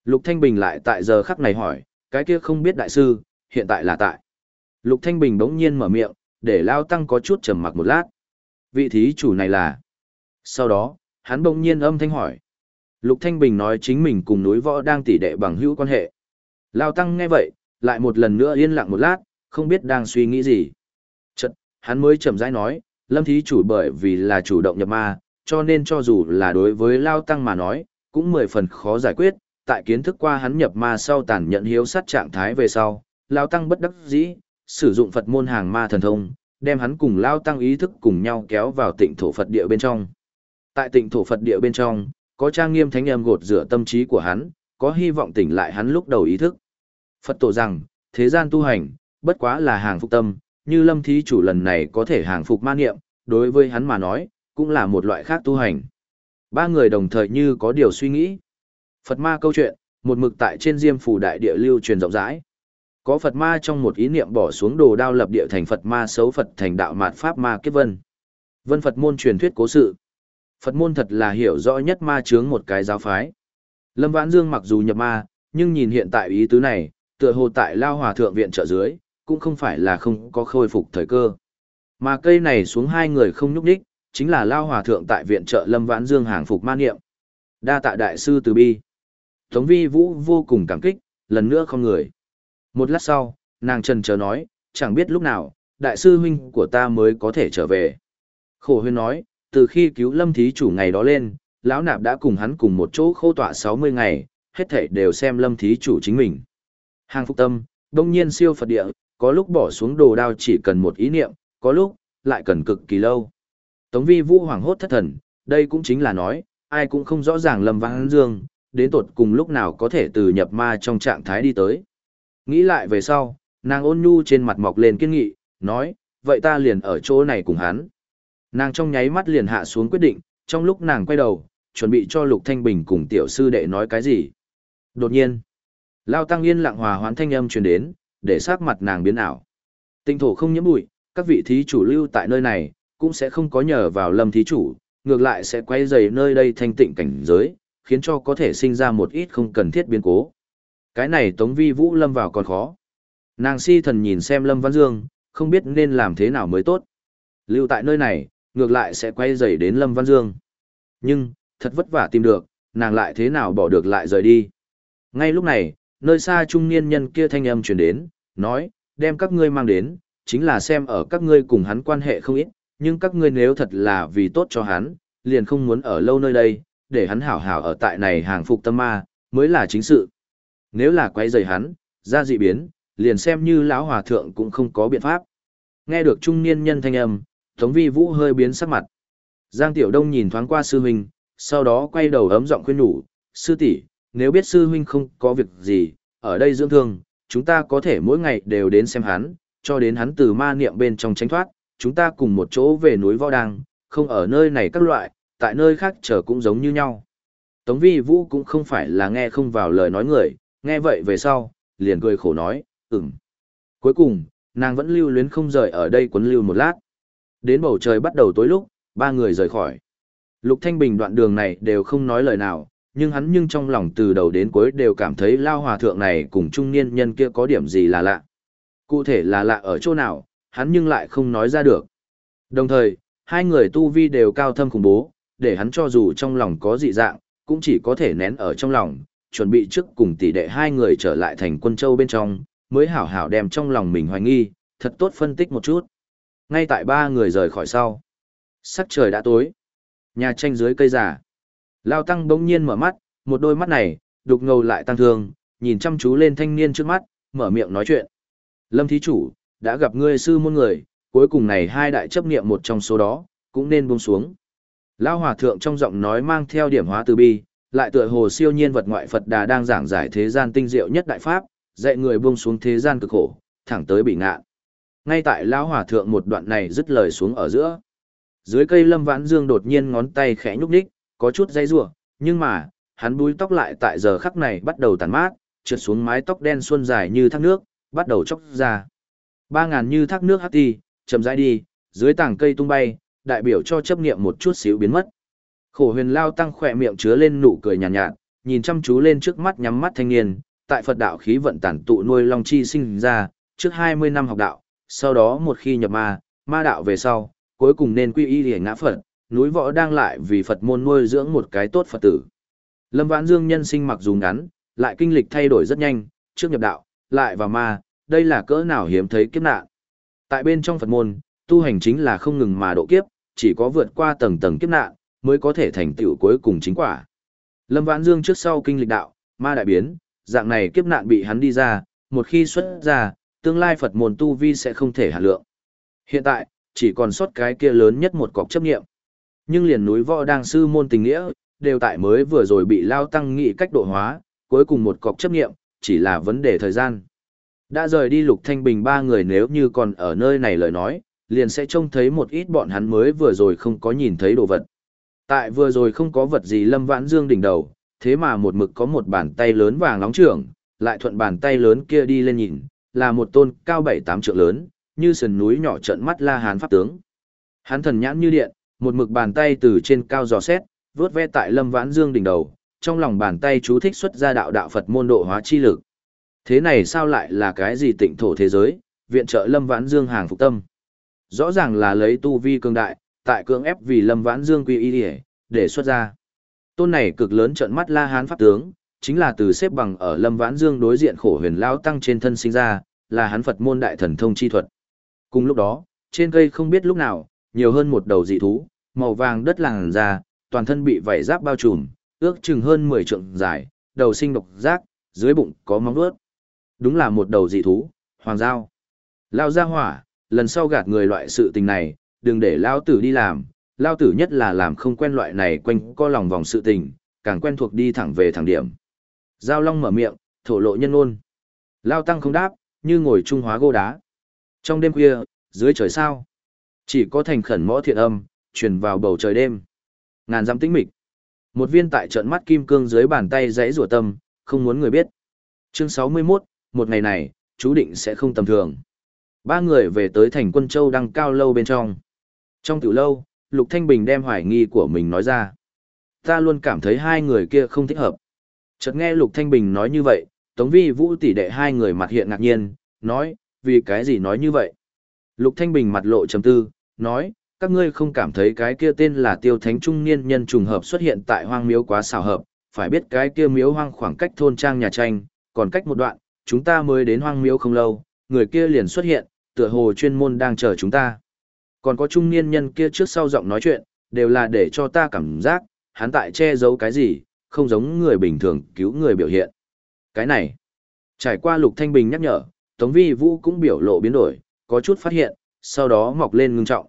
Lục Thanh Bình lại tại giờ khắc này hỏi, cái kia không biết đại sư, hiện tại là tại. Lục Thanh Bình bỗng nhiên mở miệng, để Lao Tăng có chút trầm mặc một lát. Vị thí chủ này là... Sau đó, hắn bỗng nhiên âm thanh hỏi. Lục Thanh Bình nói chính mình cùng núi võ đang tỷ đệ bằng hữu quan hệ. Lao Tăng nghe vậy, lại một lần nữa yên lặng một lát, không biết đang suy nghĩ gì. Chật, hắn mới chậm rãi nói, lâm thí chủ bởi vì là chủ động nhập ma, cho nên cho dù là đối với Lao Tăng mà nói, cũng mười phần khó giải quyết, tại kiến thức qua hắn nhập ma sau tàn nhận hiếu sát trạng thái về sau, Lao Tăng bất đắc dĩ, sử dụng Phật môn hàng ma thần thông, đem hắn cùng Lao Tăng ý thức cùng nhau kéo vào tịnh thổ Phật địa bên trong. Tại tịnh thổ Phật địa bên trong, có trang nghiêm thánh âm gột rửa tâm trí của hắn, có hy vọng tỉnh lại hắn lúc đầu ý thức. Phật tổ rằng, thế gian tu hành, bất quá là hàng phục tâm, như lâm thí chủ lần này có thể hàng phục ma niệm, đối với hắn mà nói, cũng là một loại khác tu hành. Ba người đồng thời như có điều suy nghĩ. Phật ma câu chuyện, một mực tại trên diêm phủ đại địa lưu truyền rộng rãi. Có Phật ma trong một ý niệm bỏ xuống đồ đao lập địa thành Phật ma xấu Phật thành đạo mạt Pháp ma kiếp vân. Vân Phật môn truyền thuyết cố sự. Phật môn thật là hiểu rõ nhất ma chướng một cái giáo phái. Lâm Vãn Dương mặc dù nhập ma, nhưng nhìn hiện tại ý tứ này, tựa hồ tại Lao Hòa Thượng viện trợ dưới, cũng không phải là không có khôi phục thời cơ. Mà cây này xuống hai người không nhúc đích, chính là Lao Hòa Thượng tại viện trợ Lâm Vãn Dương hàng phục man niệm. Đa tạ đại sư từ bi. Tống vi vũ vô cùng cảm kích, lần nữa không người. Một lát sau, nàng trần chờ nói, chẳng biết lúc nào, đại sư huynh của ta mới có thể trở về. Khổ huyên nói, từ khi cứu lâm thí chủ ngày đó lên, lão nạp đã cùng hắn cùng một chỗ khô tọa 60 ngày, hết thảy đều xem lâm thí chủ chính mình. Hàng phục tâm, đông nhiên siêu Phật địa, có lúc bỏ xuống đồ đao chỉ cần một ý niệm, có lúc, lại cần cực kỳ lâu. Tống vi vũ hoảng hốt thất thần, đây cũng chính là nói, ai cũng không rõ ràng lâm vãn dương, đến tột cùng lúc nào có thể từ nhập ma trong trạng thái đi tới. Nghĩ lại về sau, nàng ôn nhu trên mặt mọc lên kiên nghị, nói, vậy ta liền ở chỗ này cùng hắn. Nàng trong nháy mắt liền hạ xuống quyết định, trong lúc nàng quay đầu, chuẩn bị cho Lục Thanh Bình cùng tiểu sư đệ nói cái gì. Đột nhiên, Lao Tăng Yên lặng hòa hoán thanh âm truyền đến, để sắc mặt nàng biến ảo. Tinh thổ không nhiễm bụi, các vị thí chủ lưu tại nơi này, cũng sẽ không có nhờ vào lâm thí chủ, ngược lại sẽ quay dày nơi đây thanh tịnh cảnh giới, khiến cho có thể sinh ra một ít không cần thiết biến cố. Cái này Tống Vi Vũ lâm vào còn khó. Nàng si thần nhìn xem Lâm Văn Dương, không biết nên làm thế nào mới tốt. Lưu tại nơi này, ngược lại sẽ quay dày đến Lâm Văn Dương. Nhưng, thật vất vả tìm được, nàng lại thế nào bỏ được lại rời đi. Ngay lúc này, nơi xa trung niên nhân kia thanh âm truyền đến, nói, đem các ngươi mang đến, chính là xem ở các ngươi cùng hắn quan hệ không ít, nhưng các ngươi nếu thật là vì tốt cho hắn, liền không muốn ở lâu nơi đây, để hắn hảo hảo ở tại này hàng phục tâm ma, mới là chính sự. Nếu là quay rời hắn, ra dị biến, liền xem như lão hòa thượng cũng không có biện pháp. Nghe được trung niên nhân thanh âm, Tống Vi Vũ hơi biến sắc mặt. Giang Tiểu Đông nhìn thoáng qua sư huynh, sau đó quay đầu ấm giọng khuyên nhủ, sư tỷ, nếu biết sư huynh không có việc gì, ở đây dưỡng thương, chúng ta có thể mỗi ngày đều đến xem hắn, cho đến hắn từ ma niệm bên trong tránh thoát, chúng ta cùng một chỗ về núi Võ Đăng, không ở nơi này các loại, tại nơi khác chờ cũng giống như nhau. Tống Vi Vũ cũng không phải là nghe không vào lời nói người, nghe vậy về sau, liền cười khổ nói, ừm. Cuối cùng, nàng vẫn lưu luyến không rời ở đây quấn lưu một lát. Đến bầu trời bắt đầu tối lúc, ba người rời khỏi. Lục Thanh Bình đoạn đường này đều không nói lời nào, nhưng hắn nhưng trong lòng từ đầu đến cuối đều cảm thấy lao hòa thượng này cùng trung niên nhân kia có điểm gì là lạ. Cụ thể là lạ ở chỗ nào, hắn nhưng lại không nói ra được. Đồng thời, hai người tu vi đều cao thâm khủng bố, để hắn cho dù trong lòng có dị dạng, cũng chỉ có thể nén ở trong lòng, chuẩn bị trước cùng tỷ đệ hai người trở lại thành quân châu bên trong, mới hảo hảo đem trong lòng mình hoài nghi, thật tốt phân tích một chút. Ngay tại ba người rời khỏi sau. Sắc trời đã tối. Nhà tranh dưới cây giả. Lao tăng bỗng nhiên mở mắt, một đôi mắt này, đục ngầu lại tăng thương, nhìn chăm chú lên thanh niên trước mắt, mở miệng nói chuyện. Lâm thí chủ, đã gặp ngươi sư môn người, cuối cùng này hai đại chấp niệm một trong số đó, cũng nên buông xuống. Lao hòa thượng trong giọng nói mang theo điểm hóa từ bi, lại tựa hồ siêu nhiên vật ngoại Phật Đà đang giảng giải thế gian tinh diệu nhất đại pháp, dạy người buông xuống thế gian cực khổ, thẳng tới bị ngạn. Ngay tại lão hòa thượng một đoạn này dứt lời xuống ở giữa. Dưới cây Lâm Vãn Dương đột nhiên ngón tay khẽ nhúc nhích, có chút dây rủa, nhưng mà, hắn búi tóc lại tại giờ khắc này bắt đầu tàn mát, trượt xuống mái tóc đen xuân dài như thác nước, bắt đầu chóc ra. Ba ngàn như thác nước hát đi, chậm rãi đi, dưới tảng cây tung bay, đại biểu cho chấp niệm một chút xíu biến mất. Khổ huyền lao tăng khỏe miệng chứa lên nụ cười nhàn nhạt, nhạt, nhìn chăm chú lên trước mắt nhắm mắt thanh niên, tại Phật đạo khí vận tản tụ nuôi long chi sinh ra, trước 20 năm học đạo, sau đó một khi nhập ma, ma đạo về sau, cuối cùng nên quy y để ngã Phật, núi võ đang lại vì Phật môn nuôi dưỡng một cái tốt Phật tử. Lâm Vãn Dương nhân sinh mặc dù ngắn, lại kinh lịch thay đổi rất nhanh, trước nhập đạo, lại vào ma, đây là cỡ nào hiếm thấy kiếp nạn. Tại bên trong Phật môn, tu hành chính là không ngừng mà độ kiếp, chỉ có vượt qua tầng tầng kiếp nạn, mới có thể thành tựu cuối cùng chính quả. Lâm Vãn Dương trước sau kinh lịch đạo, ma đại biến, dạng này kiếp nạn bị hắn đi ra, một khi xuất ra, tương lai Phật môn tu vi sẽ không thể hạ lượng. Hiện tại, chỉ còn sót cái kia lớn nhất một cọc chấp nghiệm. Nhưng liền núi võ đang sư môn tình nghĩa, đều tại mới vừa rồi bị lao tăng nghị cách độ hóa, cuối cùng một cọc chấp nghiệm, chỉ là vấn đề thời gian. Đã rời đi lục thanh bình ba người nếu như còn ở nơi này lời nói, liền sẽ trông thấy một ít bọn hắn mới vừa rồi không có nhìn thấy đồ vật. Tại vừa rồi không có vật gì lâm vãn dương đỉnh đầu, thế mà một mực có một bàn tay lớn vàng nóng trưởng, lại thuận bàn tay lớn kia đi lên nhìn, là một tôn cao bảy tám trượng lớn, như sườn núi nhỏ trận mắt La Hán pháp tướng. Hắn thần nhãn như điện, một mực bàn tay từ trên cao giò xét, vướt ve tại Lâm Vãn Dương đỉnh đầu, trong lòng bàn tay chú thích xuất ra đạo đạo Phật môn độ hóa chi lực. Thế này sao lại là cái gì tịnh thổ thế giới, viện trợ Lâm Vãn Dương hàng phục tâm. Rõ ràng là lấy tu vi cường đại, tại cưỡng ép vì Lâm Vãn Dương quy y để, để xuất ra. Tôn này cực lớn trận mắt La Hán pháp tướng, chính là từ xếp bằng ở Lâm Vãn Dương đối diện khổ huyền lao tăng trên thân sinh ra, là hắn Phật môn đại thần thông chi thuật. Cùng lúc đó, trên cây không biết lúc nào, nhiều hơn một đầu dị thú, màu vàng đất làng ra, toàn thân bị vảy giáp bao trùm, ước chừng hơn 10 trượng dài, đầu sinh độc giác, dưới bụng có móng vuốt. Đúng là một đầu dị thú, hoàng giao. Lao ra hỏa, lần sau gạt người loại sự tình này, đừng để lao tử đi làm, lao tử nhất là làm không quen loại này quanh co lòng vòng sự tình, càng quen thuộc đi thẳng về thẳng điểm. Giao Long mở miệng, thổ lộ nhân ôn. Lao Tăng không đáp, như ngồi trung hóa gô đá. Trong đêm khuya, dưới trời sao, chỉ có thành khẩn mõ thiện âm, truyền vào bầu trời đêm. Ngàn dặm tĩnh mịch. Một viên tại trận mắt kim cương dưới bàn tay giãy rủa tâm, không muốn người biết. Chương 61, một ngày này, chú định sẽ không tầm thường. Ba người về tới thành quân châu đăng cao lâu bên trong. Trong tiểu lâu, Lục Thanh Bình đem hoài nghi của mình nói ra. Ta luôn cảm thấy hai người kia không thích hợp. Chợt nghe Lục Thanh Bình nói như vậy, Tống Vi Vũ tỷ đệ hai người mặt hiện ngạc nhiên, nói, vì cái gì nói như vậy? Lục Thanh Bình mặt lộ trầm tư, nói, các ngươi không cảm thấy cái kia tên là tiêu thánh trung niên nhân trùng hợp xuất hiện tại hoang miếu quá xảo hợp, phải biết cái kia miếu hoang khoảng cách thôn trang nhà tranh, còn cách một đoạn, chúng ta mới đến hoang miếu không lâu, người kia liền xuất hiện, tựa hồ chuyên môn đang chờ chúng ta. Còn có trung niên nhân kia trước sau giọng nói chuyện, đều là để cho ta cảm giác, hắn tại che giấu cái gì, không giống người bình thường cứu người biểu hiện. Cái này, trải qua Lục Thanh Bình nhắc nhở, Tống Vi Vũ cũng biểu lộ biến đổi, có chút phát hiện, sau đó mọc lên ngưng trọng.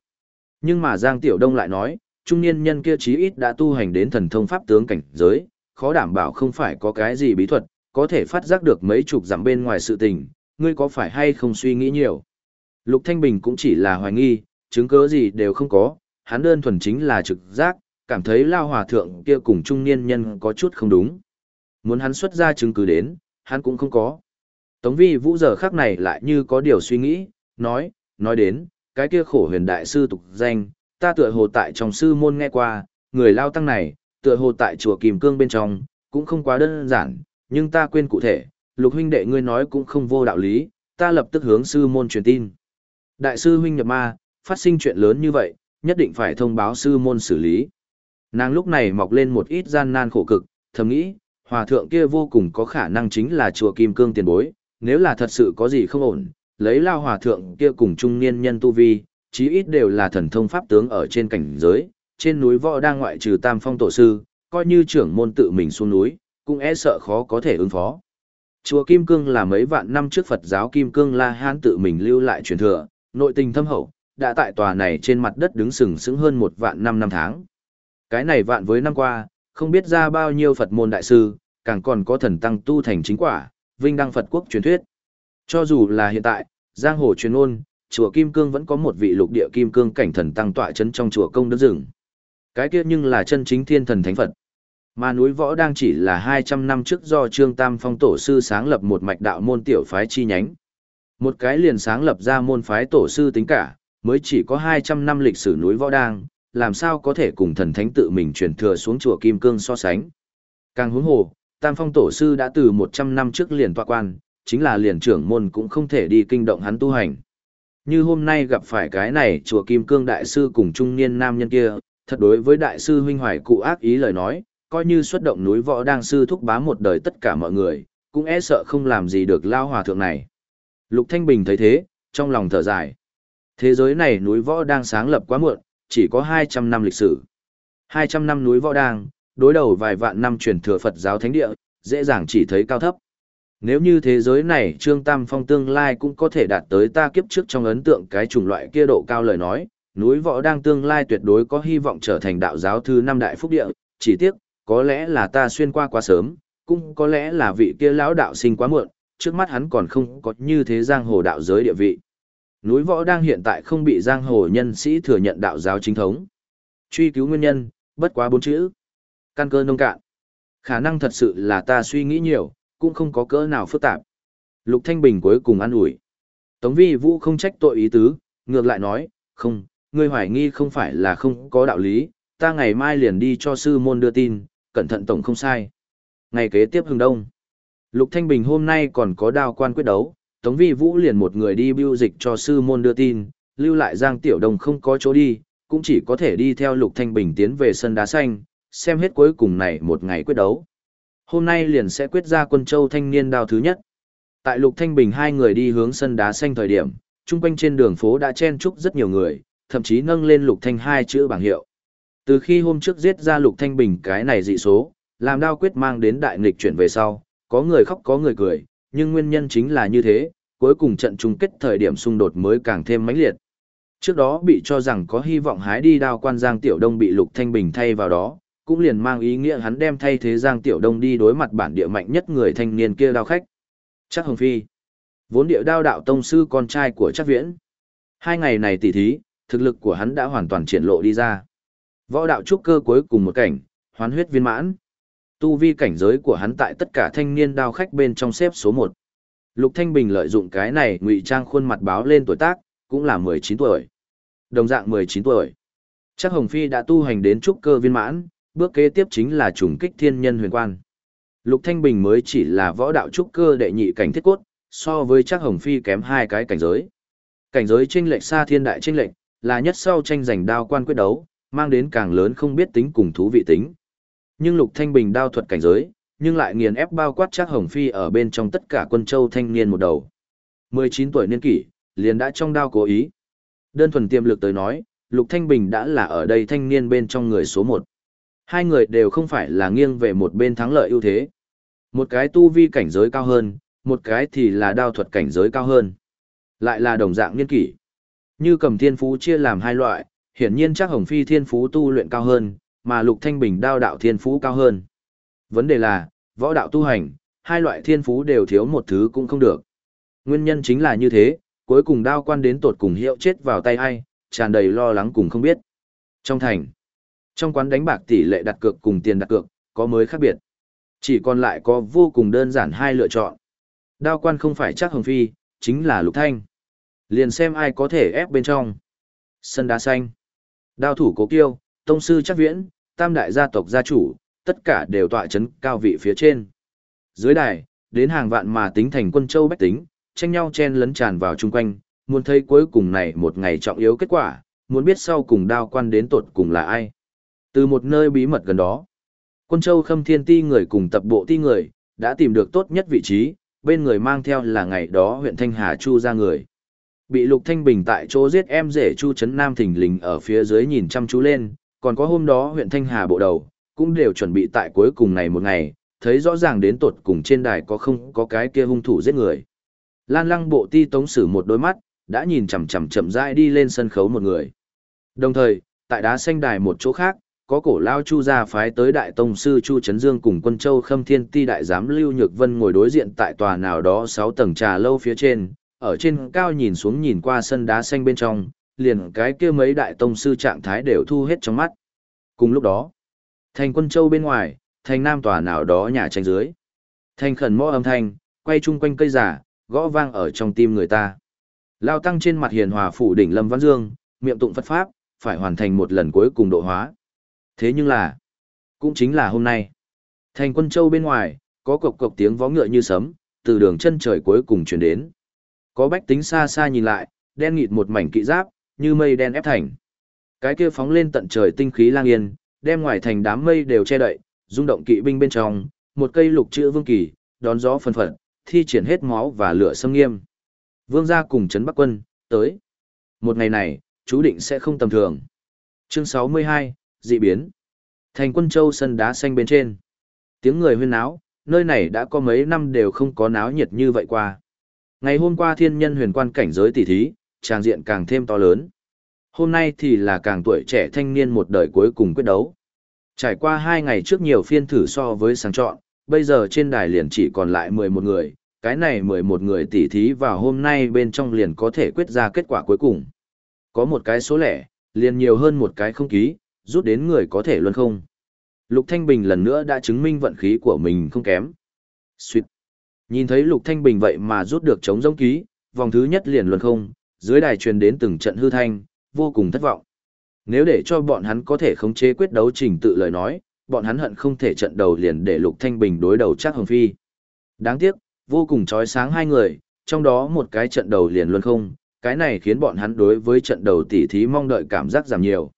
Nhưng mà Giang Tiểu Đông lại nói, trung niên nhân kia chí ít đã tu hành đến thần thông pháp tướng cảnh giới, khó đảm bảo không phải có cái gì bí thuật, có thể phát giác được mấy chục dặm bên ngoài sự tình, ngươi có phải hay không suy nghĩ nhiều. Lục Thanh Bình cũng chỉ là hoài nghi, chứng cứ gì đều không có, hắn đơn thuần chính là trực giác, cảm thấy lao hòa thượng kia cùng trung niên nhân có chút không đúng. Muốn hắn xuất ra chứng cứ đến, hắn cũng không có. Tống vi vũ giờ khắc này lại như có điều suy nghĩ, nói, nói đến, cái kia khổ huyền đại sư tục danh, ta tựa hồ tại trong sư môn nghe qua, người lao tăng này, tựa hồ tại chùa Kim Cương bên trong, cũng không quá đơn giản, nhưng ta quên cụ thể, lục huynh đệ ngươi nói cũng không vô đạo lý, ta lập tức hướng sư môn truyền tin. Đại sư huynh nhập ma, phát sinh chuyện lớn như vậy, nhất định phải thông báo sư môn xử lý. Nàng lúc này mọc lên một ít gian nan khổ cực, thầm nghĩ, hòa thượng kia vô cùng có khả năng chính là chùa Kim Cương tiền bối, nếu là thật sự có gì không ổn, lấy lao hòa thượng kia cùng trung niên nhân tu vi, chí ít đều là thần thông pháp tướng ở trên cảnh giới, trên núi võ đang ngoại trừ tam phong tổ sư, coi như trưởng môn tự mình xuống núi, cũng e sợ khó có thể ứng phó. Chùa Kim Cương là mấy vạn năm trước Phật giáo Kim Cương La Hán tự mình lưu lại truyền thừa, nội tình thâm hậu, đã tại tòa này trên mặt đất đứng sừng sững hơn một vạn năm năm tháng. Cái này vạn với năm qua, không biết ra bao nhiêu Phật môn đại sư, càng còn có thần tăng tu thành chính quả, vinh đăng Phật quốc truyền thuyết. Cho dù là hiện tại, giang hồ truyền ôn, chùa Kim Cương vẫn có một vị lục địa Kim Cương cảnh thần tăng tọa chấn trong chùa công đức rừng. Cái kia nhưng là chân chính thiên thần thánh Phật. Mà núi võ đang chỉ là 200 năm trước do Trương Tam Phong tổ sư sáng lập một mạch đạo môn tiểu phái chi nhánh. Một cái liền sáng lập ra môn phái tổ sư tính cả, mới chỉ có 200 năm lịch sử núi võ đang, làm sao có thể cùng thần thánh tự mình truyền thừa xuống chùa Kim Cương so sánh. Càng huống hồ, Tam Phong Tổ Sư đã từ 100 năm trước liền tọa quan, chính là liền trưởng môn cũng không thể đi kinh động hắn tu hành. Như hôm nay gặp phải cái này chùa Kim Cương Đại Sư cùng trung niên nam nhân kia, thật đối với Đại Sư huynh hoài cụ ác ý lời nói, coi như xuất động núi võ đang sư thúc bá một đời tất cả mọi người, cũng e sợ không làm gì được lao hòa thượng này. Lục Thanh Bình thấy thế, trong lòng thở dài. Thế giới này núi võ đang sáng lập quá muộn, chỉ có 200 năm lịch sử. 200 năm núi võ đang, đối đầu vài vạn năm truyền thừa Phật giáo thánh địa, dễ dàng chỉ thấy cao thấp. Nếu như thế giới này Trương Tam Phong tương lai cũng có thể đạt tới ta kiếp trước trong ấn tượng cái chủng loại kia độ cao lời nói, núi võ đang tương lai tuyệt đối có hy vọng trở thành đạo giáo thứ năm đại phúc địa, chỉ tiếc, có lẽ là ta xuyên qua quá sớm, cũng có lẽ là vị kia lão đạo sinh quá muộn, trước mắt hắn còn không có như thế giang hồ đạo giới địa vị. Núi võ đang hiện tại không bị giang hồ nhân sĩ thừa nhận đạo giáo chính thống. Truy cứu nguyên nhân, bất quá bốn chữ. Căn cơ nông cạn. Khả năng thật sự là ta suy nghĩ nhiều, cũng không có cỡ nào phức tạp. Lục Thanh Bình cuối cùng an ủi. Tống vi vũ không trách tội ý tứ, ngược lại nói, không, ngươi hoài nghi không phải là không có đạo lý, ta ngày mai liền đi cho sư môn đưa tin, cẩn thận tổng không sai. Ngày kế tiếp hừng đông. Lục Thanh Bình hôm nay còn có đao quan quyết đấu, Tống Vi Vũ liền một người đi biêu dịch cho sư môn đưa tin, lưu lại Giang Tiểu Đồng không có chỗ đi, cũng chỉ có thể đi theo Lục Thanh Bình tiến về sân đá xanh, xem hết cuối cùng này một ngày quyết đấu. Hôm nay liền sẽ quyết ra quân châu thanh niên đao thứ nhất. Tại Lục Thanh Bình hai người đi hướng sân đá xanh thời điểm, trung quanh trên đường phố đã chen chúc rất nhiều người, thậm chí nâng lên Lục Thanh hai chữ bảng hiệu. Từ khi hôm trước giết ra Lục Thanh Bình cái này dị số, làm đao quyết mang đến đại nghịch chuyển về sau, có người khóc có người cười, nhưng nguyên nhân chính là như thế, cuối cùng trận chung kết thời điểm xung đột mới càng thêm mãnh liệt. Trước đó bị cho rằng có hy vọng hái đi đao quan Giang Tiểu Đông bị Lục Thanh Bình thay vào đó, cũng liền mang ý nghĩa hắn đem thay thế Giang Tiểu Đông đi đối mặt bản địa mạnh nhất người thanh niên kia đao khách. Chắc Hồng Phi, vốn địa đao đạo tông sư con trai của Chắc Viễn. Hai ngày này tỉ thí, thực lực của hắn đã hoàn toàn triển lộ đi ra. Võ đạo trúc cơ cuối cùng một cảnh, hoán huyết viên mãn. Tu vi cảnh giới của hắn tại tất cả thanh niên đao khách bên trong xếp số 1. Lục Thanh Bình lợi dụng cái này ngụy trang khuôn mặt báo lên tuổi tác, cũng là 19 tuổi. Đồng dạng 19 tuổi. Chắc Hồng Phi đã tu hành đến trúc cơ viên mãn, bước kế tiếp chính là trùng kích thiên nhân huyền quan. Lục Thanh Bình mới chỉ là võ đạo trúc cơ đệ nhị cảnh thiết cốt, so với chắc Hồng Phi kém hai cái cảnh giới. Cảnh giới chênh lệch xa thiên đại chênh lệch, là nhất sau tranh giành đao quan quyết đấu, mang đến càng lớn không biết tính cùng thú vị tính. Nhưng Lục Thanh Bình đao thuật cảnh giới, nhưng lại nghiền ép bao quát chắc Hồng Phi ở bên trong tất cả quân châu thanh niên một đầu. 19 tuổi niên kỷ, liền đã trong đao cố ý. Đơn thuần tiềm lực tới nói, Lục Thanh Bình đã là ở đây thanh niên bên trong người số 1. Hai người đều không phải là nghiêng về một bên thắng lợi ưu thế. Một cái tu vi cảnh giới cao hơn, một cái thì là đao thuật cảnh giới cao hơn. Lại là đồng dạng niên kỷ. Như cầm thiên phú chia làm hai loại, hiển nhiên chắc Hồng Phi thiên phú tu luyện cao hơn, mà Lục Thanh Bình đao đạo thiên phú cao hơn. Vấn đề là, võ đạo tu hành, hai loại thiên phú đều thiếu một thứ cũng không được. Nguyên nhân chính là như thế, cuối cùng đao quan đến tột cùng hiệu chết vào tay ai, tràn đầy lo lắng cùng không biết. Trong thành, trong quán đánh bạc tỷ lệ đặt cược cùng tiền đặt cược, có mới khác biệt. Chỉ còn lại có vô cùng đơn giản hai lựa chọn. Đao quan không phải chắc hồng phi, chính là lục thanh. Liền xem ai có thể ép bên trong. Sân đá xanh. Đao thủ cố kiêu, tông sư chắc viễn, tam đại gia tộc gia chủ, tất cả đều tọa chấn cao vị phía trên. Dưới đài, đến hàng vạn mà tính thành quân châu bách tính, tranh nhau chen lấn tràn vào chung quanh, muốn thấy cuối cùng này một ngày trọng yếu kết quả, muốn biết sau cùng đao quan đến tột cùng là ai. Từ một nơi bí mật gần đó, quân châu khâm thiên ti người cùng tập bộ ti người, đã tìm được tốt nhất vị trí, bên người mang theo là ngày đó huyện Thanh Hà Chu ra người. Bị Lục Thanh Bình tại chỗ giết em rể Chu Trấn Nam thỉnh lình ở phía dưới nhìn chăm chú lên, còn có hôm đó huyện Thanh Hà bộ đầu, cũng đều chuẩn bị tại cuối cùng này một ngày, thấy rõ ràng đến tột cùng trên đài có không có cái kia hung thủ giết người. Lan lăng bộ ti tống sử một đôi mắt, đã nhìn chằm chằm chậm rãi đi lên sân khấu một người. Đồng thời, tại đá xanh đài một chỗ khác, có cổ lao chu gia phái tới đại tông sư chu trấn dương cùng quân châu khâm thiên ti đại giám lưu nhược vân ngồi đối diện tại tòa nào đó sáu tầng trà lâu phía trên ở trên cao nhìn xuống nhìn qua sân đá xanh bên trong liền cái kia mấy đại tông sư trạng thái đều thu hết trong mắt. Cùng lúc đó thành quân châu bên ngoài thành nam tòa nào đó nhà tranh dưới. Thành khẩn mõ âm thanh quay chung quanh cây giả gõ vang ở trong tim người ta. Lao tăng trên mặt hiền hòa phủ đỉnh lâm văn dương miệng tụng phật pháp phải hoàn thành một lần cuối cùng độ hóa. Thế nhưng là, cũng chính là hôm nay, thành quân châu bên ngoài, có cộc cộc tiếng vó ngựa như sấm, từ đường chân trời cuối cùng chuyển đến. Có bách tính xa xa nhìn lại, đen nghịt một mảnh kỵ giáp, như mây đen ép thành. Cái kia phóng lên tận trời tinh khí lang yên, đem ngoài thành đám mây đều che đậy, rung động kỵ binh bên trong, một cây lục chữ vương kỳ, đón gió phân phận, thi triển hết máu và lửa xâm nghiêm. Vương gia cùng trấn Bắc quân, tới. Một ngày này, chú định sẽ không tầm thường. Chương 62, dị biến. Thành quân châu sân đá xanh bên trên. Tiếng người huyên náo, nơi này đã có mấy năm đều không có náo nhiệt như vậy qua. Ngày hôm qua thiên nhân huyền quan cảnh giới tỷ thí, trang diện càng thêm to lớn. Hôm nay thì là càng tuổi trẻ thanh niên một đời cuối cùng quyết đấu. Trải qua hai ngày trước nhiều phiên thử so với sáng chọn, bây giờ trên đài liền chỉ còn lại 11 người, cái này 11 người tỷ thí vào hôm nay bên trong liền có thể quyết ra kết quả cuối cùng. Có một cái số lẻ, liền nhiều hơn một cái không ký, rút đến người có thể luôn không. Lục Thanh Bình lần nữa đã chứng minh vận khí của mình không kém. Xuyệt. Nhìn thấy Lục Thanh Bình vậy mà rút được chống giống ký, vòng thứ nhất liền luân không, dưới đài truyền đến từng trận hư thanh, vô cùng thất vọng. Nếu để cho bọn hắn có thể khống chế quyết đấu trình tự lời nói, bọn hắn hận không thể trận đầu liền để Lục Thanh Bình đối đầu chắc Hồng Phi. Đáng tiếc, vô cùng chói sáng hai người, trong đó một cái trận đầu liền luân không, cái này khiến bọn hắn đối với trận đầu tỉ thí mong đợi cảm giác giảm nhiều.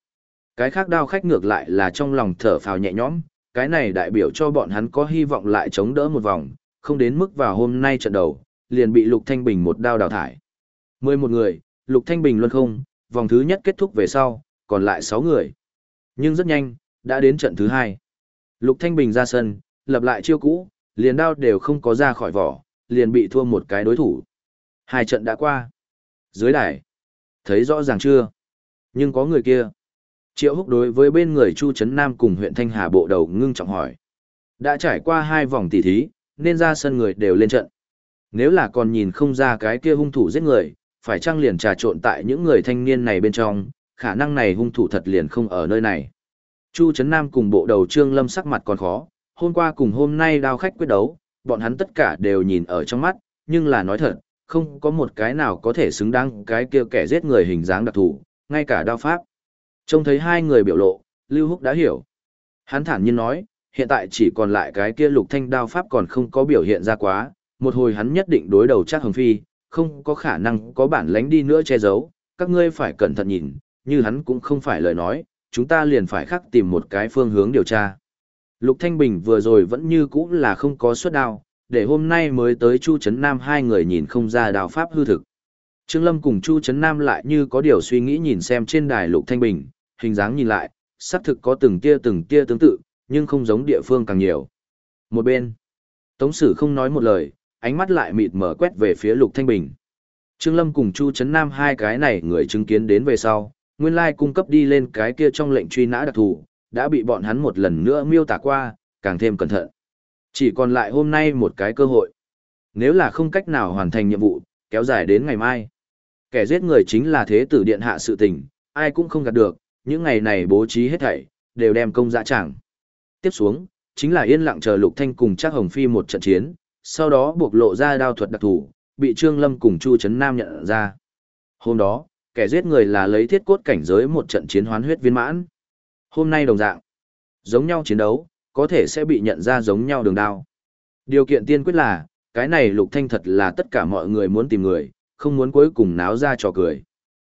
Cái khác đao khách ngược lại là trong lòng thở phào nhẹ nhõm, cái này đại biểu cho bọn hắn có hy vọng lại chống đỡ một vòng, không đến mức vào hôm nay trận đầu, liền bị Lục Thanh Bình một đao đào thải. 11 người, Lục Thanh Bình luân không, vòng thứ nhất kết thúc về sau, còn lại 6 người. Nhưng rất nhanh, đã đến trận thứ hai. Lục Thanh Bình ra sân, lập lại chiêu cũ, liền đao đều không có ra khỏi vỏ, liền bị thua một cái đối thủ. Hai trận đã qua. Dưới đài. Thấy rõ ràng chưa? Nhưng có người kia. Triệu húc đối với bên người Chu Trấn Nam cùng huyện Thanh Hà bộ đầu ngưng trọng hỏi. Đã trải qua hai vòng tỉ thí, nên ra sân người đều lên trận. Nếu là còn nhìn không ra cái kia hung thủ giết người, phải chăng liền trà trộn tại những người thanh niên này bên trong, khả năng này hung thủ thật liền không ở nơi này. Chu Trấn Nam cùng bộ đầu Trương Lâm sắc mặt còn khó, hôm qua cùng hôm nay đao khách quyết đấu, bọn hắn tất cả đều nhìn ở trong mắt, nhưng là nói thật, không có một cái nào có thể xứng đáng cái kia kẻ giết người hình dáng đặc thù, ngay cả đao pháp. Trông thấy hai người biểu lộ, Lưu Húc đã hiểu. Hắn thản nhiên nói, hiện tại chỉ còn lại cái kia lục thanh đao pháp còn không có biểu hiện ra quá, một hồi hắn nhất định đối đầu chắc hồng phi, không có khả năng có bản lánh đi nữa che giấu, các ngươi phải cẩn thận nhìn, như hắn cũng không phải lời nói, chúng ta liền phải khắc tìm một cái phương hướng điều tra. Lục Thanh Bình vừa rồi vẫn như cũ là không có suất đao, để hôm nay mới tới Chu Trấn Nam hai người nhìn không ra đao pháp hư thực. Trương Lâm cùng Chu Trấn Nam lại như có điều suy nghĩ nhìn xem trên đài Lục Thanh Bình, hình dáng nhìn lại, xác thực có từng tia từng tia tương tự, nhưng không giống địa phương càng nhiều. Một bên, Tống Sử không nói một lời, ánh mắt lại mịt mở quét về phía Lục Thanh Bình. Trương Lâm cùng Chu Trấn Nam hai cái này người chứng kiến đến về sau, nguyên lai cung cấp đi lên cái kia trong lệnh truy nã đặc thù, đã bị bọn hắn một lần nữa miêu tả qua, càng thêm cẩn thận. Chỉ còn lại hôm nay một cái cơ hội. Nếu là không cách nào hoàn thành nhiệm vụ, kéo dài đến ngày mai. Kẻ giết người chính là thế tử điện hạ sự tình, ai cũng không gạt được, những ngày này bố trí hết thảy, đều đem công dạ dã chẳng. Tiếp xuống, chính là yên lặng chờ Lục Thanh cùng trác Hồng Phi một trận chiến, sau đó buộc lộ ra đao thuật đặc thù bị Trương Lâm cùng Chu Trấn Nam nhận ra. Hôm đó, kẻ giết người là lấy thiết cốt cảnh giới một trận chiến hoán huyết viên mãn. Hôm nay đồng dạng, giống nhau chiến đấu, có thể sẽ bị nhận ra giống nhau đường đao. Điều kiện tiên quyết là, cái này Lục Thanh thật là tất cả mọi người muốn tìm người, không muốn cuối cùng náo ra trò cười.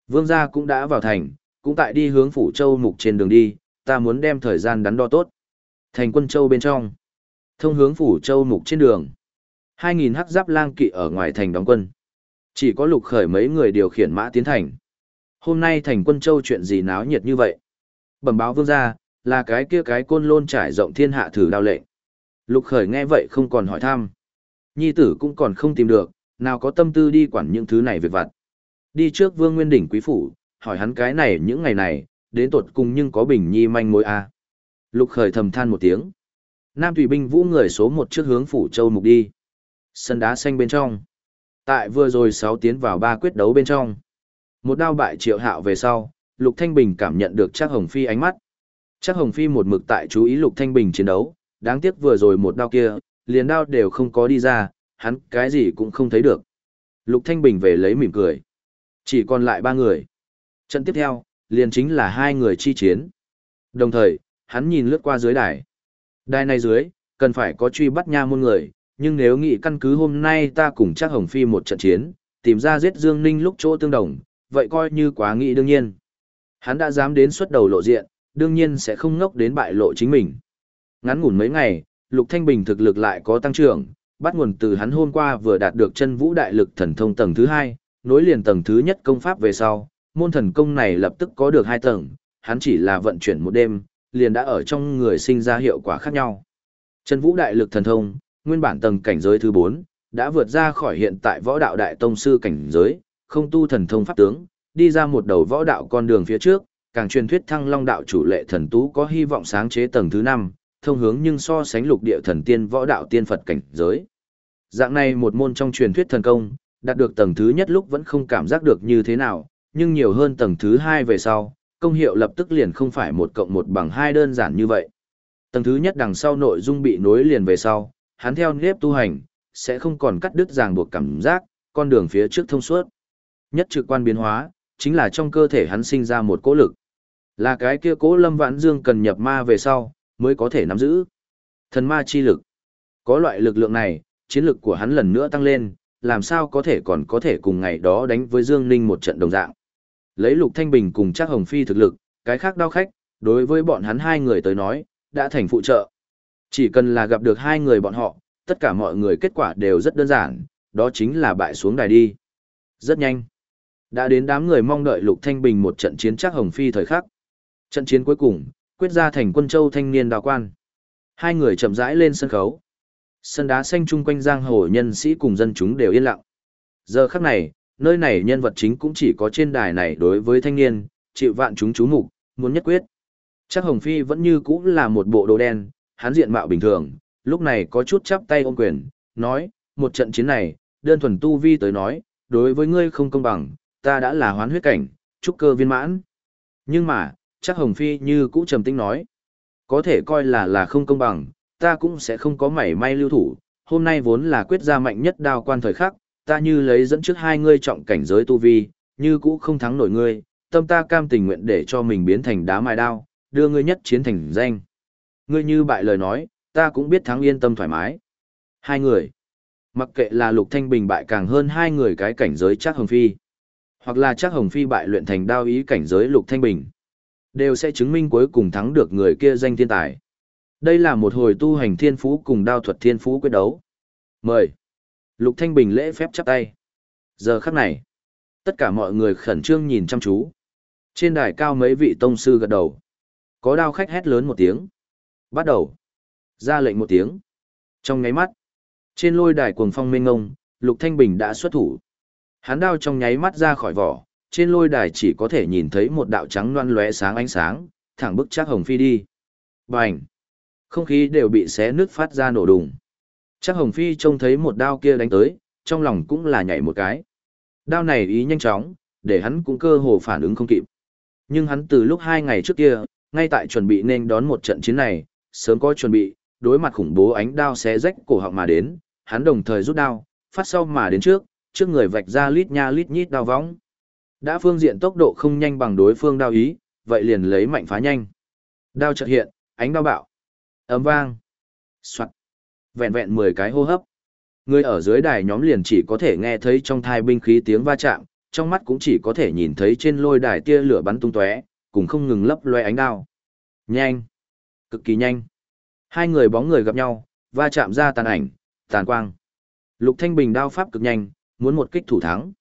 Vương gia cũng đã vào thành, cũng tại đi hướng phủ châu mục trên đường đi, ta muốn đem thời gian đắn đo tốt. Thành quân châu bên trong, thông hướng phủ châu mục trên đường. 2.000 hắc giáp lang kỵ ở ngoài thành đóng quân. Chỉ có lục khởi mấy người điều khiển mã tiến thành. Hôm nay thành quân châu chuyện gì náo nhiệt như vậy? Bẩm báo vương gia, là cái kia cái côn lôn trải rộng thiên hạ thử đao lệnh. Lục khởi nghe vậy không còn hỏi thăm. Nhi tử cũng còn không tìm được, nào có tâm tư đi quản những thứ này việc vặt. Đi trước vương nguyên đỉnh quý phủ, hỏi hắn cái này những ngày này, đến tột cùng nhưng có bình nhi manh mối a à. Lục khởi thầm than một tiếng. Nam Thủy binh vũ người số một trước hướng phủ châu mục đi. Sân đá xanh bên trong. Tại vừa rồi sáu tiến vào ba quyết đấu bên trong. Một đao bại triệu hạo về sau, Lục Thanh Bình cảm nhận được chắc Hồng Phi ánh mắt. Chắc Hồng Phi một mực tại chú ý Lục Thanh Bình chiến đấu, đáng tiếc vừa rồi một đao kia, liền đao đều không có đi ra, hắn cái gì cũng không thấy được. Lục Thanh Bình về lấy mỉm cười. Chỉ còn lại ba người. Trận tiếp theo, liền chính là hai người chi chiến. Đồng thời, hắn nhìn lướt qua dưới đài. Đài này dưới, cần phải có truy bắt nha môn người, nhưng nếu nghĩ căn cứ hôm nay ta cùng chắc Hồng Phi một trận chiến, tìm ra giết Dương Ninh lúc chỗ tương đồng, vậy coi như quá nghĩ đương nhiên. Hắn đã dám đến xuất đầu lộ diện, đương nhiên sẽ không ngốc đến bại lộ chính mình. Ngắn ngủn mấy ngày, Lục Thanh Bình thực lực lại có tăng trưởng, bắt nguồn từ hắn hôm qua vừa đạt được chân vũ đại lực thần thông tầng thứ hai, nối liền tầng thứ nhất công pháp về sau, môn thần công này lập tức có được hai tầng, hắn chỉ là vận chuyển một đêm, liền đã ở trong người sinh ra hiệu quả khác nhau. Chân vũ đại lực thần thông, nguyên bản tầng cảnh giới thứ 4, đã vượt ra khỏi hiện tại võ đạo đại tông sư cảnh giới, không tu thần thông pháp tướng, đi ra một đầu võ đạo con đường phía trước, càng truyền thuyết thăng long đạo chủ lệ thần tú có hy vọng sáng chế tầng thứ 5, thông hướng nhưng so sánh lục địa thần tiên võ đạo tiên Phật cảnh giới. Dạng này một môn trong truyền thuyết thần công, đạt được tầng thứ nhất lúc vẫn không cảm giác được như thế nào, nhưng nhiều hơn tầng thứ hai về sau, công hiệu lập tức liền không phải một cộng một bằng hai đơn giản như vậy. Tầng thứ nhất đằng sau nội dung bị nối liền về sau, hắn theo nếp tu hành, sẽ không còn cắt đứt ràng buộc cảm giác, con đường phía trước thông suốt. Nhất trực quan biến hóa, chính là trong cơ thể hắn sinh ra một cỗ lực. Là cái kia cỗ Lâm Vãn Dương cần nhập ma về sau, mới có thể nắm giữ. Thần ma chi lực. Có loại lực lượng này, chiến lực của hắn lần nữa tăng lên, làm sao có thể còn có thể cùng ngày đó đánh với Dương Ninh một trận đồng dạng. Lấy Lục Thanh Bình cùng trác Hồng Phi thực lực, cái khác đau khách, đối với bọn hắn hai người tới nói, đã thành phụ trợ. Chỉ cần là gặp được hai người bọn họ, tất cả mọi người kết quả đều rất đơn giản, đó chính là bại xuống đài đi. Rất nhanh. Đã đến đám người mong đợi Lục Thanh Bình một trận chiến trác Hồng Phi thời khắc. Trận chiến cuối cùng, quyết ra thành quân châu thanh niên đào quan. Hai người chậm rãi lên sân khấu. Sân đá xanh chung quanh giang hồ nhân sĩ cùng dân chúng đều yên lặng. Giờ khắc này, nơi này nhân vật chính cũng chỉ có trên đài này đối với thanh niên, chịu vạn chúng chú mục, muốn nhất quyết. Chắc Hồng Phi vẫn như cũ là một bộ đồ đen, hắn diện mạo bình thường, lúc này có chút chắp tay ôm quyền, nói, một trận chiến này, đơn thuần tu vi tới nói, đối với ngươi không công bằng, ta đã là hoán huyết cảnh, trúc cơ viên mãn. Nhưng mà, chắc Hồng Phi như cũ trầm tĩnh nói, có thể coi là là không công bằng, ta cũng sẽ không có mảy may lưu thủ, hôm nay vốn là quyết ra mạnh nhất đao quan thời khắc, ta như lấy dẫn trước hai ngươi trọng cảnh giới tu vi, như cũ không thắng nổi ngươi, tâm ta cam tình nguyện để cho mình biến thành đá mài đao, đưa ngươi nhất chiến thành danh. Ngươi như bại lời nói, ta cũng biết thắng yên tâm thoải mái. Hai người. Mặc kệ là Lục Thanh Bình bại càng hơn hai người cái cảnh giới chắc Hồng Phi. Hoặc là chắc Hồng Phi bại luyện thành đao ý cảnh giới Lục Thanh Bình. Đều sẽ chứng minh cuối cùng thắng được người kia danh thiên tài. Đây là một hồi tu hành thiên phú cùng đao thuật thiên phú quyết đấu. Mời. Lục Thanh Bình lễ phép chắp tay. Giờ khắc này, tất cả mọi người khẩn trương nhìn chăm chú. Trên đài cao mấy vị tông sư gật đầu. Có đao khách hét lớn một tiếng. Bắt đầu. Ra lệnh một tiếng. Trong nháy mắt, trên lôi đài cuồng phong mênh ngông, Lục Thanh Bình đã xuất thủ. Hắn đao trong nháy mắt ra khỏi vỏ, trên lôi đài chỉ có thể nhìn thấy một đạo trắng loan lóe sáng ánh sáng, thẳng bức chắc hồng phi đi. Bành! Không khí đều bị xé nứt phát ra nổ đùng. Chắc hồng phi trông thấy một đao kia đánh tới, trong lòng cũng là nhảy một cái. Đao này ý nhanh chóng, để hắn cũng cơ hồ phản ứng không kịp. Nhưng hắn từ lúc hai ngày trước kia, ngay tại chuẩn bị nên đón một trận chiến này, sớm có chuẩn bị, đối mặt khủng bố ánh đao xé rách cổ họng mà đến, hắn đồng thời rút đao, phát sau mà đến trước, trước người vạch ra lít nha lít nhít đao vóng. Đã phương diện tốc độ không nhanh bằng đối phương đao ý, vậy liền lấy mạnh phá nhanh. Đao chợt hiện, ánh đao bạo. Ấm vang. Soạn. Vẹn vẹn 10 cái hô hấp. Người ở dưới đài nhóm liền chỉ có thể nghe thấy trong thai binh khí tiếng va chạm, trong mắt cũng chỉ có thể nhìn thấy trên lôi đài tia lửa bắn tung tóe, cùng không ngừng lấp loe ánh đao. Nhanh. Cực kỳ nhanh. Hai người bóng người gặp nhau, va chạm ra tàn ảnh, tàn quang. Lục Thanh Bình đao pháp cực nhanh, muốn một kích thủ thắng.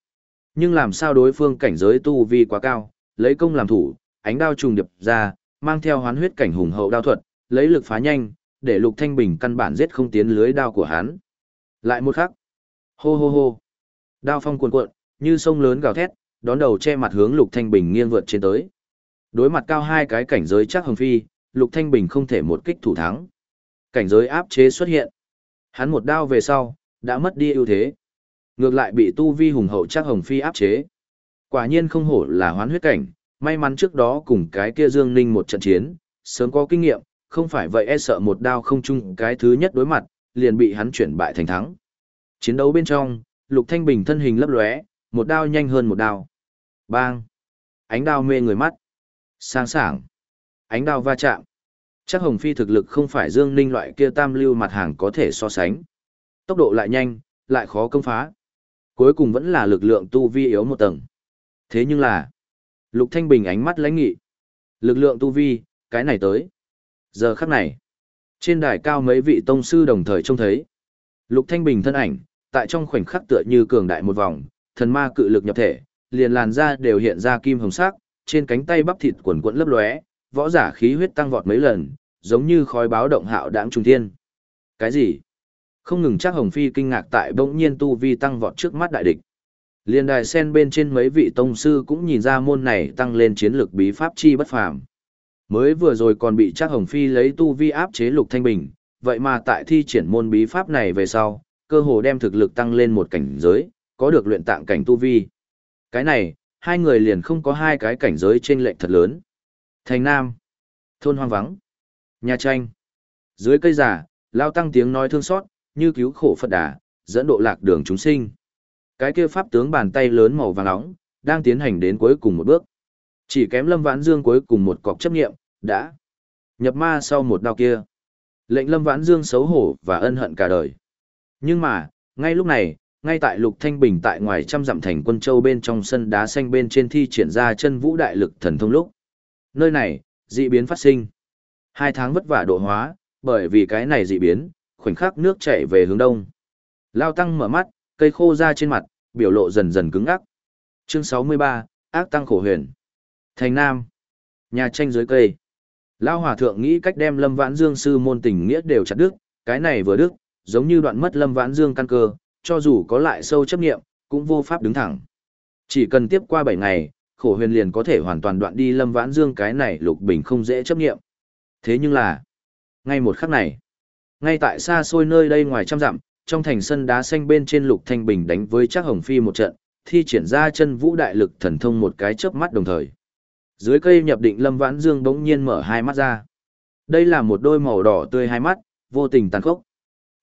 Nhưng làm sao đối phương cảnh giới tu vi quá cao, lấy công làm thủ, ánh đao trùng điệp ra, mang theo hoán huyết cảnh hùng hậu đao thuật, lấy lực phá nhanh, để Lục Thanh Bình căn bản giết không tiến lưới đao của hắn. Lại một khắc. Hô hô hô. Đao phong cuồn cuộn, như sông lớn gào thét, đón đầu che mặt hướng Lục Thanh Bình nghiêng vượt trên tới. Đối mặt cao hai cái cảnh giới chắc hồng phi, Lục Thanh Bình không thể một kích thủ thắng. Cảnh giới áp chế xuất hiện. Hắn một đao về sau, đã mất đi ưu thế. Ngược lại bị tu vi hùng hậu chắc hồng phi áp chế. Quả nhiên không hổ là hoán huyết cảnh, may mắn trước đó cùng cái kia Dương Ninh một trận chiến, sớm có kinh nghiệm, không phải vậy e sợ một đao không chung cái thứ nhất đối mặt, liền bị hắn chuyển bại thành thắng. Chiến đấu bên trong, Lục Thanh Bình thân hình lấp lóe, một đao nhanh hơn một đao. Bang! Ánh đao mê người mắt. Sang sảng. Ánh đao va chạm. Chắc Hồng Phi thực lực không phải Dương Ninh loại kia tam lưu mặt hàng có thể so sánh. Tốc độ lại nhanh, lại khó công phá. Cuối cùng vẫn là lực lượng tu vi yếu một tầng. Thế nhưng là, Lục Thanh Bình ánh mắt lãnh nghị. Lực lượng tu vi, cái này tới. Giờ khắc này, trên đài cao mấy vị tông sư đồng thời trông thấy. Lục Thanh Bình thân ảnh, tại trong khoảnh khắc tựa như cường đại một vòng, thần ma cự lực nhập thể, liền làn da đều hiện ra kim hồng sắc, trên cánh tay bắp thịt quần quẫn lấp lóe, võ giả khí huyết tăng vọt mấy lần, giống như khói báo động hạo đãng trung thiên. Cái gì? Không ngừng chắc Hồng Phi kinh ngạc tại bỗng nhiên tu vi tăng vọt trước mắt đại địch. Liên đài sen bên trên mấy vị tông sư cũng nhìn ra môn này tăng lên chiến lực bí pháp chi bất phàm. Mới vừa rồi còn bị Trác Hồng Phi lấy tu vi áp chế lục thanh bình, vậy mà tại thi triển môn bí pháp này về sau, cơ hồ đem thực lực tăng lên một cảnh giới, có được luyện tạng cảnh tu vi. Cái này, hai người liền không có hai cái cảnh giới trên lệnh thật lớn. Thành Nam, thôn hoang vắng, nhà tranh. Dưới cây giả, lao tăng tiếng nói thương xót, như cứu khổ Phật đà, dẫn độ lạc đường chúng sinh. Cái kia pháp tướng bàn tay lớn màu vàng nóng, đang tiến hành đến cuối cùng một bước. Chỉ kém Lâm Vãn Dương cuối cùng một cọc chấp nghiệm, đã nhập ma sau một đao kia. Lệnh Lâm Vãn Dương xấu hổ và ân hận cả đời. Nhưng mà, ngay lúc này, ngay tại Lục Thanh Bình tại ngoài trăm dặm thành quân châu bên trong sân đá xanh bên trên thi triển ra chân vũ đại lực thần thông lúc. Nơi này, dị biến phát sinh. Hai tháng vất vả độ hóa, bởi vì cái này dị biến, khoảnh khắc nước chảy về hướng đông. Lao Tăng mở mắt, cây khô ra trên mặt, biểu lộ dần dần cứng ngắc. Chương 63, ác tăng khổ huyền. Thành Nam. Nhà tranh dưới cây. Lao Hòa Thượng nghĩ cách đem Lâm Vãn Dương sư môn tình nghĩa đều chặt đứt, cái này vừa đứt, giống như đoạn mất Lâm Vãn Dương căn cơ, cho dù có lại sâu chấp nghiệm, cũng vô pháp đứng thẳng. Chỉ cần tiếp qua 7 ngày, khổ huyền liền có thể hoàn toàn đoạn đi Lâm Vãn Dương cái này lục bình không dễ chấp nghiệm. Thế nhưng là, ngay một khắc này, ngay tại xa xôi nơi đây ngoài trăm dặm, trong thành sân đá xanh bên trên lục thanh bình đánh với chắc hồng phi một trận, thi triển ra chân vũ đại lực thần thông một cái chớp mắt đồng thời. Dưới cây nhập định Lâm Vãn Dương bỗng nhiên mở hai mắt ra. Đây là một đôi màu đỏ tươi hai mắt, vô tình tàn khốc.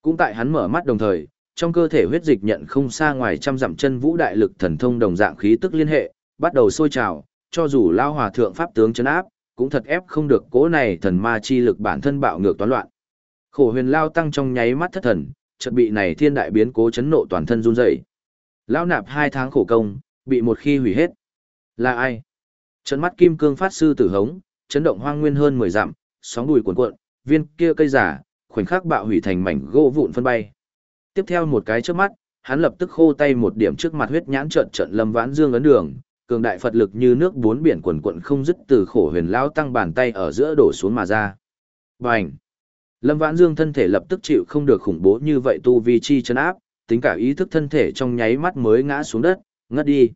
Cũng tại hắn mở mắt đồng thời, trong cơ thể huyết dịch nhận không xa ngoài trăm dặm chân vũ đại lực thần thông đồng dạng khí tức liên hệ, bắt đầu sôi trào, cho dù lao hòa thượng pháp tướng chấn áp, cũng thật ép không được cố này thần ma chi lực bản thân bạo ngược toán loạn. Khổ huyền lao tăng trong nháy mắt thất thần, chợt bị này thiên đại biến cố chấn nộ toàn thân run rẩy. Lao nạp hai tháng khổ công, bị một khi hủy hết. Là ai? Trận mắt kim cương phát sư tử hống, chấn động hoang nguyên hơn 10 dặm, sóng đùi cuộn cuộn, viên kia cây giả, khoảnh khắc bạo hủy thành mảnh gỗ vụn phân bay. Tiếp theo một cái trước mắt, hắn lập tức khô tay một điểm trước mặt huyết nhãn trận trận lâm vãn dương ấn đường, cường đại Phật lực như nước bốn biển cuồn cuộn không dứt từ khổ huyền lao tăng bàn tay ở giữa đổ xuống mà ra. Bành! Lâm Vãn Dương thân thể lập tức chịu không được khủng bố như vậy tu vi chi chân áp, tính cả ý thức thân thể trong nháy mắt mới ngã xuống đất, ngất đi.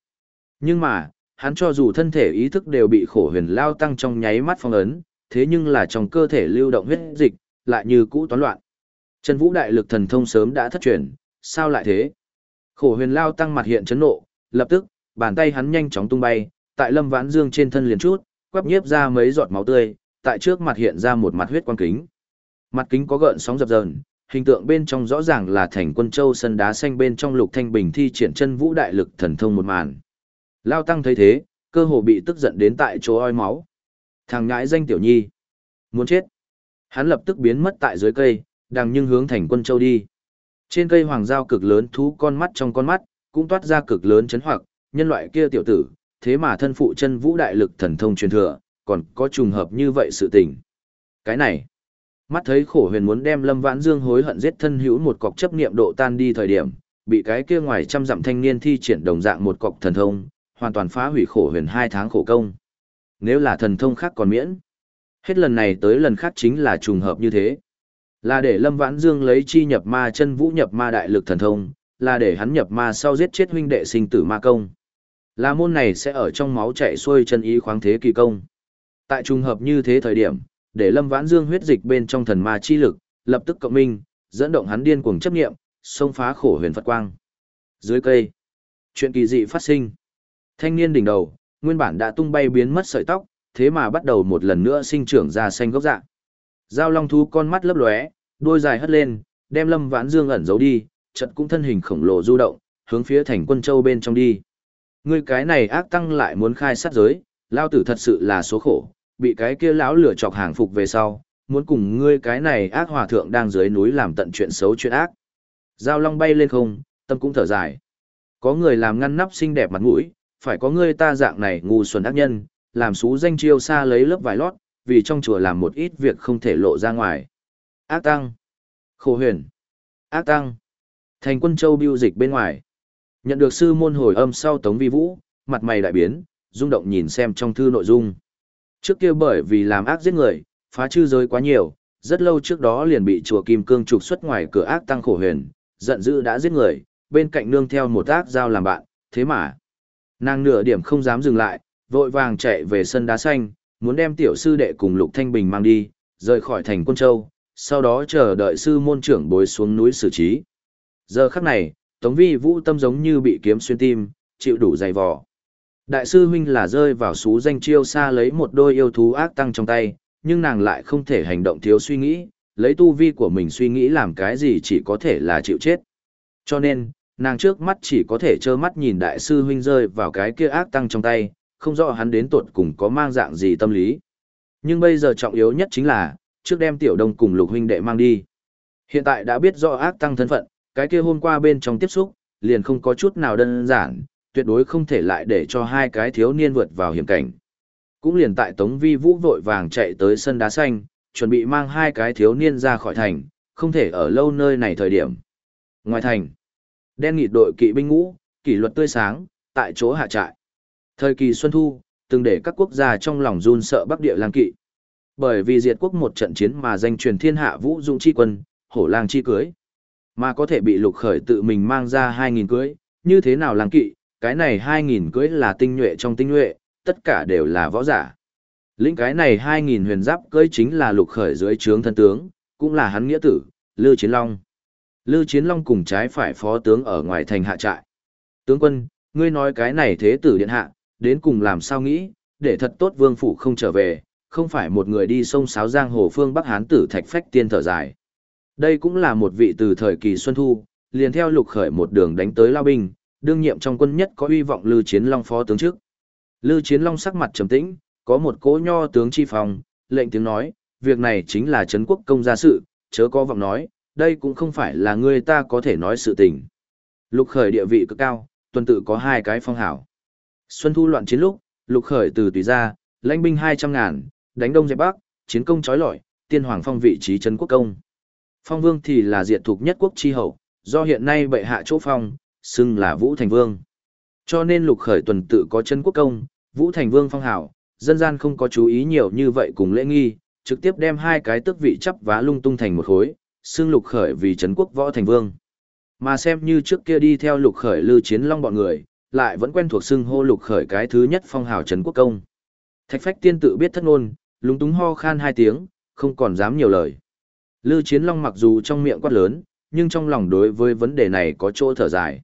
Nhưng mà, hắn cho dù thân thể ý thức đều bị khổ huyền lao tăng trong nháy mắt phong ấn, thế nhưng là trong cơ thể lưu động huyết dịch, lại như cũ toán loạn. Chân vũ đại lực thần thông sớm đã thất truyền, sao lại thế? Khổ huyền lao tăng mặt hiện chấn nộ, lập tức, bàn tay hắn nhanh chóng tung bay, tại Lâm Vãn Dương trên thân liền chút, quắp nhiếp ra mấy giọt máu tươi, tại trước mặt hiện ra một mặt huyết quang kính. Mặt kính có gợn sóng dập dờn, hình tượng bên trong rõ ràng là thành quân châu sân đá xanh bên trong lục thanh bình thi triển chân vũ đại lực thần thông một màn. Lao tăng thấy thế, cơ hồ bị tức giận đến tại chỗ oi máu. Thằng ngãi danh tiểu nhi. Muốn chết. Hắn lập tức biến mất tại dưới cây, đang nhưng hướng thành quân châu đi. Trên cây hoàng giao cực lớn thú con mắt trong con mắt, cũng toát ra cực lớn chấn hoặc, nhân loại kia tiểu tử, thế mà thân phụ chân vũ đại lực thần thông truyền thừa, còn có trùng hợp như vậy sự tình. Cái này, mắt thấy khổ huyền muốn đem Lâm Vãn Dương hối hận giết thân hữu một cọc chấp niệm độ tan đi thời điểm, bị cái kia ngoài trăm dặm thanh niên thi triển đồng dạng một cọc thần thông, hoàn toàn phá hủy khổ huyền hai tháng khổ công. Nếu là thần thông khác còn miễn, hết lần này tới lần khác chính là trùng hợp như thế. Là để Lâm Vãn Dương lấy chi nhập ma chân vũ nhập ma đại lực thần thông, là để hắn nhập ma sau giết chết huynh đệ sinh tử ma công. Là môn này sẽ ở trong máu chạy xuôi chân ý khoáng thế kỳ công. Tại trùng hợp như thế thời điểm, để Lâm Vãn Dương huyết dịch bên trong thần ma chi lực, lập tức cộng minh, dẫn động hắn điên cuồng chấp nghiệm, xông phá khổ huyền Phật quang. Dưới cây, chuyện kỳ dị phát sinh. Thanh niên đỉnh đầu, nguyên bản đã tung bay biến mất sợi tóc, thế mà bắt đầu một lần nữa sinh trưởng ra xanh gốc dạng. Giao long thú con mắt lấp lóe, đôi dài hất lên, đem Lâm Vãn Dương ẩn giấu đi, chợt cũng thân hình khổng lồ du động, hướng phía thành quân châu bên trong đi. Ngươi cái này ác tăng lại muốn khai sát giới, lao tử thật sự là số khổ, bị cái kia lão lửa chọc hàng phục về sau, muốn cùng ngươi cái này ác hòa thượng đang dưới núi làm tận chuyện xấu chuyện ác. Giao long bay lên không, tâm cũng thở dài. Có người làm ngăn nắp xinh đẹp mặt mũi, phải có ngươi ta dạng này ngu xuẩn ác nhân, làm xú danh chiêu xa lấy lớp vải lót, vì trong chùa làm một ít việc không thể lộ ra ngoài. Ác tăng. Khổ huyền. Ác tăng. Thành quân châu biêu dịch bên ngoài. Nhận được sư môn hồi âm sau Tống Vi Vũ, mặt mày đại biến, rung động nhìn xem trong thư nội dung. Trước kia bởi vì làm ác giết người, phá chư giới quá nhiều, rất lâu trước đó liền bị chùa Kim Cương trục xuất ngoài cửa ác tăng khổ huyền, giận dữ đã giết người, bên cạnh nương theo một ác giao làm bạn, thế mà. Nàng nửa điểm không dám dừng lại, vội vàng chạy về sân đá xanh, muốn đem tiểu sư đệ cùng Lục Thanh Bình mang đi, rời khỏi thành quân châu, sau đó chờ đợi sư môn trưởng bối xuống núi xử trí. Giờ khắc này, Tống Vi Vũ tâm giống như bị kiếm xuyên tim, chịu đủ dày vò. Đại sư huynh là rơi vào sú danh chiêu xa lấy một đôi yêu thú ác tăng trong tay, nhưng nàng lại không thể hành động thiếu suy nghĩ, lấy tu vi của mình suy nghĩ làm cái gì chỉ có thể là chịu chết. Cho nên, nàng trước mắt chỉ có thể trơ mắt nhìn đại sư huynh rơi vào cái kia ác tăng trong tay, không rõ hắn đến tuột cùng có mang dạng gì tâm lý. Nhưng bây giờ trọng yếu nhất chính là, trước đem tiểu đông cùng lục huynh đệ mang đi. Hiện tại đã biết rõ ác tăng thân phận, cái kia hôm qua bên trong tiếp xúc, liền không có chút nào đơn giản, tuyệt đối không thể lại để cho hai cái thiếu niên vượt vào hiểm cảnh. Cũng liền tại Tống Vi Vũ vội vàng chạy tới sân đá xanh, chuẩn bị mang hai cái thiếu niên ra khỏi thành, không thể ở lâu nơi này thời điểm. Ngoài thành, đen nghịt đội kỵ binh ngũ, kỷ luật tươi sáng, tại chỗ hạ trại. Thời kỳ Xuân Thu, từng để các quốc gia trong lòng run sợ Bắc Địa lang kỵ. Bởi vì diệt quốc một trận chiến mà danh truyền thiên hạ vũ dũng chi quân, hổ lang chi cưới. Mà có thể bị lục khởi tự mình mang ra 2.000 cưới, như thế nào lang kỵ, cái này 2.000 cưới là tinh nhuệ trong tinh nhuệ, tất cả đều là võ giả. Lĩnh cái này 2.000 huyền giáp cưới chính là lục khởi dưới trướng thân tướng, cũng là hắn nghĩa tử, Lư Chiến Long. Lư Chiến Long cùng trái phải phó tướng ở ngoài thành hạ trại. Tướng quân, ngươi nói cái này thế tử điện hạ, đến cùng làm sao nghĩ, để thật tốt vương phủ không trở về, không phải một người đi sông sáo giang hồ phương Bắc Hán tử thạch phách tiên thở dài. Đây cũng là một vị từ thời kỳ Xuân Thu, liền theo lục khởi một đường đánh tới Lao Binh, đương nhiệm trong quân nhất có uy vọng Lư Chiến Long phó tướng trước. Lư Chiến Long sắc mặt trầm tĩnh, có một cỗ nho tướng chi phòng, lệnh tiếng nói, việc này chính là Trấn quốc công gia sự, chớ có vọng nói, đây cũng không phải là người ta có thể nói sự tình. Lục khởi địa vị cực cao, tuần tự có hai cái phong hảo. Xuân thu loạn chiến lúc, lục khởi từ tùy ra, lãnh binh 200 ngàn, đánh đông dẹp bắc, chiến công trói lọi, tiên hoàng phong vị trí Trấn quốc công. Phong vương thì là diệt thuộc nhất quốc chi hậu, do hiện nay bệ hạ chỗ phong, xưng là Vũ Thành Vương. Cho nên lục khởi tuần tự có chân quốc công, Vũ Thành Vương phong hảo, dân gian không có chú ý nhiều như vậy cùng lễ nghi, trực tiếp đem hai cái tước vị chấp vá lung tung thành một khối, xưng lục khởi vì trấn quốc võ thành vương. Mà xem như trước kia đi theo lục khởi lưu chiến long bọn người, lại vẫn quen thuộc xưng hô lục khởi cái thứ nhất phong hào trấn quốc công. Thạch phách tiên tự biết thất ngôn, lúng túng ho khan hai tiếng, không còn dám nhiều lời. Lưu chiến long mặc dù trong miệng quát lớn, nhưng trong lòng đối với vấn đề này có chỗ thở dài.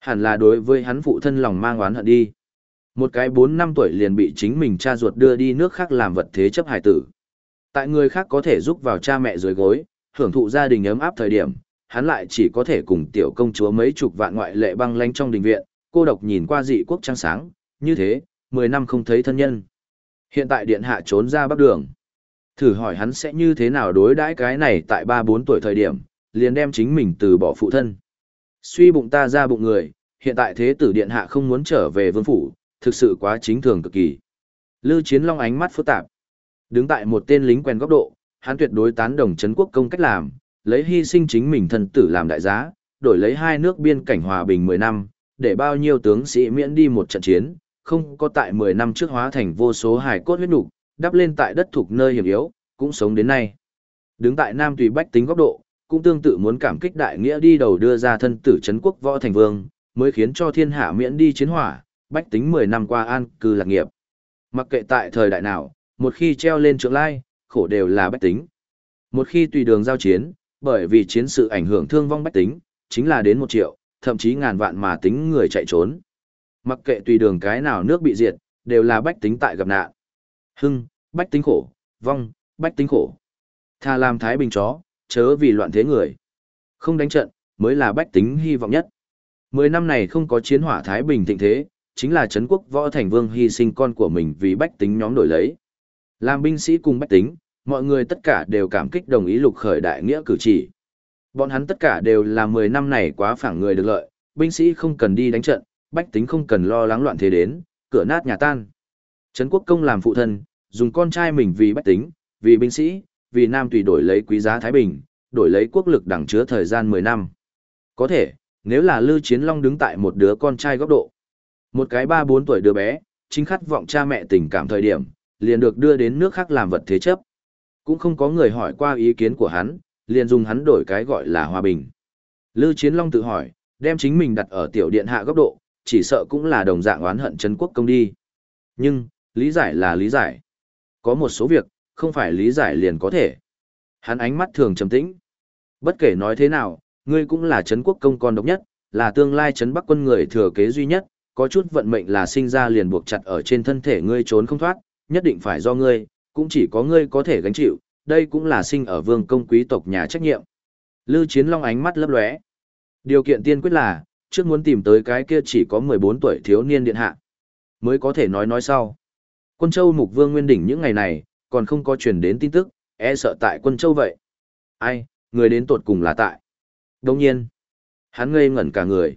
Hẳn là đối với hắn phụ thân lòng mang oán hận đi. Một cái 4 năm tuổi liền bị chính mình cha ruột đưa đi nước khác làm vật thế chấp hải tử. Tại người khác có thể giúp vào cha mẹ dưới gối, hưởng thụ gia đình ấm áp thời điểm, hắn lại chỉ có thể cùng tiểu công chúa mấy chục vạn ngoại lệ băng lanh trong đình viện, cô độc nhìn qua dị quốc trăng sáng, như thế, 10 năm không thấy thân nhân. Hiện tại điện hạ trốn ra bắc đường. Thử hỏi hắn sẽ như thế nào đối đãi cái này tại 3-4 tuổi thời điểm, liền đem chính mình từ bỏ phụ thân. Suy bụng ta ra bụng người, hiện tại thế tử điện hạ không muốn trở về vương phủ, thực sự quá chính thường cực kỳ. Lư Chiến Long ánh mắt phức tạp. Đứng tại một tên lính quen góc độ, hắn tuyệt đối tán đồng Trấn quốc công cách làm, lấy hy sinh chính mình thân tử làm đại giá, đổi lấy hai nước biên cảnh hòa bình 10 năm, để bao nhiêu tướng sĩ miễn đi một trận chiến, không có tại 10 năm trước hóa thành vô số hài cốt huyết nục, đắp lên tại đất thuộc nơi hiểm yếu, cũng sống đến nay. Đứng tại Nam Tùy Bách tính góc độ, cũng tương tự muốn cảm kích đại nghĩa đi đầu đưa ra thân tử Trấn quốc võ thành vương, mới khiến cho thiên hạ miễn đi chiến hỏa, bách tính 10 năm qua an cư lạc nghiệp. Mặc kệ tại thời đại nào, một khi treo lên trượng lai, khổ đều là bách tính. Một khi tùy đường giao chiến, bởi vì chiến sự ảnh hưởng thương vong bách tính, chính là đến một triệu, thậm chí ngàn vạn mà tính người chạy trốn. Mặc kệ tùy đường cái nào nước bị diệt, đều là bách tính tại gặp nạn. Hưng, bách tính khổ, vong, bách tính khổ. Tha làm thái bình chó, chớ vì loạn thế người. Không đánh trận, mới là bách tính hy vọng nhất. Mười năm này không có chiến hỏa thái bình thịnh thế, chính là Trấn quốc võ thành vương hy sinh con của mình vì bách tính nhóm đổi lấy. Làm binh sĩ cùng bách tính, mọi người tất cả đều cảm kích đồng ý lục khởi đại nghĩa cử chỉ. Bọn hắn tất cả đều là 10 năm này quá phẳng người được lợi, binh sĩ không cần đi đánh trận, bách tính không cần lo lắng loạn thế đến, cửa nát nhà tan. Trấn quốc công làm phụ thân, dùng con trai mình vì bách tính, vì binh sĩ, vì nam tùy đổi lấy quý giá Thái Bình, đổi lấy quốc lực đẳng chứa thời gian 10 năm. Có thể, nếu là Lưu Chiến Long đứng tại một đứa con trai góc độ, một cái ba bốn tuổi đứa bé, chính khát vọng cha mẹ tình cảm thời điểm, liền được đưa đến nước khác làm vật thế chấp. Cũng không có người hỏi qua ý kiến của hắn, liền dùng hắn đổi cái gọi là hòa bình. Lư Chiến Long tự hỏi, đem chính mình đặt ở tiểu điện hạ góc độ, chỉ sợ cũng là đồng dạng oán hận Trấn quốc công đi. Nhưng, lý giải là lý giải. Có một số việc, không phải lý giải liền có thể. Hắn ánh mắt thường trầm tĩnh. Bất kể nói thế nào, ngươi cũng là Trấn quốc công con độc nhất, là tương lai Trấn Bắc quân người thừa kế duy nhất, có chút vận mệnh là sinh ra liền buộc chặt ở trên thân thể ngươi trốn không thoát, nhất định phải do ngươi, cũng chỉ có ngươi có thể gánh chịu, đây cũng là sinh ở vương công quý tộc nhà trách nhiệm. Lư Chiến Long ánh mắt lấp lóe. Điều kiện tiên quyết là, trước muốn tìm tới cái kia chỉ có 14 tuổi thiếu niên điện hạ. Mới có thể nói nói sau. Quân châu mục vương nguyên đỉnh những ngày này, còn không có truyền đến tin tức, e sợ tại quân châu vậy. Ai, người đến tột cùng là tại. Đồng nhiên, hắn ngây ngẩn cả người.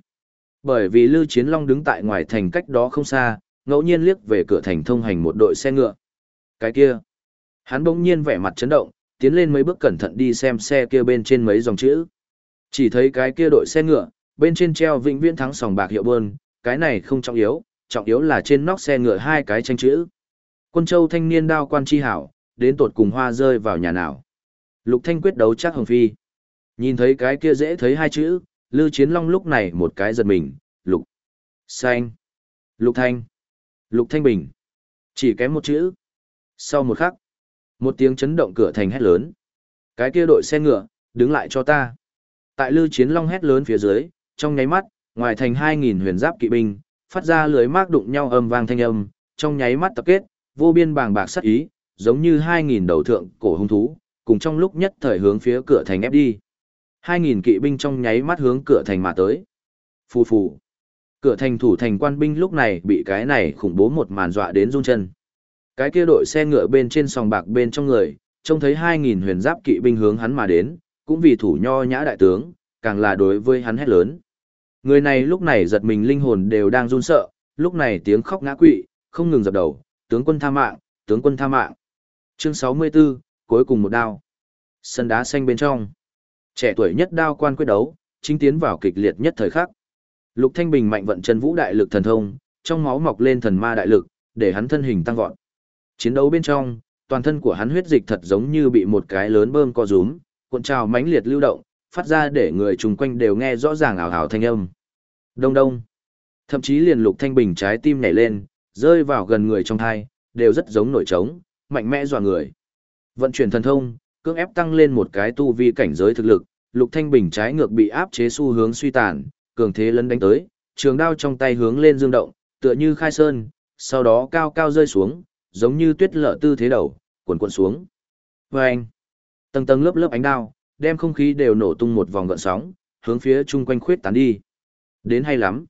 Bởi vì Lưu Chiến Long đứng tại ngoài thành cách đó không xa, ngẫu nhiên liếc về cửa thành thông hành một đội xe ngựa. Cái kia, hắn bỗng nhiên vẻ mặt chấn động, tiến lên mấy bước cẩn thận đi xem xe kia bên trên mấy dòng chữ. Chỉ thấy cái kia đội xe ngựa, bên trên treo vĩnh viễn thắng sòng bạc hiệu bơn, cái này không trọng yếu, trọng yếu là trên nóc xe ngựa hai cái tranh chữ. Quân châu thanh niên đao quan chi hảo, đến tột cùng hoa rơi vào nhà nào. Lục Thanh quyết đấu chắc Hồng Phi. Nhìn thấy cái kia dễ thấy hai chữ, Lưu Chiến Long lúc này một cái giật mình, Lục. Xanh. Lục Thanh. Lục Thanh Bình. Chỉ kém một chữ. Sau một khắc, một tiếng chấn động cửa thành hét lớn. Cái kia đội xe ngựa, đứng lại cho ta. Tại lư Chiến Long hét lớn phía dưới, trong nháy mắt, ngoài thành 2.000 huyền giáp kỵ binh, phát ra lưới mác đụng nhau âm vang thanh âm, trong nháy mắt tập kết, vô biên bàng bạc sát ý, giống như 2.000 đầu thượng cổ hung thú, cùng trong lúc nhất thời hướng phía cửa thành ép đi. 2.000 kỵ binh trong nháy mắt hướng cửa thành mà tới. Phù phù. Cửa thành thủ thành quan binh lúc này bị cái này khủng bố một màn dọa đến run chân. Cái kia đội xe ngựa bên trên sòng bạc bên trong người, trông thấy 2.000 huyền giáp kỵ binh hướng hắn mà đến, cũng vì thủ nho nhã đại tướng, càng là đối với hắn hét lớn. Người này lúc này giật mình linh hồn đều đang run sợ, lúc này tiếng khóc ngã quỵ, không ngừng dập đầu, tướng quân tha mạng, tướng quân tha mạng. Chương 64, cuối cùng một đao. Sân đá xanh bên trong. Trẻ tuổi nhất đao quan quyết đấu, chính tiến vào kịch liệt nhất thời khắc. Lục Thanh Bình mạnh vận chân vũ đại lực thần thông, trong máu mọc lên thần ma đại lực, để hắn thân hình tăng vọt. Chiến đấu bên trong, toàn thân của hắn huyết dịch thật giống như bị một cái lớn bơm co rúm, cuộn trào mãnh liệt lưu động, phát ra để người chung quanh đều nghe rõ ràng ảo ảo thanh âm. Đông đông. Thậm chí liền Lục Thanh Bình trái tim nhảy lên, rơi vào gần người trong thai, đều rất giống nổi trống, mạnh mẽ dọa người. Vận chuyển thần thông, cưỡng ép tăng lên một cái tu vi cảnh giới thực lực, Lục Thanh Bình trái ngược bị áp chế xu hướng suy tàn, cường thế lấn đánh tới, trường đao trong tay hướng lên dương động, tựa như khai sơn, sau đó cao cao rơi xuống, giống như tuyết lở tư thế đầu, cuộn cuộn xuống. Và anh, tầng tầng lớp lớp ánh đao, đem không khí đều nổ tung một vòng gợn sóng, hướng phía chung quanh khuyết tán đi. Đến hay lắm.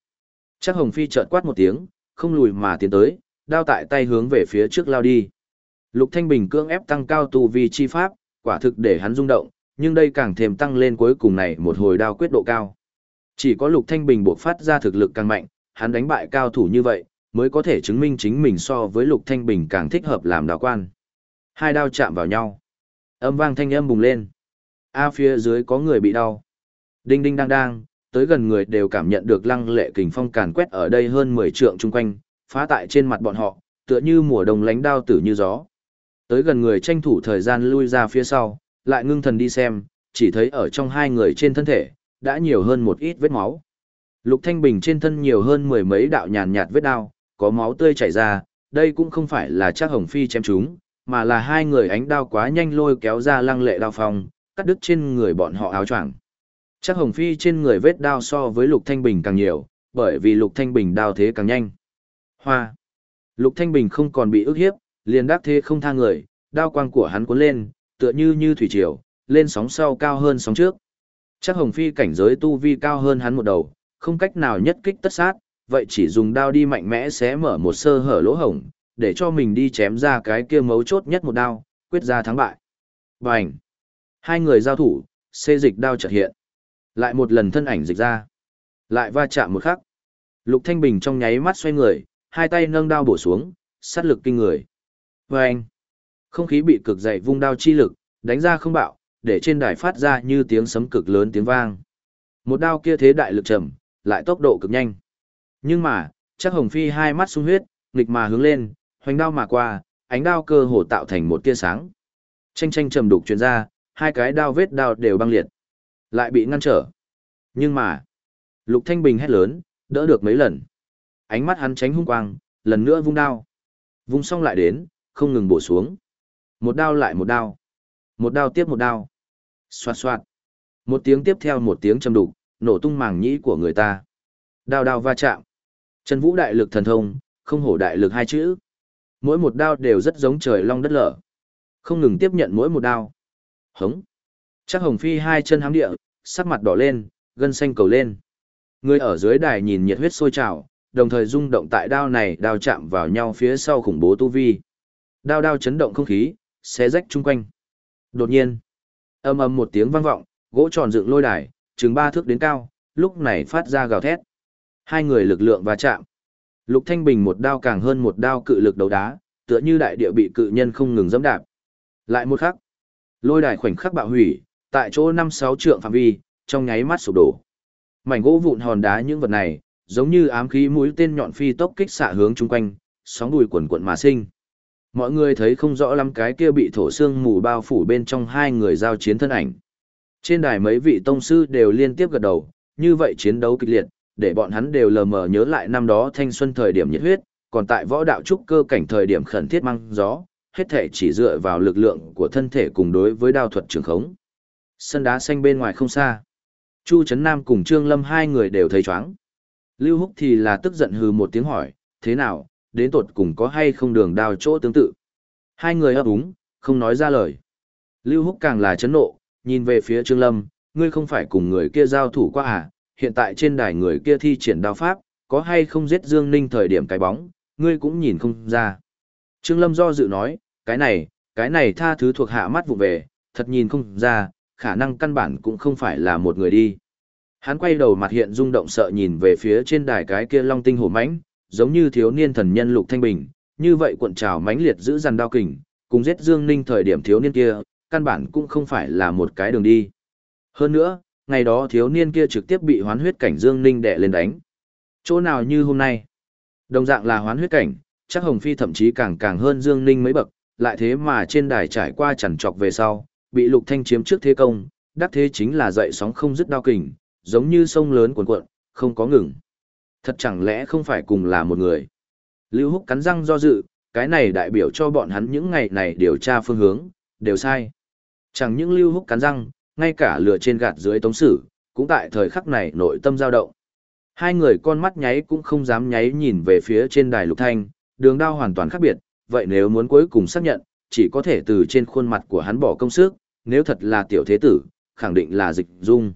Chắc Hồng Phi chợt quát một tiếng, không lùi mà tiến tới, đao tại tay hướng về phía trước lao đi. Lục Thanh Bình cưỡng ép tăng cao tu vi chi pháp, quả thực để hắn rung động, nhưng đây càng thêm tăng lên cuối cùng này một hồi đao quyết độ cao. Chỉ có Lục Thanh Bình buộc phát ra thực lực càng mạnh, hắn đánh bại cao thủ như vậy, mới có thể chứng minh chính mình so với Lục Thanh Bình càng thích hợp làm đạo quan. Hai đao chạm vào nhau. Âm vang thanh âm bùng lên. A phía dưới có người bị đau. Đinh đinh đang đang, tới gần người đều cảm nhận được lăng lệ kình phong càn quét ở đây hơn 10 trượng chung quanh, phá tại trên mặt bọn họ, tựa như mùa đông lánh đao tử như gió. Tới gần người tranh thủ thời gian lui ra phía sau, lại ngưng thần đi xem, chỉ thấy ở trong hai người trên thân thể, đã nhiều hơn một ít vết máu. Lục Thanh Bình trên thân nhiều hơn mười mấy đạo nhàn nhạt vết đao, có máu tươi chảy ra, đây cũng không phải là chắc hồng phi chém chúng, mà là hai người ánh đao quá nhanh lôi kéo ra lăng lệ đao phong, cắt đứt trên người bọn họ áo choàng. Chắc hồng phi trên người vết đao so với Lục Thanh Bình càng nhiều, bởi vì Lục Thanh Bình đao thế càng nhanh. Hoa. Lục Thanh Bình không còn bị ức hiếp, liền đắc thế không tha người, đao quang của hắn cuốn lên, tựa như như thủy triều, lên sóng sau cao hơn sóng trước. Chắc Hồng Phi cảnh giới tu vi cao hơn hắn một đầu, không cách nào nhất kích tất sát, vậy chỉ dùng đao đi mạnh mẽ xé mở một sơ hở lỗ hổng, để cho mình đi chém ra cái kia mấu chốt nhất một đao, quyết ra thắng bại. Bành! Hai người giao thủ, xê dịch đao chợt hiện. Lại một lần thân ảnh dịch ra. Lại va chạm một khắc. Lục Thanh Bình trong nháy mắt xoay người, hai tay nâng đao bổ xuống, sát lực kinh người. Vâng! Không khí bị cực dày vung đao chi lực, đánh ra không bạo, để trên đài phát ra như tiếng sấm cực lớn tiếng vang. Một đao kia thế đại lực trầm, lại tốc độ cực nhanh. Nhưng mà, chắc Hồng Phi hai mắt sung huyết, nghịch mà hướng lên, hoành đao mà qua, ánh đao cơ hồ tạo thành một tia sáng. Tranh tranh trầm đục truyền ra, hai cái đao vết đao đều băng liệt, lại bị ngăn trở. Nhưng mà, Lục Thanh Bình hét lớn, đỡ được mấy lần. Ánh mắt hắn tránh hung quang, lần nữa vung đao. Vung xong lại đến, không ngừng bổ xuống. Một đao lại một đao. Một đao tiếp một đao. Xoạt xoạt. Một tiếng tiếp theo một tiếng trầm đục, nổ tung màng nhĩ của người ta. Đao đao va chạm. Trần Vũ đại lực thần thông, không hổ đại lực hai chữ. Mỗi một đao đều rất giống trời long đất lở. Không ngừng tiếp nhận mỗi một đao. Hống. Chắc Hồng Phi hai chân hám địa, sắc mặt đỏ lên, gân xanh cầu lên. Người ở dưới đài nhìn nhiệt huyết sôi trào, đồng thời rung động tại đao này đao chạm vào nhau phía sau khủng bố tu vi. Đao đao chấn động không khí, xé rách chung quanh. Đột nhiên, âm âm một tiếng vang vọng, gỗ tròn dựng lôi đài, chừng ba thước đến cao, lúc này phát ra gào thét. Hai người lực lượng va chạm. Lục Thanh Bình một đao càng hơn một đao cự lực đấu đá, tựa như đại địa bị cự nhân không ngừng dẫm đạp. Lại một khắc, lôi đài khoảnh khắc bạo hủy, tại chỗ năm sáu trượng phạm vi, trong nháy mắt sụp đổ. Mảnh gỗ vụn hòn đá những vật này, giống như ám khí mũi tên nhọn phi tốc kích xạ hướng chung quanh, sóng đùi quần quần mà sinh. Mọi người thấy không rõ lắm cái kia bị thổ xương mù bao phủ bên trong hai người giao chiến thân ảnh. Trên đài mấy vị tông sư đều liên tiếp gật đầu, như vậy chiến đấu kịch liệt, để bọn hắn đều lờ mờ nhớ lại năm đó thanh xuân thời điểm nhiệt huyết, còn tại võ đạo trúc cơ cảnh thời điểm khẩn thiết mang gió, hết thể chỉ dựa vào lực lượng của thân thể cùng đối với đao thuật trường khống. Sân đá xanh bên ngoài không xa. Chu Trấn Nam cùng Trương Lâm hai người đều thấy chóng. Lưu Húc thì là tức giận hừ một tiếng hỏi, thế nào, đến tột cùng có hay không đường đao chỗ tương tự. Hai người ấp úng, không nói ra lời. Lưu Húc càng là chấn nộ, nhìn về phía Trương Lâm, ngươi không phải cùng người kia giao thủ qua à, hiện tại trên đài người kia thi triển đao pháp, có hay không giết Dương Ninh thời điểm cái bóng, ngươi cũng nhìn không ra. Trương Lâm do dự nói, cái này, cái này tha thứ thuộc hạ mắt vụ về, thật nhìn không ra, khả năng căn bản cũng không phải là một người đi. Hắn quay đầu mặt hiện rung động sợ nhìn về phía trên đài cái kia long tinh hổ mãnh, giống như thiếu niên thần nhân lục thanh bình, như vậy cuộn trào mãnh liệt giữ dằn đao kình, cùng giết Dương Ninh thời điểm thiếu niên kia, căn bản cũng không phải là một cái đường đi. Hơn nữa, ngày đó thiếu niên kia trực tiếp bị hoán huyết cảnh Dương Ninh đè lên đánh. Chỗ nào như hôm nay? Đồng dạng là hoán huyết cảnh, chắc Hồng Phi thậm chí càng càng hơn Dương Ninh mấy bậc, lại thế mà trên đài trải qua chằn trọc về sau, bị Lục Thanh chiếm trước thế công, đắc thế chính là dậy sóng không dứt đao kình, giống như sông lớn cuồn cuộn, không có ngừng. Thật chẳng lẽ không phải cùng là một người? Lưu Húc cắn răng do dự, cái này đại biểu cho bọn hắn những ngày này điều tra phương hướng, đều sai. Chẳng những Lưu Húc cắn răng, ngay cả lửa trên gạt dưới tống sử, cũng tại thời khắc này nội tâm dao động. Hai người con mắt nháy cũng không dám nháy nhìn về phía trên đài lục thanh, đường đao hoàn toàn khác biệt, vậy nếu muốn cuối cùng xác nhận, chỉ có thể từ trên khuôn mặt của hắn bỏ công sức, nếu thật là tiểu thế tử, khẳng định là dịch dung.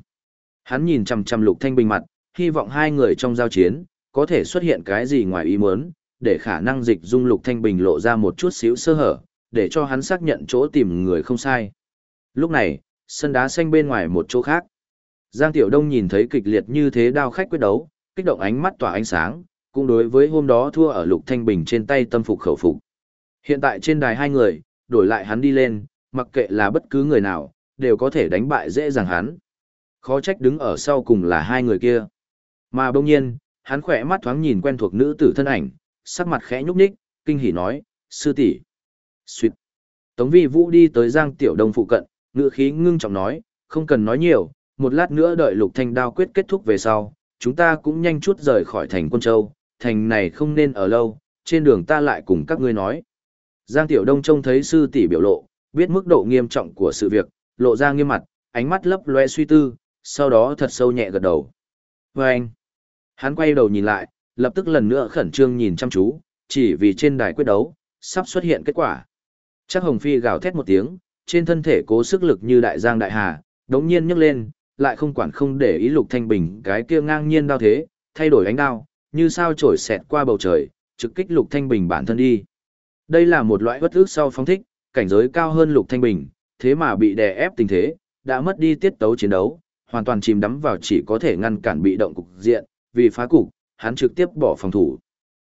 Hắn nhìn chằm chằm lục thanh bình mặt, hy vọng hai người trong giao chiến, có thể xuất hiện cái gì ngoài ý muốn, để khả năng dịch dung lục thanh bình lộ ra một chút xíu sơ hở, để cho hắn xác nhận chỗ tìm người không sai. Lúc này, sân đá xanh bên ngoài một chỗ khác. Giang Tiểu Đông nhìn thấy kịch liệt như thế đao khách quyết đấu, kích động ánh mắt tỏa ánh sáng, cũng đối với hôm đó thua ở Lục Thanh Bình trên tay tâm phục khẩu phục. Hiện tại trên đài hai người, đổi lại hắn đi lên, mặc kệ là bất cứ người nào, đều có thể đánh bại dễ dàng hắn. Khó trách đứng ở sau cùng là hai người kia. Mà bỗng nhiên, hắn khỏe mắt thoáng nhìn quen thuộc nữ tử thân ảnh, sắc mặt khẽ nhúc nhích, kinh hỉ nói, sư tỷ. Xuyệt. Tống vi vũ đi tới Giang Tiểu Đông phụ cận, ngữ khí ngưng trọng nói, không cần nói nhiều, một lát nữa đợi lục thanh đao quyết kết thúc về sau, chúng ta cũng nhanh chút rời khỏi thành quân châu, thành này không nên ở lâu, trên đường ta lại cùng các ngươi nói. Giang Tiểu Đông trông thấy sư tỷ biểu lộ, biết mức độ nghiêm trọng của sự việc, lộ ra nghiêm mặt, ánh mắt lấp loe suy tư, sau đó thật sâu nhẹ gật đầu. Và anh, hắn quay đầu nhìn lại, lập tức lần nữa khẩn trương nhìn chăm chú, chỉ vì trên đài quyết đấu, sắp xuất hiện kết quả. Chắc Hồng Phi gào thét một tiếng, trên thân thể cố sức lực như đại giang đại hà, đống nhiên nhấc lên, lại không quản không để ý lục thanh bình cái kia ngang nhiên đao thế, thay đổi ánh đao, như sao trổi xẹt qua bầu trời, trực kích lục thanh bình bản thân đi. Đây là một loại bất ước sau phóng thích, cảnh giới cao hơn lục thanh bình, thế mà bị đè ép tình thế, đã mất đi tiết tấu chiến đấu, hoàn toàn chìm đắm vào chỉ có thể ngăn cản bị động cục diện, vì phá cục, hắn trực tiếp bỏ phòng thủ.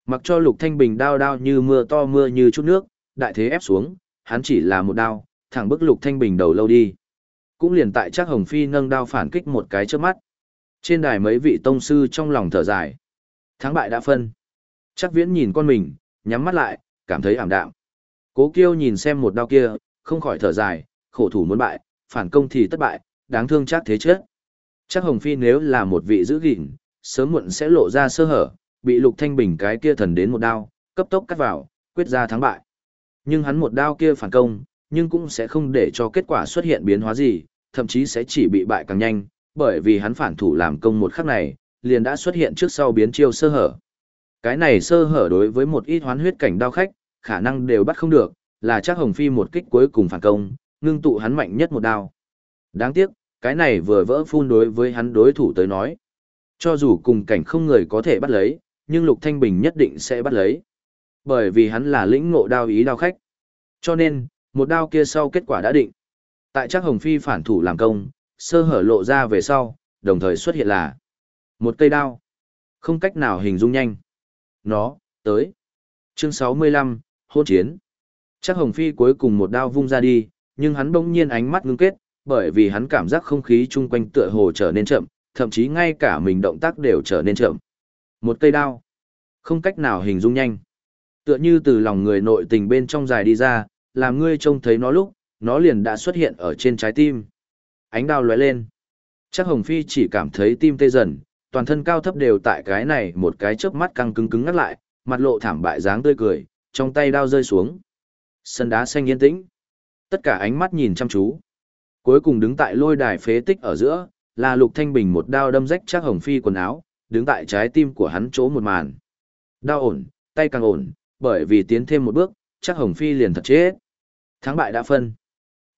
Mặc cho lục thanh bình đao đao như mưa to mưa như chút nước, đại thế ép xuống, hắn chỉ là một đao, thẳng bức lục thanh bình đầu lâu đi. Cũng liền tại chắc Hồng Phi nâng đao phản kích một cái trước mắt. Trên đài mấy vị tông sư trong lòng thở dài. Thắng bại đã phân. Chắc viễn nhìn con mình, nhắm mắt lại, cảm thấy ảm đạm. Cố kiêu nhìn xem một đao kia, không khỏi thở dài, khổ thủ muốn bại, phản công thì thất bại, đáng thương chắc thế chết. Chắc Hồng Phi nếu là một vị giữ gìn, sớm muộn sẽ lộ ra sơ hở, bị Lục Thanh Bình cái kia thần đến một đao, cấp tốc cắt vào, quyết ra thắng bại. Nhưng hắn một đao kia phản công, nhưng cũng sẽ không để cho kết quả xuất hiện biến hóa gì, thậm chí sẽ chỉ bị bại càng nhanh, bởi vì hắn phản thủ làm công một khắc này, liền đã xuất hiện trước sau biến chiêu sơ hở. Cái này sơ hở đối với một ít hoán huyết cảnh đao khách, khả năng đều bắt không được, là chắc Hồng Phi một kích cuối cùng phản công, ngưng tụ hắn mạnh nhất một đao. Đáng tiếc, Cái này vừa vỡ phun đối với hắn đối thủ tới nói. Cho dù cùng cảnh không người có thể bắt lấy, nhưng Lục Thanh Bình nhất định sẽ bắt lấy. Bởi vì hắn là lĩnh ngộ đao ý đao khách. Cho nên, một đao kia sau kết quả đã định. Tại chắc Hồng Phi phản thủ làm công, sơ hở lộ ra về sau, đồng thời xuất hiện là một cây đao. Không cách nào hình dung nhanh. Nó, tới. Chương 65, hôn chiến. Chắc Hồng Phi cuối cùng một đao vung ra đi, nhưng hắn bỗng nhiên ánh mắt ngưng kết, bởi vì hắn cảm giác không khí chung quanh tựa hồ trở nên chậm, thậm chí ngay cả mình động tác đều trở nên chậm. Một cây đao. Không cách nào hình dung nhanh. Tựa như từ lòng người nội tình bên trong dài đi ra, làm ngươi trông thấy nó lúc, nó liền đã xuất hiện ở trên trái tim. Ánh đao lóe lên. Chắc Hồng Phi chỉ cảm thấy tim tê dần, toàn thân cao thấp đều tại cái này một cái chớp mắt căng cứng cứng ngắt lại, mặt lộ thảm bại dáng tươi cười, trong tay đao rơi xuống. Sân đá xanh yên tĩnh. Tất cả ánh mắt nhìn chăm chú. Cuối cùng đứng tại lôi đài phế tích ở giữa, là Lục Thanh Bình một đao đâm rách chắc Hồng Phi quần áo, đứng tại trái tim của hắn chỗ một màn. Đao ổn, tay càng ổn, bởi vì tiến thêm một bước, chắc Hồng Phi liền thật chết. Thắng bại đã phân.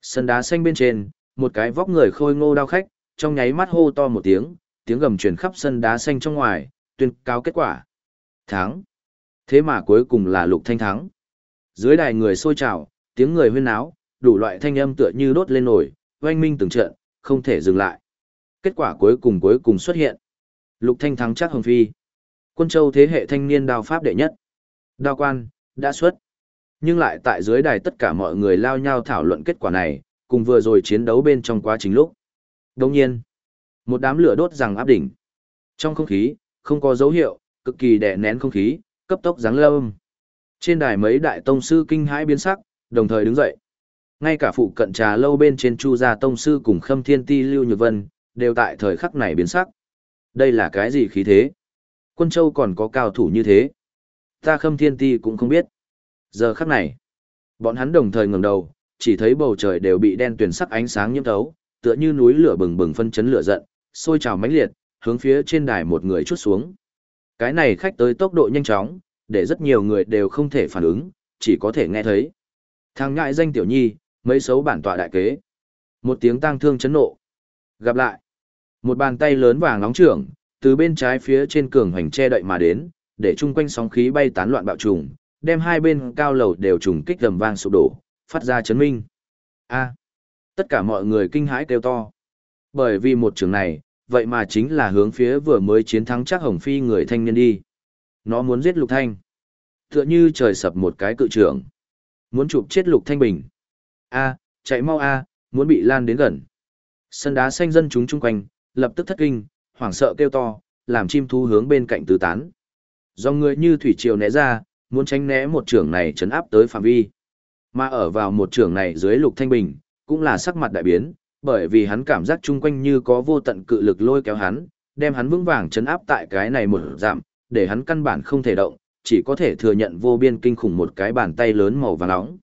Sân đá xanh bên trên, một cái vóc người khôi ngô đao khách, trong nháy mắt hô to một tiếng, tiếng gầm truyền khắp sân đá xanh trong ngoài, tuyên cáo kết quả. Thắng. Thế mà cuối cùng là Lục Thanh thắng. Dưới đài người sôi trào, tiếng người huyên náo, đủ loại thanh âm tựa như đốt lên nổi, oanh minh từng trận, không thể dừng lại. Kết quả cuối cùng cuối cùng xuất hiện. Lục Thanh thắng chắc Hồng Phi. Quân châu thế hệ thanh niên đao pháp đệ nhất. Đao quan, đã xuất. Nhưng lại tại dưới đài tất cả mọi người lao nhau thảo luận kết quả này, cùng vừa rồi chiến đấu bên trong quá trình lúc. Đồng nhiên, một đám lửa đốt rằng áp đỉnh. Trong không khí, không có dấu hiệu, cực kỳ đè nén không khí, cấp tốc giáng lâm. Trên đài mấy đại tông sư kinh hãi biến sắc, đồng thời đứng dậy. Ngay cả phụ cận trà lâu bên trên Chu gia tông sư cùng Khâm Thiên Ti Lưu Nhược Vân, đều tại thời khắc này biến sắc. Đây là cái gì khí thế? Quân Châu còn có cao thủ như thế. Ta Khâm Thiên Ti cũng không biết. Giờ khắc này, bọn hắn đồng thời ngẩng đầu, chỉ thấy bầu trời đều bị đen tuyền sắc ánh sáng nhiễm thấu, tựa như núi lửa bừng bừng phân chấn lửa giận, sôi trào mãnh liệt, hướng phía trên đài một người chút xuống. Cái này khách tới tốc độ nhanh chóng, để rất nhiều người đều không thể phản ứng, chỉ có thể nghe thấy. Thằng ngại danh tiểu nhi, mấy xấu bản tọa đại kế. Một tiếng tang thương chấn nộ. Gặp lại. Một bàn tay lớn vàng nóng trưởng, từ bên trái phía trên cường hoành che đậy mà đến, để chung quanh sóng khí bay tán loạn bạo trùng, đem hai bên cao lầu đều trùng kích gầm vang sụp đổ, phát ra chấn minh. A. tất cả mọi người kinh hãi kêu to. Bởi vì một trường này, vậy mà chính là hướng phía vừa mới chiến thắng chắc Hồng Phi người thanh niên đi. Nó muốn giết Lục Thanh. Tựa như trời sập một cái cự trưởng. Muốn chụp chết Lục Thanh Bình. A, chạy mau A, muốn bị lan đến gần. Sân đá xanh dân chúng chung quanh, lập tức thất kinh, hoảng sợ kêu to, làm chim thú hướng bên cạnh tứ tán. Do người như thủy triều né ra, muốn tránh né một trưởng này chấn áp tới phạm vi. Mà ở vào một trưởng này dưới Lục Thanh Bình, cũng là sắc mặt đại biến, bởi vì hắn cảm giác chung quanh như có vô tận cự lực lôi kéo hắn, đem hắn vững vàng chấn áp tại cái này một giảm, để hắn căn bản không thể động, chỉ có thể thừa nhận vô biên kinh khủng một cái bàn tay lớn màu vàng nóng.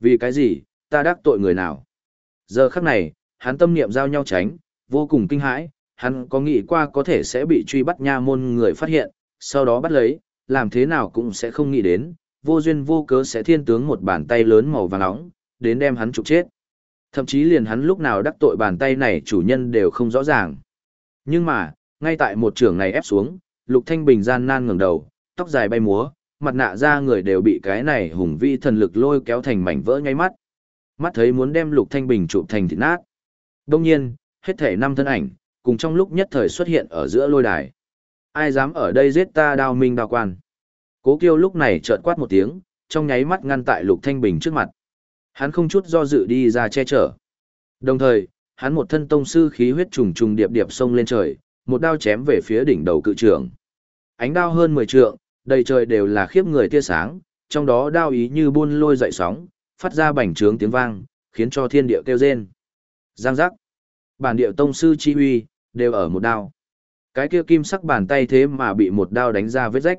Vì cái gì, ta đắc tội người nào? Giờ khắc này, hắn tâm niệm giao nhau tránh, vô cùng kinh hãi, hắn có nghĩ qua có thể sẽ bị truy bắt nha môn người phát hiện, sau đó bắt lấy, làm thế nào cũng sẽ không nghĩ đến, vô duyên vô cớ sẽ thiên tướng một bàn tay lớn màu vàng nóng, đến đem hắn trục chết. Thậm chí liền hắn lúc nào đắc tội bàn tay này chủ nhân đều không rõ ràng. Nhưng mà, ngay tại một trường này ép xuống, Lục Thanh Bình gian nan ngẩng đầu, tóc dài bay múa, mặt nạ ra người đều bị cái này hùng vi thần lực lôi kéo thành mảnh vỡ ngay mắt. Mắt thấy muốn đem Lục Thanh Bình chụp thành thịt nát. Đông nhiên, hết thể năm thân ảnh, cùng trong lúc nhất thời xuất hiện ở giữa lôi đài. Ai dám ở đây giết ta đao minh đao quan. Cố Kiêu lúc này chợt quát một tiếng, trong nháy mắt ngăn tại Lục Thanh Bình trước mặt. Hắn không chút do dự đi ra che chở. Đồng thời, hắn một thân tông sư khí huyết trùng trùng điệp điệp xông lên trời, một đao chém về phía đỉnh đầu cự trưởng. Ánh đao hơn 10 trượng, đầy trời đều là khiếp người tia sáng, trong đó đao ý như buôn lôi dậy sóng, phát ra bành trướng tiếng vang, khiến cho thiên địa kêu rên. Giang giác. Bản địa tông sư chi huy, đều ở một đao. Cái kia kim sắc bàn tay thế mà bị một đao đánh ra vết rách.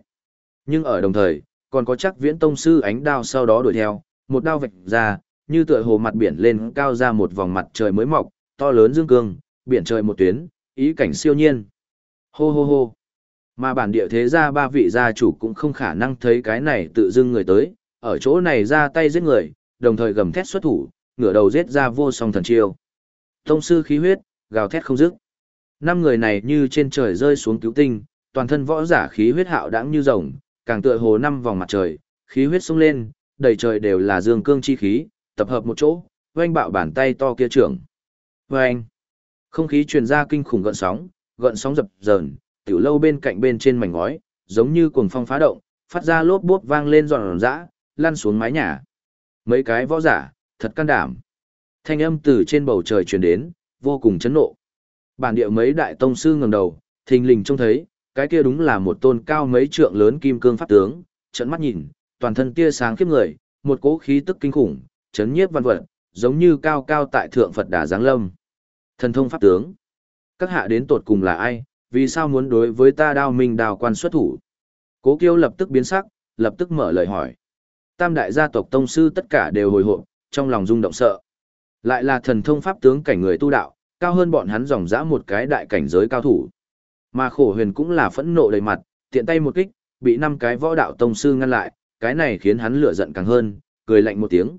Nhưng ở đồng thời, còn có chắc viễn tông sư ánh đao sau đó đuổi theo, một đao vạch ra, như tựa hồ mặt biển lên cao ra một vòng mặt trời mới mọc, to lớn dương cương, biển trời một tuyến, ý cảnh siêu nhiên. Hô hô hô. Mà bản địa thế gia ba vị gia chủ cũng không khả năng thấy cái này tự dưng người tới, ở chỗ này ra tay giết người, đồng thời gầm thét xuất thủ, ngửa đầu giết ra vô song thần chiêu. Tông sư khí huyết, gào thét không dứt. Năm người này như trên trời rơi xuống cứu tinh, toàn thân võ giả khí huyết hạo đãng như rồng, càng tựa hồ năm vòng mặt trời, khí huyết sung lên, đầy trời đều là dương cương chi khí, tập hợp một chỗ, oanh bạo bàn tay to kia trưởng. Oanh! Không khí truyền ra kinh khủng gợn sóng, gợn sóng dập dờn, tiểu lâu bên cạnh bên trên mảnh ngói, giống như cuồng phong phá động, phát ra lốp bốp vang lên giòn giã, lăn xuống mái nhà. Mấy cái võ giả, thật can đảm. Thanh âm từ trên bầu trời truyền đến, vô cùng chấn nộ. Bản địa mấy đại tông sư ngẩng đầu, thình lình trông thấy, cái kia đúng là một tôn cao mấy trượng lớn kim cương pháp tướng, trận mắt nhìn, toàn thân tia sáng khiếp người, một cỗ khí tức kinh khủng, chấn nhiếp văn vật, giống như cao cao tại thượng Phật Đà Giáng Lâm. Thần thông pháp tướng. Các hạ đến tột cùng là ai, vì sao muốn đối với ta đao minh đào quan xuất thủ? Cố Kiêu lập tức biến sắc, lập tức mở lời hỏi. Tam đại gia tộc tông sư tất cả đều hồi hộp, trong lòng rung động sợ. Lại là thần thông pháp tướng cảnh người tu đạo, cao hơn bọn hắn dòng dã một cái đại cảnh giới cao thủ. Mà khổ huyền cũng là phẫn nộ đầy mặt, tiện tay một kích, bị năm cái võ đạo tông sư ngăn lại, cái này khiến hắn lửa giận càng hơn, cười lạnh một tiếng.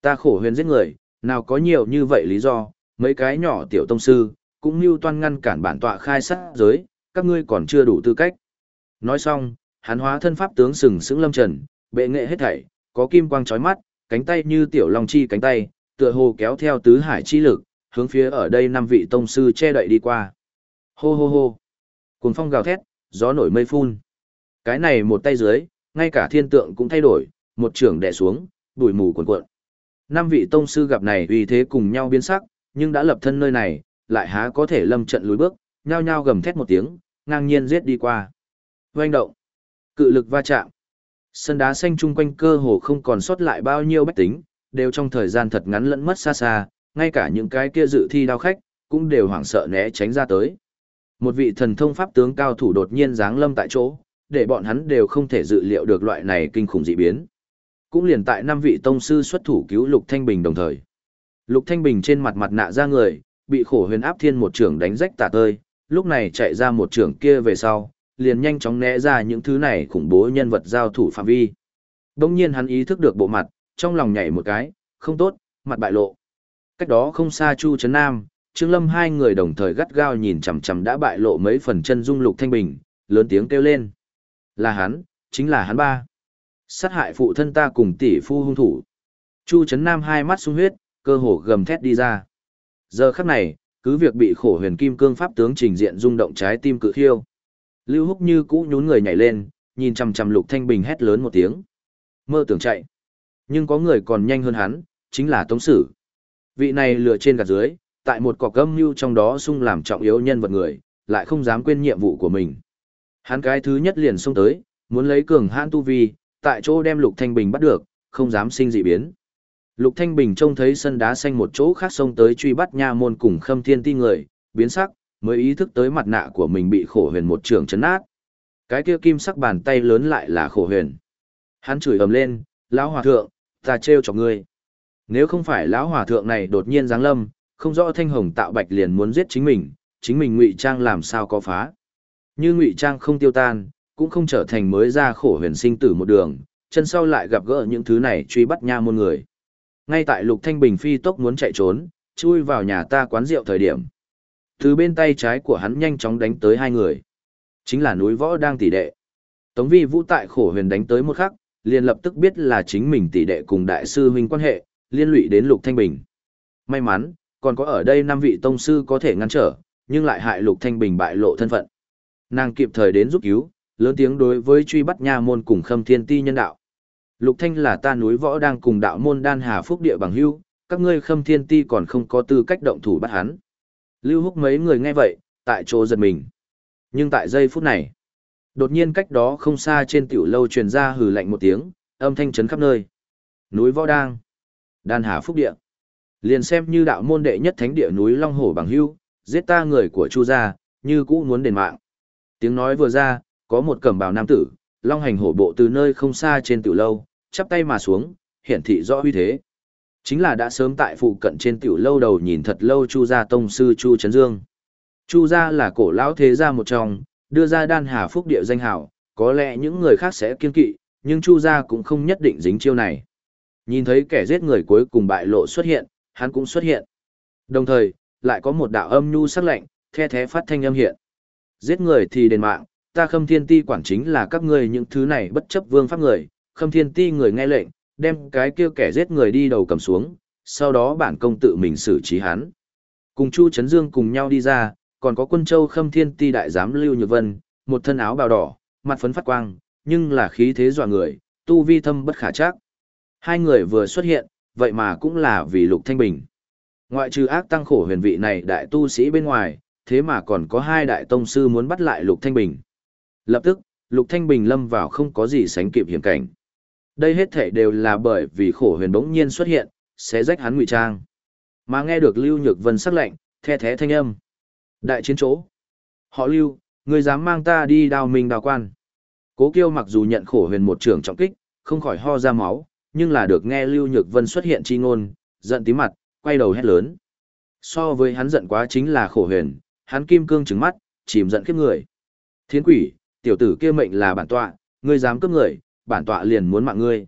Ta khổ huyền giết người, nào có nhiều như vậy lý do, mấy cái nhỏ tiểu tông sư, cũng như toan ngăn cản bản tọa khai sát giới, các ngươi còn chưa đủ tư cách. Nói xong, hắn hóa thân pháp tướng sừng sững lâm trần, bệ nghệ hết thảy, có kim quang chói mắt, cánh tay như tiểu long chi cánh tay, tựa hồ kéo theo tứ hải chi lực, hướng phía ở đây năm vị tông sư che đậy đi qua. Hô hô hô. Cuồng phong gào thét, gió nổi mây phun. Cái này một tay dưới, ngay cả thiên tượng cũng thay đổi, một trưởng đè xuống, bụi mù cuồn cuộn. Năm vị tông sư gặp này uy thế cùng nhau biến sắc, nhưng đã lập thân nơi này, lại há có thể lâm trận lùi bước, nhao nhao gầm thét một tiếng, ngang nhiên giết đi qua. Oanh động, cự lực va chạm. Sân đá xanh chung quanh cơ hồ không còn sót lại bao nhiêu bách tính, đều trong thời gian thật ngắn lẫn mất xa xa, ngay cả những cái kia dự thi đao khách, cũng đều hoảng sợ né tránh ra tới. Một vị thần thông pháp tướng cao thủ đột nhiên giáng lâm tại chỗ, để bọn hắn đều không thể dự liệu được loại này kinh khủng dị biến. Cũng liền tại năm vị tông sư xuất thủ cứu Lục Thanh Bình đồng thời. Lục Thanh Bình trên mặt mặt nạ ra người, bị khổ huyền áp thiên một trưởng đánh rách tả tơi, lúc này chạy ra một trưởng kia về sau, liền nhanh chóng né ra những thứ này khủng bố nhân vật giao thủ phạm vi. Đông nhiên hắn ý thức được bộ mặt, trong lòng nhảy một cái, không tốt, mặt bại lộ. Cách đó không xa Chu Trấn Nam, Trương Lâm hai người đồng thời gắt gao nhìn chằm chằm đã bại lộ mấy phần chân dung lục thanh bình, lớn tiếng kêu lên. Là hắn, chính là hắn ba. Sát hại phụ thân ta cùng tỷ phu hung thủ. Chu Trấn Nam hai mắt sung huyết, cơ hồ gầm thét đi ra. Giờ khắc này, cứ việc bị khổ huyền kim cương pháp tướng trình diện rung động trái tim cự khiêu. Lưu Húc như cũ nhún người nhảy lên, nhìn chằm chằm Lục Thanh Bình hét lớn một tiếng. Mơ tưởng chạy. Nhưng có người còn nhanh hơn hắn, chính là Tống Sử. Vị này lừa trên gạt dưới, tại một cọc gâm mưu trong đó sung làm trọng yếu nhân vật người, lại không dám quên nhiệm vụ của mình. Hắn cái thứ nhất liền xông tới, muốn lấy cường hãn tu vi, tại chỗ đem Lục Thanh Bình bắt được, không dám sinh dị biến. Lục Thanh Bình trông thấy sân đá xanh một chỗ khác xông tới truy bắt nha môn cùng khâm thiên ti người, biến sắc, mới ý thức tới mặt nạ của mình bị khổ huyền một trường chấn nát. Cái kia kim sắc bàn tay lớn lại là khổ huyền. Hắn chửi ầm lên, lão hòa thượng, ta trêu cho ngươi. Nếu không phải lão hòa thượng này đột nhiên giáng lâm, không rõ thanh hồng tạo bạch liền muốn giết chính mình, chính mình ngụy trang làm sao có phá. Như ngụy trang không tiêu tan, cũng không trở thành mới ra khổ huyền sinh tử một đường, chân sau lại gặp gỡ những thứ này truy bắt nha môn người. Ngay tại Lục Thanh Bình phi tốc muốn chạy trốn, chui vào nhà ta quán rượu thời điểm. Từ bên tay trái của hắn nhanh chóng đánh tới hai người. Chính là núi võ đang tỷ đệ. Tống vi vũ tại khổ huyền đánh tới một khắc, liền lập tức biết là chính mình tỷ đệ cùng đại sư huynh quan hệ, liên lụy đến Lục Thanh Bình. May mắn, còn có ở đây năm vị tông sư có thể ngăn trở, nhưng lại hại Lục Thanh Bình bại lộ thân phận. Nàng kịp thời đến giúp cứu, lớn tiếng đối với truy bắt nha môn cùng Khâm Thiên Ti nhân đạo. Lục Thanh là ta núi võ đang cùng đạo môn đan hà phúc địa bằng hữu, các ngươi Khâm Thiên Ti còn không có tư cách động thủ bắt hắn. Lưu Húc mấy người nghe vậy, tại chỗ giật mình. Nhưng tại giây phút này, đột nhiên cách đó không xa trên tiểu lâu truyền ra hừ lạnh một tiếng, âm thanh chấn khắp nơi. Núi võ đang, đan hà phúc địa. Liền xem như đạo môn đệ nhất thánh địa núi Long Hổ bằng hưu, giết ta người của Chu gia, như cũ muốn đền mạng. Tiếng nói vừa ra, có một cẩm bào nam tử, long hành hổ bộ từ nơi không xa trên tiểu lâu, chắp tay mà xuống, hiển thị rõ uy thế. Chính là đã sớm tại phụ cận trên tiểu lâu đầu nhìn thật lâu Chu gia tông sư Chu Trấn Dương. Chu gia là cổ lão thế gia một trong, đưa ra đan hà phúc địa danh hảo, có lẽ những người khác sẽ kiên kỵ, nhưng Chu gia cũng không nhất định dính chiêu này. Nhìn thấy kẻ giết người cuối cùng bại lộ xuất hiện, hắn cũng xuất hiện. Đồng thời, lại có một đạo âm nhu sắc lạnh, the thế phát thanh âm hiện. Giết người thì đền mạng, ta khâm thiên ti quản chính là các ngươi những thứ này bất chấp vương pháp người, khâm thiên ti người nghe lệnh, đem cái kia kẻ giết người đi đầu cầm xuống, sau đó bản công tự mình xử trí hắn. Cùng Chu Trấn Dương cùng nhau đi ra, còn có quân châu khâm thiên ti đại giám Lưu Nhược Vân, một thân áo bào đỏ, mặt phấn phát quang, nhưng là khí thế dọa người, tu vi thâm bất khả chắc. Hai người vừa xuất hiện, vậy mà cũng là vì Lục Thanh Bình. Ngoại trừ ác tăng khổ huyền vị này đại tu sĩ bên ngoài, thế mà còn có hai đại tông sư muốn bắt lại Lục Thanh Bình. Lập tức, Lục Thanh Bình lâm vào không có gì sánh kịp hiểm cảnh. Đây hết thể đều là bởi vì khổ huyền bỗng nhiên xuất hiện, sẽ rách hắn ngụy trang. Mà nghe được Lưu Nhược Vân sắc lệnh, the thế thanh âm. Đại chiến chỗ. Họ Lưu, người dám mang ta đi đào mình đào quan. Cố Kiêu mặc dù nhận khổ huyền một trường trọng kích, không khỏi ho ra máu, nhưng là được nghe Lưu Nhược Vân xuất hiện chi ngôn, giận tí mặt, quay đầu hét lớn. So với hắn giận quá chính là khổ huyền, hắn kim cương trứng mắt, chìm giận khiếp người. Thiên quỷ, tiểu tử kia mệnh là bản tọa, ngươi dám cướp người, bản tọa liền muốn mạng ngươi.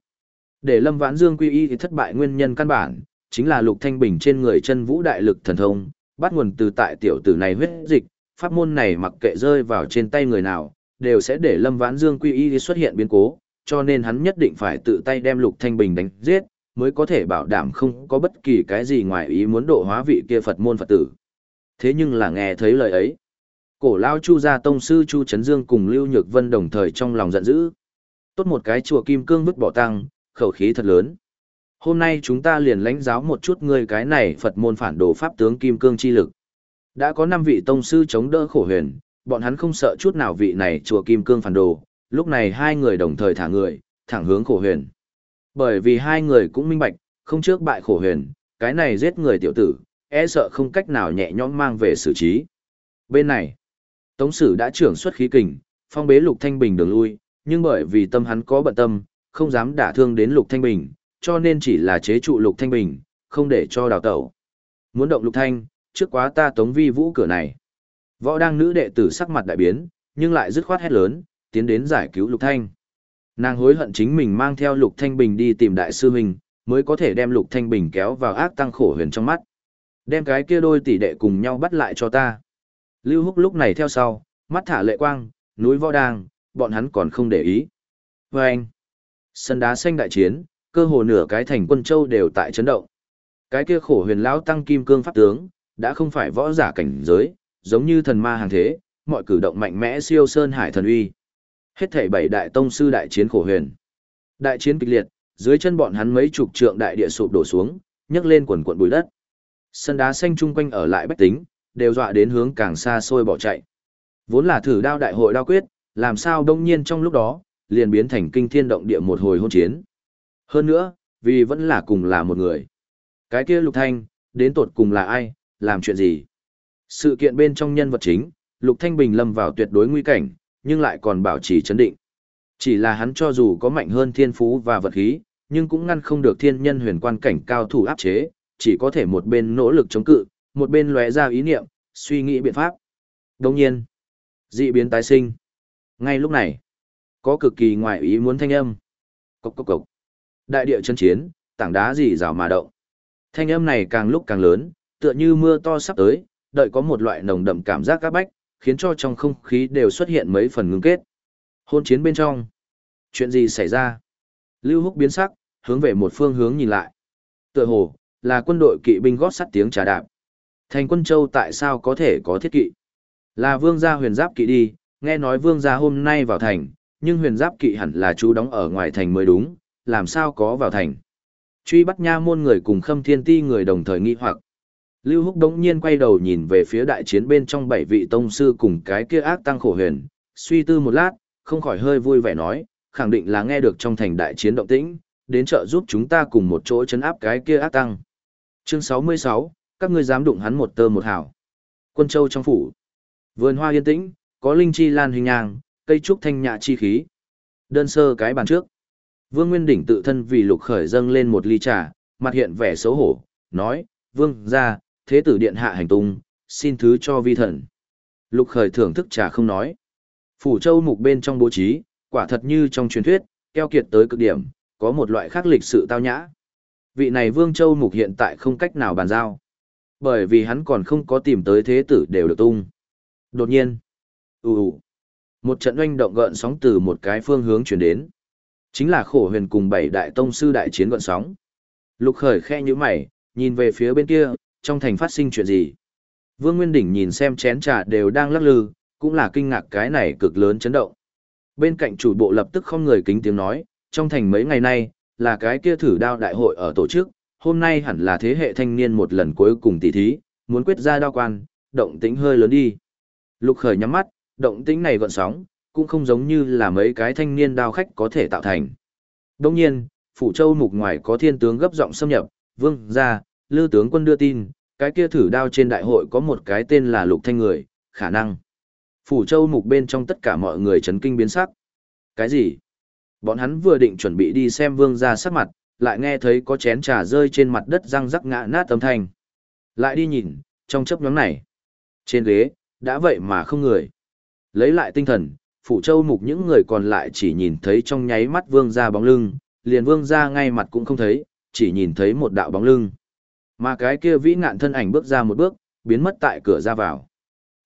Để Lâm Vãn Dương quy y thì thất bại nguyên nhân căn bản, chính là Lục Thanh Bình trên người chân vũ đại lực thần thông, bắt nguồn từ tại tiểu tử này huyết dịch, pháp môn này mặc kệ rơi vào trên tay người nào, đều sẽ để Lâm Vãn Dương quy y xuất hiện biến cố, cho nên hắn nhất định phải tự tay đem Lục Thanh Bình đánh giết, mới có thể bảo đảm không có bất kỳ cái gì ngoài ý muốn độ hóa vị kia Phật môn Phật tử. Thế nhưng là nghe thấy lời ấy, cổ lao Chu gia tông sư Chu Trấn Dương cùng Lưu Nhược Vân đồng thời trong lòng giận dữ. Tốt một cái chùa kim cương vứt bỏ tăng, khẩu khí thật lớn. Hôm nay chúng ta liền lãnh giáo một chút ngươi cái này Phật môn phản đồ pháp tướng kim cương chi lực. Đã có năm vị tông sư chống đỡ khổ huyền, bọn hắn không sợ chút nào vị này chùa kim cương phản đồ, lúc này hai người đồng thời thả người, thẳng hướng khổ huyền. Bởi vì hai người cũng minh bạch, không trước bại khổ huyền, cái này giết người tiểu tử, e sợ không cách nào nhẹ nhõm mang về xử trí. Bên này, Tống Sử đã trưởng xuất khí kình, phong bế Lục Thanh Bình đường lui, nhưng bởi vì tâm hắn có bận tâm, không dám đả thương đến Lục Thanh Bình, cho nên chỉ là chế trụ Lục Thanh Bình, không để cho đào tẩu. Muốn động Lục Thanh, trước quá ta Tống Vi Vũ cửa này. Võ đang nữ đệ tử sắc mặt đại biến, nhưng lại dứt khoát hét lớn, tiến đến giải cứu Lục Thanh. Nàng hối hận chính mình mang theo Lục Thanh Bình đi tìm đại sư huynh, mới có thể đem Lục Thanh Bình kéo vào ác tăng khổ huyền trong mắt. Đem cái kia đôi tỷ đệ cùng nhau bắt lại cho ta. Lưu Húc lúc này theo sau, mắt thả lệ quang, núi võ đàng, bọn hắn còn không để ý. Và anh, sân đá xanh đại chiến, cơ hồ nửa cái thành quân châu đều tại chấn động. Cái kia khổ huyền lão tăng kim cương pháp tướng, đã không phải võ giả cảnh giới, giống như thần ma hàng thế, mọi cử động mạnh mẽ siêu sơn hải thần uy. Hết thảy bảy đại tông sư đại chiến khổ huyền. Đại chiến kịch liệt, dưới chân bọn hắn mấy chục trượng đại địa sụp đổ xuống, nhấc lên quần quần bụi đất. Sân đá xanh chung quanh ở lại bách tính, đều dọa đến hướng càng xa xôi bỏ chạy. Vốn là thử đao đại hội đao quyết, làm sao đông nhiên trong lúc đó, liền biến thành kinh thiên động địa một hồi hôn chiến. Hơn nữa, vì vẫn là cùng là một người. Cái kia Lục Thanh, đến tột cùng là ai, làm chuyện gì? Sự kiện bên trong nhân vật chính, Lục Thanh Bình lâm vào tuyệt đối nguy cảnh, nhưng lại còn bảo trì chấn định. Chỉ là hắn cho dù có mạnh hơn thiên phú và vật khí, nhưng cũng ngăn không được thiên nhân huyền quan cảnh cao thủ áp chế, chỉ có thể một bên nỗ lực chống cự, một bên lóe ra ý niệm, suy nghĩ biện pháp. Đồng nhiên, dị biến tái sinh. Ngay lúc này, có cực kỳ ngoại ý muốn thanh âm. Cốc cốc cốc. Đại địa chân chiến, tảng đá gì rào mà động. Thanh âm này càng lúc càng lớn, tựa như mưa to sắp tới, đợi có một loại nồng đậm cảm giác các bách, khiến cho trong không khí đều xuất hiện mấy phần ngưng kết. Hôn chiến bên trong. Chuyện gì xảy ra? Lưu Húc biến sắc, hướng về một phương hướng nhìn lại. Tựa hồ, là quân đội kỵ binh gót sắt tiếng trà đạp. Thành quân châu tại sao có thể có thiết kỵ? Là vương gia huyền giáp kỵ đi, nghe nói vương gia hôm nay vào thành, nhưng huyền giáp kỵ hẳn là chú đóng ở ngoài thành mới đúng, làm sao có vào thành. Truy bắt nha môn người cùng khâm thiên ti người đồng thời nghi hoặc. Lưu Húc đống nhiên quay đầu nhìn về phía đại chiến bên trong bảy vị tông sư cùng cái kia ác tăng khổ huyền, suy tư một lát, không khỏi hơi vui vẻ nói, khẳng định là nghe được trong thành đại chiến động tĩnh, đến trợ giúp chúng ta cùng một chỗ chấn áp cái kia ác tăng. Chương 66, các ngươi dám đụng hắn một tơ một hào. Quân Châu trong phủ. Vườn hoa yên tĩnh, có linh chi lan hình nhàng, cây trúc thanh nhã chi khí. Đơn sơ cái bàn trước. Vương Nguyên Đỉnh tự thân vì lục khởi dâng lên một ly trà, mặt hiện vẻ xấu hổ, nói, Vương, ra, thế tử điện hạ hành tung, xin thứ cho vi thần. Lục khởi thưởng thức trà không nói. Phủ châu mục bên trong bố trí, quả thật như trong truyền thuyết, keo kiệt tới cực điểm, có một loại khác lịch sự tao nhã. Vị này Vương Châu mục hiện tại không cách nào bàn giao. Bởi vì hắn còn không có tìm tới thế tử đều được tung. Đột nhiên, ù ù, một trận oanh động gợn sóng từ một cái phương hướng chuyển đến. Chính là khổ huyền cùng bảy đại tông sư đại chiến gợn sóng. Lục khởi khe như mày, nhìn về phía bên kia, trong thành phát sinh chuyện gì. Vương Nguyên Đỉnh nhìn xem chén trà đều đang lắc lư, cũng là kinh ngạc cái này cực lớn chấn động. Bên cạnh chủ bộ lập tức không người kính tiếng nói, trong thành mấy ngày nay, là cái kia thử đao đại hội ở tổ chức, hôm nay hẳn là thế hệ thanh niên một lần cuối cùng tỷ thí, muốn quyết ra đao quan, động tĩnh hơi lớn đi. Lục khởi nhắm mắt, động tĩnh này gọn sóng, cũng không giống như là mấy cái thanh niên đao khách có thể tạo thành. Đồng nhiên, Phủ Châu mục ngoài có thiên tướng gấp giọng xâm nhập, vương ra, lư tướng quân đưa tin, cái kia thử đao trên đại hội có một cái tên là lục thanh người, khả năng. Phủ Châu mục bên trong tất cả mọi người chấn kinh biến sắc. Cái gì? Bọn hắn vừa định chuẩn bị đi xem vương ra sắc mặt, lại nghe thấy có chén trà rơi trên mặt đất răng rắc ngã nát âm thanh. Lại đi nhìn, trong chấp nhóm này. Trên ghế, đã vậy mà không người. Lấy lại tinh thần, phủ châu mục những người còn lại chỉ nhìn thấy trong nháy mắt vương ra bóng lưng, liền vương ra ngay mặt cũng không thấy, chỉ nhìn thấy một đạo bóng lưng. Mà cái kia vĩ ngạn thân ảnh bước ra một bước, biến mất tại cửa ra vào.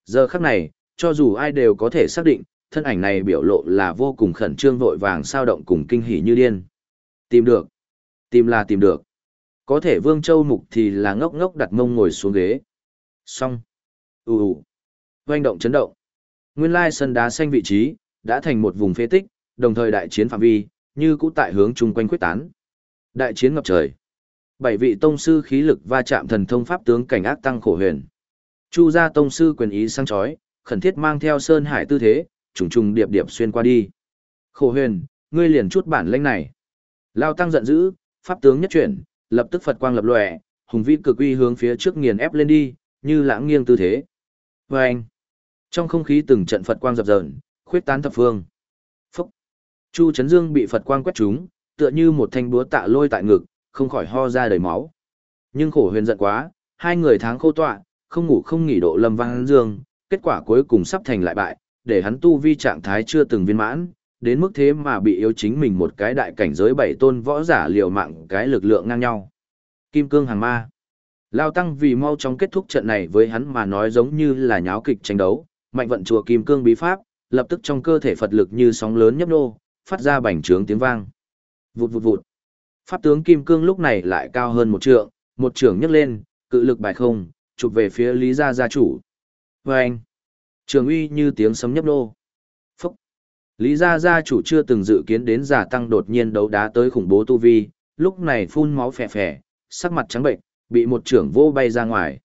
Giờ khắc này, cho dù ai đều có thể xác định, thân ảnh này biểu lộ là vô cùng khẩn trương vội vàng sao động cùng kinh hỉ như điên. Tìm được. Tìm là tìm được. Có thể Vương Châu Mục thì là ngốc ngốc đặt mông ngồi xuống ghế. Xong. Ù ù. Doanh động chấn động. Nguyên lai sân đá xanh vị trí, đã thành một vùng phế tích, đồng thời đại chiến phạm vi, như cũ tại hướng chung quanh quyết tán. Đại chiến ngập trời. Bảy vị tông sư khí lực va chạm thần thông pháp tướng cảnh ác tăng khổ huyền. Chu gia tông sư quyền ý sang chói, khẩn thiết mang theo sơn hải tư thế, trùng trùng điệp điệp xuyên qua đi. Khổ huyền, ngươi liền chút bản lĩnh này. Lao tăng giận dữ, pháp tướng nhất chuyển, lập tức Phật quang lập lòe, hùng vĩ cực uy hướng phía trước nghiền ép lên đi, như lãng nghiêng tư thế. Và anh, trong không khí từng trận Phật quang dập dờn, khuyết tán thập phương. Phúc. Chu Trấn Dương bị Phật quang quét trúng, tựa như một thanh búa tạ lôi tại ngực, không khỏi ho ra đầy máu. Nhưng khổ huyền giận quá, hai người tháng khô tọa, không ngủ không nghỉ độ lâm vang dương, kết quả cuối cùng sắp thành lại bại, để hắn tu vi trạng thái chưa từng viên mãn, đến mức thế mà bị yếu chính mình một cái đại cảnh giới bảy tôn võ giả liều mạng cái lực lượng ngang nhau. Kim cương hàng ma. Lao tăng vì mau chóng kết thúc trận này với hắn mà nói giống như là nháo kịch tranh đấu, mạnh vận chùa kim cương bí pháp, lập tức trong cơ thể Phật lực như sóng lớn nhấp nô, phát ra bành trướng tiếng vang. Vụt vụt vụt. Pháp tướng kim cương lúc này lại cao hơn một trượng, một trường nhấc lên, cự lực bài không, chụp về phía Lý gia gia chủ. Và anh. Trường uy như tiếng sấm nhấp nô. Phúc. Lý gia gia chủ chưa từng dự kiến đến giả tăng đột nhiên đấu đá tới khủng bố tu vi, lúc này phun máu phè phè, sắc mặt trắng bệnh, bị một trưởng vô bay ra ngoài.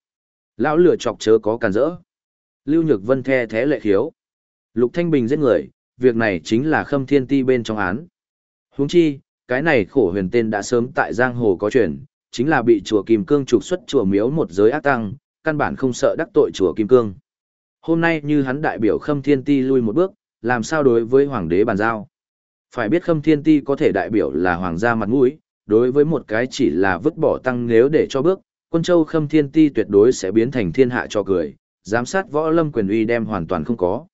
Lão lửa chọc chớ có cản rỡ. Lưu Nhược Vân the thế lệ khiếu. Lục Thanh Bình giết người, việc này chính là khâm thiên ti bên trong án. Huống chi, cái này khổ huyền tên đã sớm tại giang hồ có truyền, chính là bị chùa Kim Cương trục xuất chùa miếu một giới ác tăng, căn bản không sợ đắc tội chùa Kim Cương. Hôm nay như hắn đại biểu khâm thiên ti lui một bước, làm sao đối với hoàng đế bàn giao. Phải biết khâm thiên ti có thể đại biểu là hoàng gia mặt mũi, đối với một cái chỉ là vứt bỏ tăng nếu để cho bước, quân châu khâm thiên ti tuyệt đối sẽ biến thành thiên hạ cho cười, giám sát võ lâm quyền uy đem hoàn toàn không có.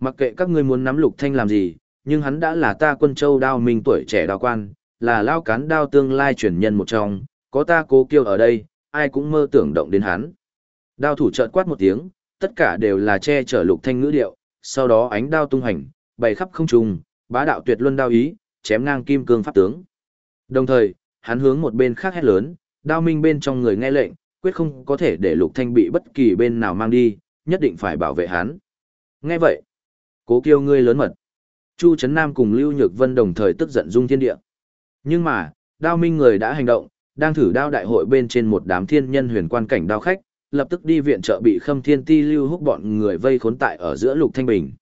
Mặc kệ các ngươi muốn nắm lục thanh làm gì, nhưng hắn đã là ta quân châu đao minh tuổi trẻ đao quan, là lao cán đao tương lai truyền nhân một trong, có ta cố kiêu ở đây, ai cũng mơ tưởng động đến hắn. Đao thủ trợn quát một tiếng, tất cả đều là che chở lục thanh ngữ điệu, sau đó ánh đao tung hành, bày khắp không trung bá đạo tuyệt luân đao ý, chém ngang kim cương pháp tướng. Đồng thời, hắn hướng một bên khác hét lớn, đao minh bên trong người nghe lệnh, quyết không có thể để lục thanh bị bất kỳ bên nào mang đi, nhất định phải bảo vệ hắn. Nghe vậy, cố kiêu ngươi lớn mật. Chu Trấn Nam cùng Lưu Nhược Vân đồng thời tức giận dung thiên địa. Nhưng mà, đao minh người đã hành động, đang thử đao đại hội bên trên một đám thiên nhân huyền quan cảnh đao khách, lập tức đi viện trợ bị Khâm Thiên Ti lưu húc bọn người vây khốn tại ở giữa Lục Thanh Bình.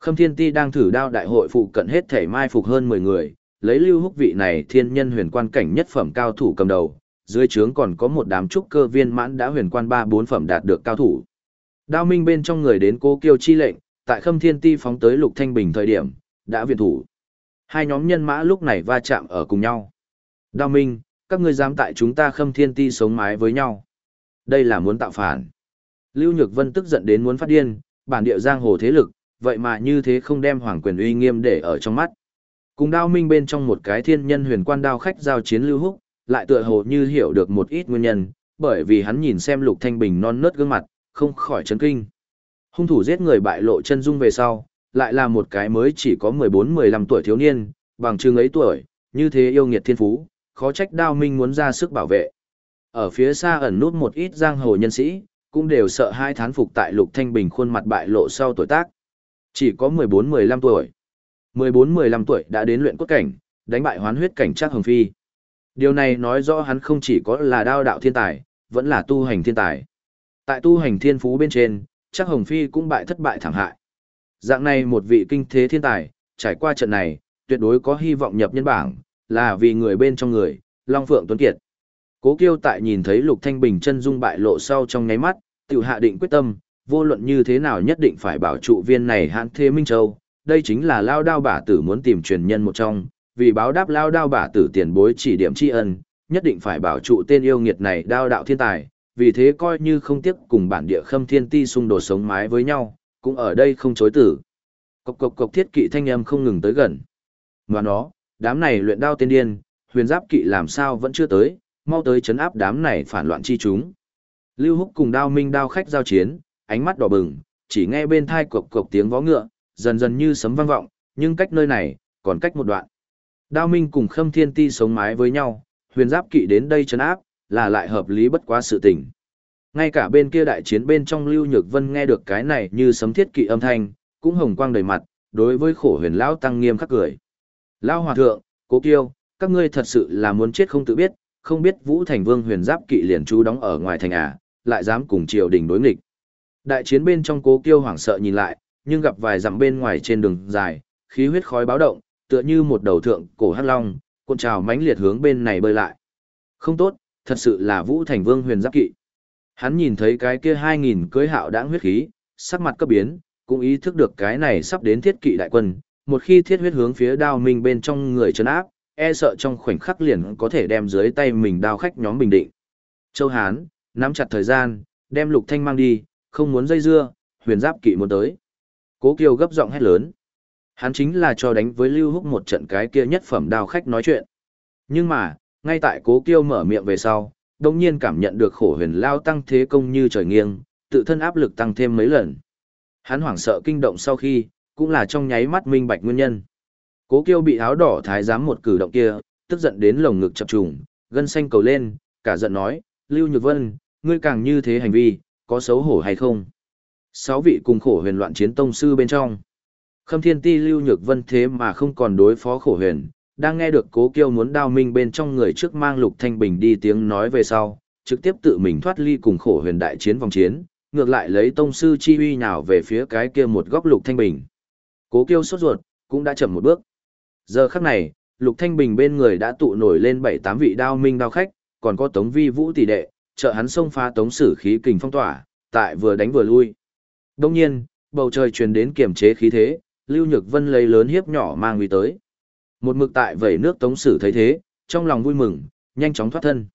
Khâm Thiên Ti đang thử đao đại hội phụ cận hết thể mai phục hơn 10 người, lấy lưu húc vị này thiên nhân huyền quan cảnh nhất phẩm cao thủ cầm đầu, dưới trướng còn có một đám trúc cơ viên mãn đã huyền quan 3-4 phẩm đạt được cao thủ. Đao minh bên trong người đến cố kiêu chi lệnh, tại Khâm Thiên Ti phóng tới Lục Thanh Bình thời điểm, đã viện thủ. Hai nhóm nhân mã lúc này va chạm ở cùng nhau. Đao minh, các ngươi dám tại chúng ta Khâm Thiên Ti sống mái với nhau. Đây là muốn tạo phản. Lưu Nhược Vân tức giận đến muốn phát điên, bản địa giang hồ thế lực, vậy mà như thế không đem hoàng quyền uy nghiêm để ở trong mắt. Cùng đao minh bên trong một cái thiên nhân huyền quan đao khách giao chiến Lưu Húc, lại tựa hồ như hiểu được một ít nguyên nhân, bởi vì hắn nhìn xem Lục Thanh Bình non nớt gương mặt, không khỏi chấn kinh. Hung thủ giết người bại lộ chân dung về sau, lại là một cái mới chỉ có 14-15 tuổi thiếu niên, bằng chừng ấy tuổi, như thế yêu nghiệt thiên phú, khó trách đao minh muốn ra sức bảo vệ. Ở phía xa ẩn nút một ít giang hồ nhân sĩ, cũng đều sợ hai thán phục tại Lục Thanh Bình khuôn mặt bại lộ sau tuổi tác. Chỉ có 14-15 tuổi. 14-15 tuổi đã đến luyện cốt cảnh, đánh bại hoán huyết cảnh chắc hồng phi. Điều này nói rõ hắn không chỉ có là đao đạo thiên tài, vẫn là tu hành thiên tài. Tại tu hành thiên phú bên trên, chắc hồng phi cũng bại thất bại thảm hại. Dạng này một vị kinh thế thiên tài, trải qua trận này, tuyệt đối có hy vọng nhập nhân bảng, là vì người bên trong người, Long Phượng Tuấn Kiệt. Cố Kiêu tại nhìn thấy Lục Thanh Bình chân dung bại lộ sau trong ngáy mắt, tiểu hạ định quyết tâm, vô luận như thế nào nhất định phải bảo trụ viên này hãn thế Minh Châu. Đây chính là lao đao bả tử muốn tìm truyền nhân một trong, vì báo đáp lao đao bả tử tiền bối chỉ điểm tri ân, nhất định phải bảo trụ tên yêu nghiệt này đao đạo thiên tài, vì thế coi như không tiếc cùng bản địa khâm thiên ti xung đột sống mái với nhau, cũng ở đây không chối tử. Cộc cộc cộc thiết kỵ thanh âm không ngừng tới gần. Ngoài nó, đám này luyện đao tiên điên, huyền giáp kỵ làm sao vẫn chưa tới, mau tới chấn áp đám này phản loạn chi chúng. Lưu Húc cùng đao minh đao khách giao chiến, ánh mắt đỏ bừng, chỉ nghe bên thai cộc cộc tiếng vó ngựa, dần dần như sấm vang vọng, nhưng cách nơi này, còn cách một đoạn. Đao minh cùng khâm thiên ti sống mái với nhau, huyền giáp kỵ đến đây chấn áp, là lại hợp lý bất quá sự tình. Ngay cả bên kia đại chiến bên trong Lưu Nhược Vân nghe được cái này như sấm thiết kỵ âm thanh, cũng hồng quang đầy mặt, đối với khổ huyền lão tăng nghiêm khắc cười. Lão hòa thượng, cố kiêu, các ngươi thật sự là muốn chết không tự biết, không biết Vũ Thành Vương huyền giáp kỵ liền trú đóng ở ngoài thành à, lại dám cùng triều đình đối nghịch. Đại chiến bên trong cố kiêu hoảng sợ nhìn lại, nhưng gặp vài dặm bên ngoài trên đường dài, khí huyết khói báo động, tựa như một đầu thượng cổ hắc long, cuộn trào mãnh liệt hướng bên này bơi lại. Không tốt, thật sự là Vũ Thành Vương huyền giáp kỵ. Hắn nhìn thấy cái kia 2000 cưới hạo đãng huyết khí, sắc mặt cấp biến, cũng ý thức được cái này sắp đến thiết kỵ đại quân, một khi thiết huyết hướng phía đao minh bên trong người trấn áp, e sợ trong khoảnh khắc liền có thể đem dưới tay mình đao khách nhóm bình định. Châu Hán, nắm chặt thời gian, đem lục thanh mang đi, không muốn dây dưa, huyền giáp kỵ muốn tới. Cố Kiều gấp giọng hét lớn. Hắn chính là cho đánh với Lưu Húc một trận cái kia nhất phẩm đao khách nói chuyện. Nhưng mà, ngay tại Cố Kiêu mở miệng về sau, đồng nhiên cảm nhận được khổ huyền lao tăng thế công như trời nghiêng, tự thân áp lực tăng thêm mấy lần. Hắn hoảng sợ kinh động sau khi, cũng là trong nháy mắt minh bạch nguyên nhân. Cố Kiêu bị áo đỏ thái giám một cử động kia, tức giận đến lồng ngực chập trùng, gân xanh cầu lên, cả giận nói, Lưu Nhược Vân, ngươi càng như thế hành vi, có xấu hổ hay không? Sáu vị cùng khổ huyền loạn chiến tông sư bên trong. Khâm Thiên Ti Lưu Nhược Vân thế mà không còn đối phó khổ huyền, đang nghe được Cố Kiêu muốn đao minh bên trong người trước mang Lục Thanh Bình đi tiếng nói về sau, trực tiếp tự mình thoát ly cùng khổ huyền đại chiến vòng chiến, ngược lại lấy tông sư chi uy nào về phía cái kia một góc Lục Thanh Bình. Cố Kiêu sốt ruột, cũng đã chậm một bước. Giờ khắc này, Lục Thanh Bình bên người đã tụ nổi lên bảy tám vị đao minh đao khách, còn có Tống Vi Vũ tỷ đệ, trợ hắn xông pha Tống Sử khí kình phong tỏa, tại vừa đánh vừa lui. Đông nhiên, bầu trời truyền đến kiềm chế khí thế, Lưu Nhược Vân lấy lớn hiếp nhỏ mang uy tới. Một mực tại vẩy nước Tống Sử thấy thế, trong lòng vui mừng, nhanh chóng thoát thân.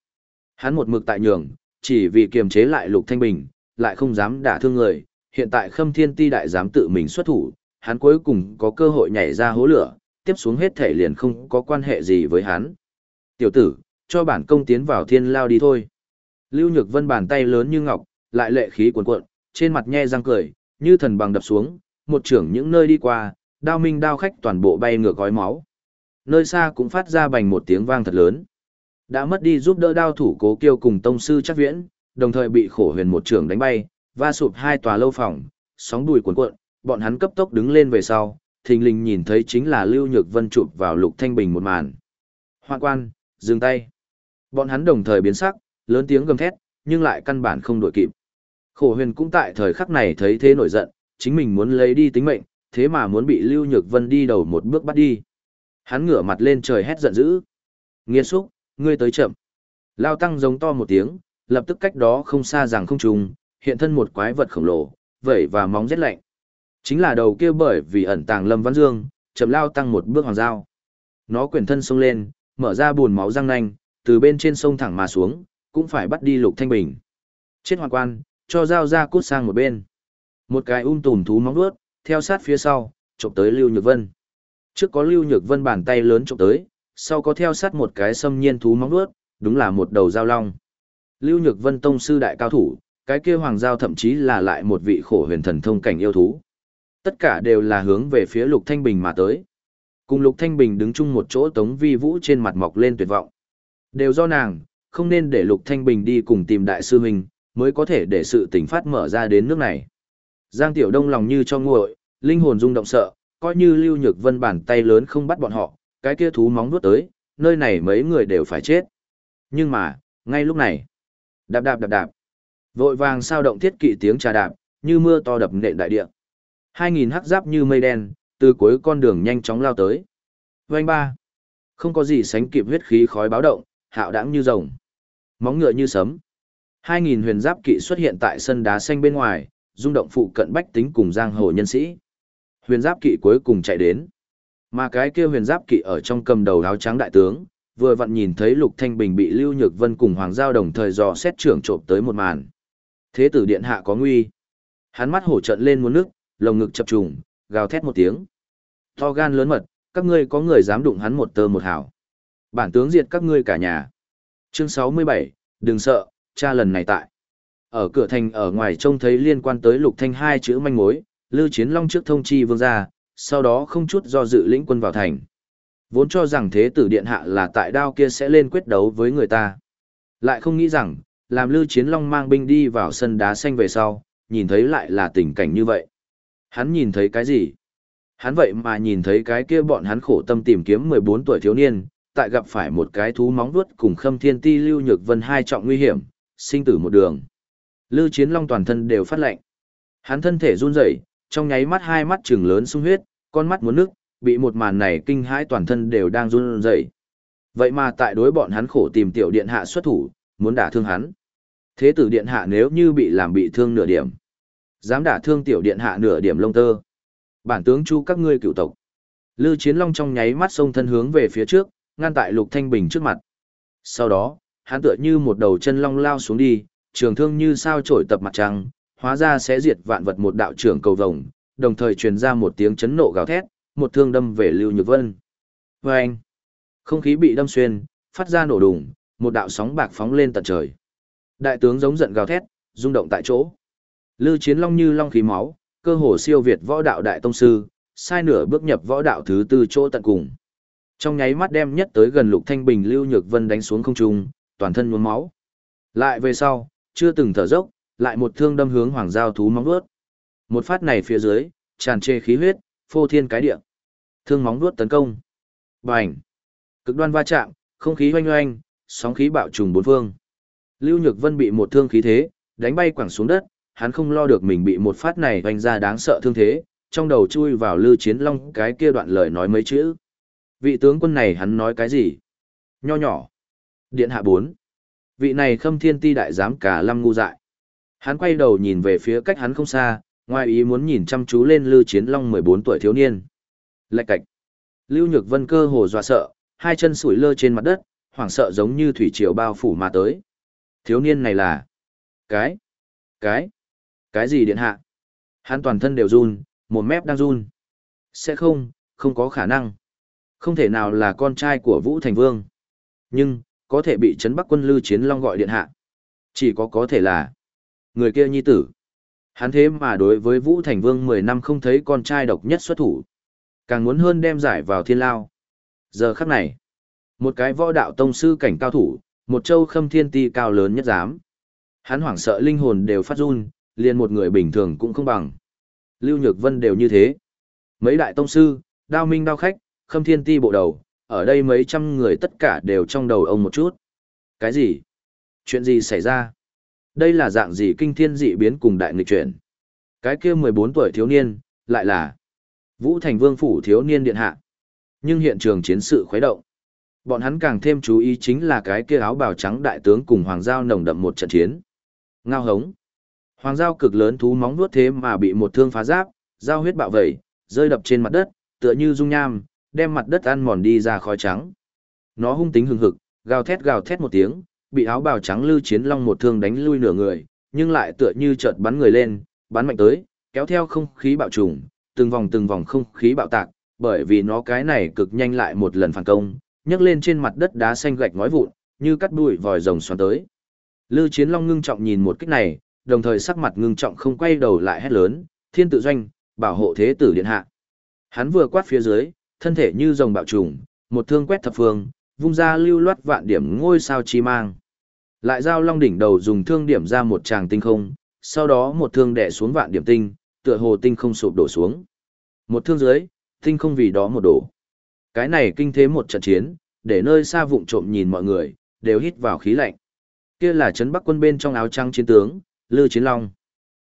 Hắn một mực tại nhường, chỉ vì kiềm chế lại Lục Thanh Bình, lại không dám đả thương người, hiện tại Khâm Thiên Ti đại dám tự mình xuất thủ, hắn cuối cùng có cơ hội nhảy ra hố lửa, tiếp xuống hết thể liền không có quan hệ gì với hắn. Tiểu tử, cho bản công tiến vào thiên lao đi thôi. Lưu Nhược Vân bàn tay lớn như ngọc, lại lệ khí cuồn cuộn, trên mặt nhe răng cười, như thần bằng đập xuống, một trưởng những nơi đi qua, đao minh đao khách toàn bộ bay ngược gói máu. Nơi xa cũng phát ra bành một tiếng vang thật lớn. Đã mất đi giúp đỡ đao thủ cố kiêu cùng tông sư chắc viễn, đồng thời bị khổ huyền một trưởng đánh bay, va sụp hai tòa lâu phòng, sóng đùi cuồn cuộn, bọn hắn cấp tốc đứng lên về sau, thình lình nhìn thấy chính là Lưu Nhược Vân chụp vào Lục Thanh Bình một màn. Hoạn quan, dừng tay. Bọn hắn đồng thời biến sắc, lớn tiếng gầm thét, nhưng lại căn bản không đuổi kịp. Khổ huyền cũng tại thời khắc này thấy thế nổi giận, chính mình muốn lấy đi tính mệnh, thế mà muốn bị Lưu Nhược Vân đi đầu một bước bắt đi. Hắn ngửa mặt lên trời hét giận dữ. Nghiên xúc, ngươi tới chậm. Lao tăng giống to một tiếng, lập tức cách đó không xa rằng không trùng, hiện thân một quái vật khổng lồ, vẩy và móng rét lạnh. Chính là đầu kia bởi vì ẩn tàng Lâm Văn Dương, chậm lao tăng một bước hoàng dao. Nó quyển thân sông lên, mở ra buồn máu răng nanh, từ bên trên sông thẳng mà xuống, cũng phải bắt đi Lục Thanh Bình. Chết hoàng quan, cho dao ra cút sang một bên. Một cái um tùm thú móng vuốt, theo sát phía sau, chụp tới Lưu Nhược Vân. Trước có Lưu Nhược Vân bàn tay lớn chụp tới, sau có theo sát một cái xâm nhiên thú móng vuốt, đúng là một đầu dao long. Lưu Nhược Vân tông sư đại cao thủ, cái kia hoàng giao thậm chí là lại một vị khổ huyền thần thông cảnh yêu thú. Tất cả đều là hướng về phía Lục Thanh Bình mà tới. Cùng Lục Thanh Bình đứng chung một chỗ Tống Vi Vũ trên mặt mọc lên tuyệt vọng. Đều do nàng, không nên để Lục Thanh Bình đi cùng tìm đại sư huynh, mới có thể để sự tình phát mở ra đến nước này. Giang Tiểu Đông lòng như cho nguội, linh hồn rung động sợ, coi như Lưu Nhược Vân bàn tay lớn không bắt bọn họ, cái kia thú móng nuốt tới, nơi này mấy người đều phải chết. Nhưng mà, ngay lúc này, đạp đạp đạp đạp, vội vàng sao động thiết kỵ tiếng trà đạp, như mưa to đập nện đại địa. Hai nghìn hắc giáp như mây đen, từ cuối con đường nhanh chóng lao tới. Vành ba, không có gì sánh kịp huyết khí khói báo động, hạo đãng như rồng, móng ngựa như sấm. Hai nghìn huyền giáp kỵ xuất hiện tại sân đá xanh bên ngoài, rung động phụ cận bách tính cùng giang hồ nhân sĩ. Huyền giáp kỵ cuối cùng chạy đến. Mà cái kia huyền giáp kỵ ở trong cầm đầu áo trắng đại tướng, vừa vặn nhìn thấy Lục Thanh Bình bị Lưu Nhược Vân cùng Hoàng Giao đồng thời dò xét trưởng trộm tới một màn. Thế tử điện hạ có nguy. Hắn mắt hổ trận lên muốn nước, lồng ngực chập trùng, gào thét một tiếng. To gan lớn mật, các ngươi có người dám đụng hắn một tơ một hào. Bản tướng diệt các ngươi cả nhà. Chương 67, đừng sợ, cha lần này tại. Ở cửa thành ở ngoài trông thấy liên quan tới Lục Thanh hai chữ manh mối, Lưu Chiến Long trước thông chi vương gia, sau đó không chút do dự lĩnh quân vào thành. Vốn cho rằng thế tử điện hạ là tại đao kia sẽ lên quyết đấu với người ta. Lại không nghĩ rằng, làm Lưu Chiến Long mang binh đi vào sân đá xanh về sau, nhìn thấy lại là tình cảnh như vậy. Hắn nhìn thấy cái gì? Hắn vậy mà nhìn thấy cái kia bọn hắn khổ tâm tìm kiếm 14 tuổi thiếu niên, tại gặp phải một cái thú móng vuốt cùng Khâm Thiên Ti Lưu Nhược Vân hai trọng nguy hiểm, sinh tử một đường. Lưu Chiến Long toàn thân đều phát lạnh. Hắn thân thể run rẩy, trong nháy mắt hai mắt trừng lớn sung huyết, con mắt muốn nước, bị một màn này kinh hãi toàn thân đều đang run rẩy. Vậy mà tại đối bọn hắn khổ tìm tiểu điện hạ xuất thủ, muốn đả thương hắn. Thế tử điện hạ nếu như bị làm bị thương nửa điểm, dám đả thương tiểu điện hạ nửa điểm lông tơ. Bản tướng chu các ngươi cựu tộc. lư Chiến Long trong nháy mắt xông thân hướng về phía trước, ngăn tại Lục Thanh Bình trước mặt. Sau đó, hắn tựa như một đầu chân long lao xuống đi, trường thương như sao trổi tập mặt trăng, hóa ra sẽ diệt vạn vật một đạo trưởng cầu vồng, đồng thời truyền ra một tiếng chấn nộ gào thét, một thương đâm về Lưu Nhược Vân. Và anh, không khí bị đâm xuyên, phát ra nổ đùng, một đạo sóng bạc phóng lên tận trời. Đại tướng giống giận gào thét, rung động tại chỗ. Lưu Chiến Long như long khí máu, cơ hồ siêu việt võ đạo đại tông sư, sai nửa bước nhập võ đạo thứ tư chỗ tận cùng. Trong nháy mắt đem nhất tới gần Lục Thanh Bình Lưu Nhược Vân đánh xuống không trung, toàn thân nhuốm máu. Lại về sau, chưa từng thở dốc, lại một thương đâm hướng hoàng giao thú móng vuốt. Một phát này phía dưới, tràn trề khí huyết, phô thiên cái địa. Thương móng vuốt tấn công. Bành! Cực đoan va chạm, không khí hoanh hoanh, sóng khí bạo trùng bốn phương. Lưu Nhược Vân bị một thương khí thế, đánh bay quẳng xuống đất, hắn không lo được mình bị một phát này hoành ra đáng sợ thương thế, trong đầu chui vào Lưu Chiến Long cái kia đoạn lời nói mấy chữ. Vị tướng quân này hắn nói cái gì? Nho nhỏ. Điện hạ bốn. Vị này khâm thiên ti đại giám cả lâm ngu dại. Hắn quay đầu nhìn về phía cách hắn không xa, ngoài ý muốn nhìn chăm chú lên Lưu Chiến Long 14 tuổi thiếu niên. Lạch cạch. Lưu Nhược Vân cơ hồ dọa sợ, hai chân sủi lơ trên mặt đất, hoảng sợ giống như thủy triều bao phủ mà tới. Thiếu niên này là... Cái... Cái... Cái gì điện hạ? Hắn toàn thân đều run, một mép đang run. Sẽ không, không có khả năng. Không thể nào là con trai của Vũ Thành Vương. Nhưng, có thể bị Trấn Bắc quân Lưu Chiến Long gọi điện hạ. Chỉ có có thể là người kia nhi tử. Hắn thế mà đối với Vũ Thành Vương 10 năm không thấy con trai độc nhất xuất thủ. Càng muốn hơn đem giải vào thiên lao. Giờ khắc này, một cái võ đạo tông sư cảnh cao thủ, một châu khâm thiên ti cao lớn nhất dám. Hắn hoảng sợ linh hồn đều phát run, liền một người bình thường cũng không bằng. Lưu Nhược Vân đều như thế. Mấy đại tông sư, đao minh đao khách, khâm thiên ti bộ đầu, ở đây mấy trăm người tất cả đều trong đầu ông một chút. Cái gì? Chuyện gì xảy ra? Đây là dạng gì kinh thiên dị biến cùng đại nghịch chuyển? Cái kia 14 tuổi thiếu niên, lại là Vũ Thành Vương phủ thiếu niên điện hạ. Nhưng hiện trường chiến sự khuấy động. Bọn hắn càng thêm chú ý chính là cái kia áo bào trắng đại tướng cùng Hoàng Giao nồng đậm một trận chiến. Ngao hống. Hoàng Giao cực lớn thú móng vuốt thế mà bị một thương phá giáp, giao huyết bạo vẩy, rơi đập trên mặt đất, tựa như dung nham, đem mặt đất ăn mòn đi ra khói trắng. Nó hung tính hừng hực, gào thét gào thét một tiếng, bị áo bào trắng lưu chiến long một thương đánh lui nửa người, nhưng lại tựa như chợt bắn người lên, bắn mạnh tới, kéo theo không khí bạo trùng, từng vòng từng vòng không khí bạo tạc, bởi vì nó cái này cực nhanh lại một lần phản công, nhấc lên trên mặt đất đá xanh gạch ngói vụn, như cắt đuổi vòi rồng xoắn tới. Lư Chiến Long ngưng trọng nhìn một kích này, đồng thời sắc mặt ngưng trọng không quay đầu lại hét lớn, thiên tự doanh, bảo hộ thế tử điện hạ. Hắn vừa quát phía dưới, thân thể như rồng bạo trùng, một thương quét thập phương, vung ra lưu loát vạn điểm ngôi sao chi mang. Lại giao long đỉnh đầu dùng thương điểm ra một tràng tinh không, sau đó một thương đẻ xuống vạn điểm tinh, tựa hồ tinh không sụp đổ xuống. Một thương dưới, tinh không vì đó một đổ. Cái này kinh thế một trận chiến, để nơi xa vụng trộm nhìn mọi người, đều hít vào khí lạnh. Kia là trấn Bắc quân bên trong áo trắng chiến tướng, Lư Chiến Long.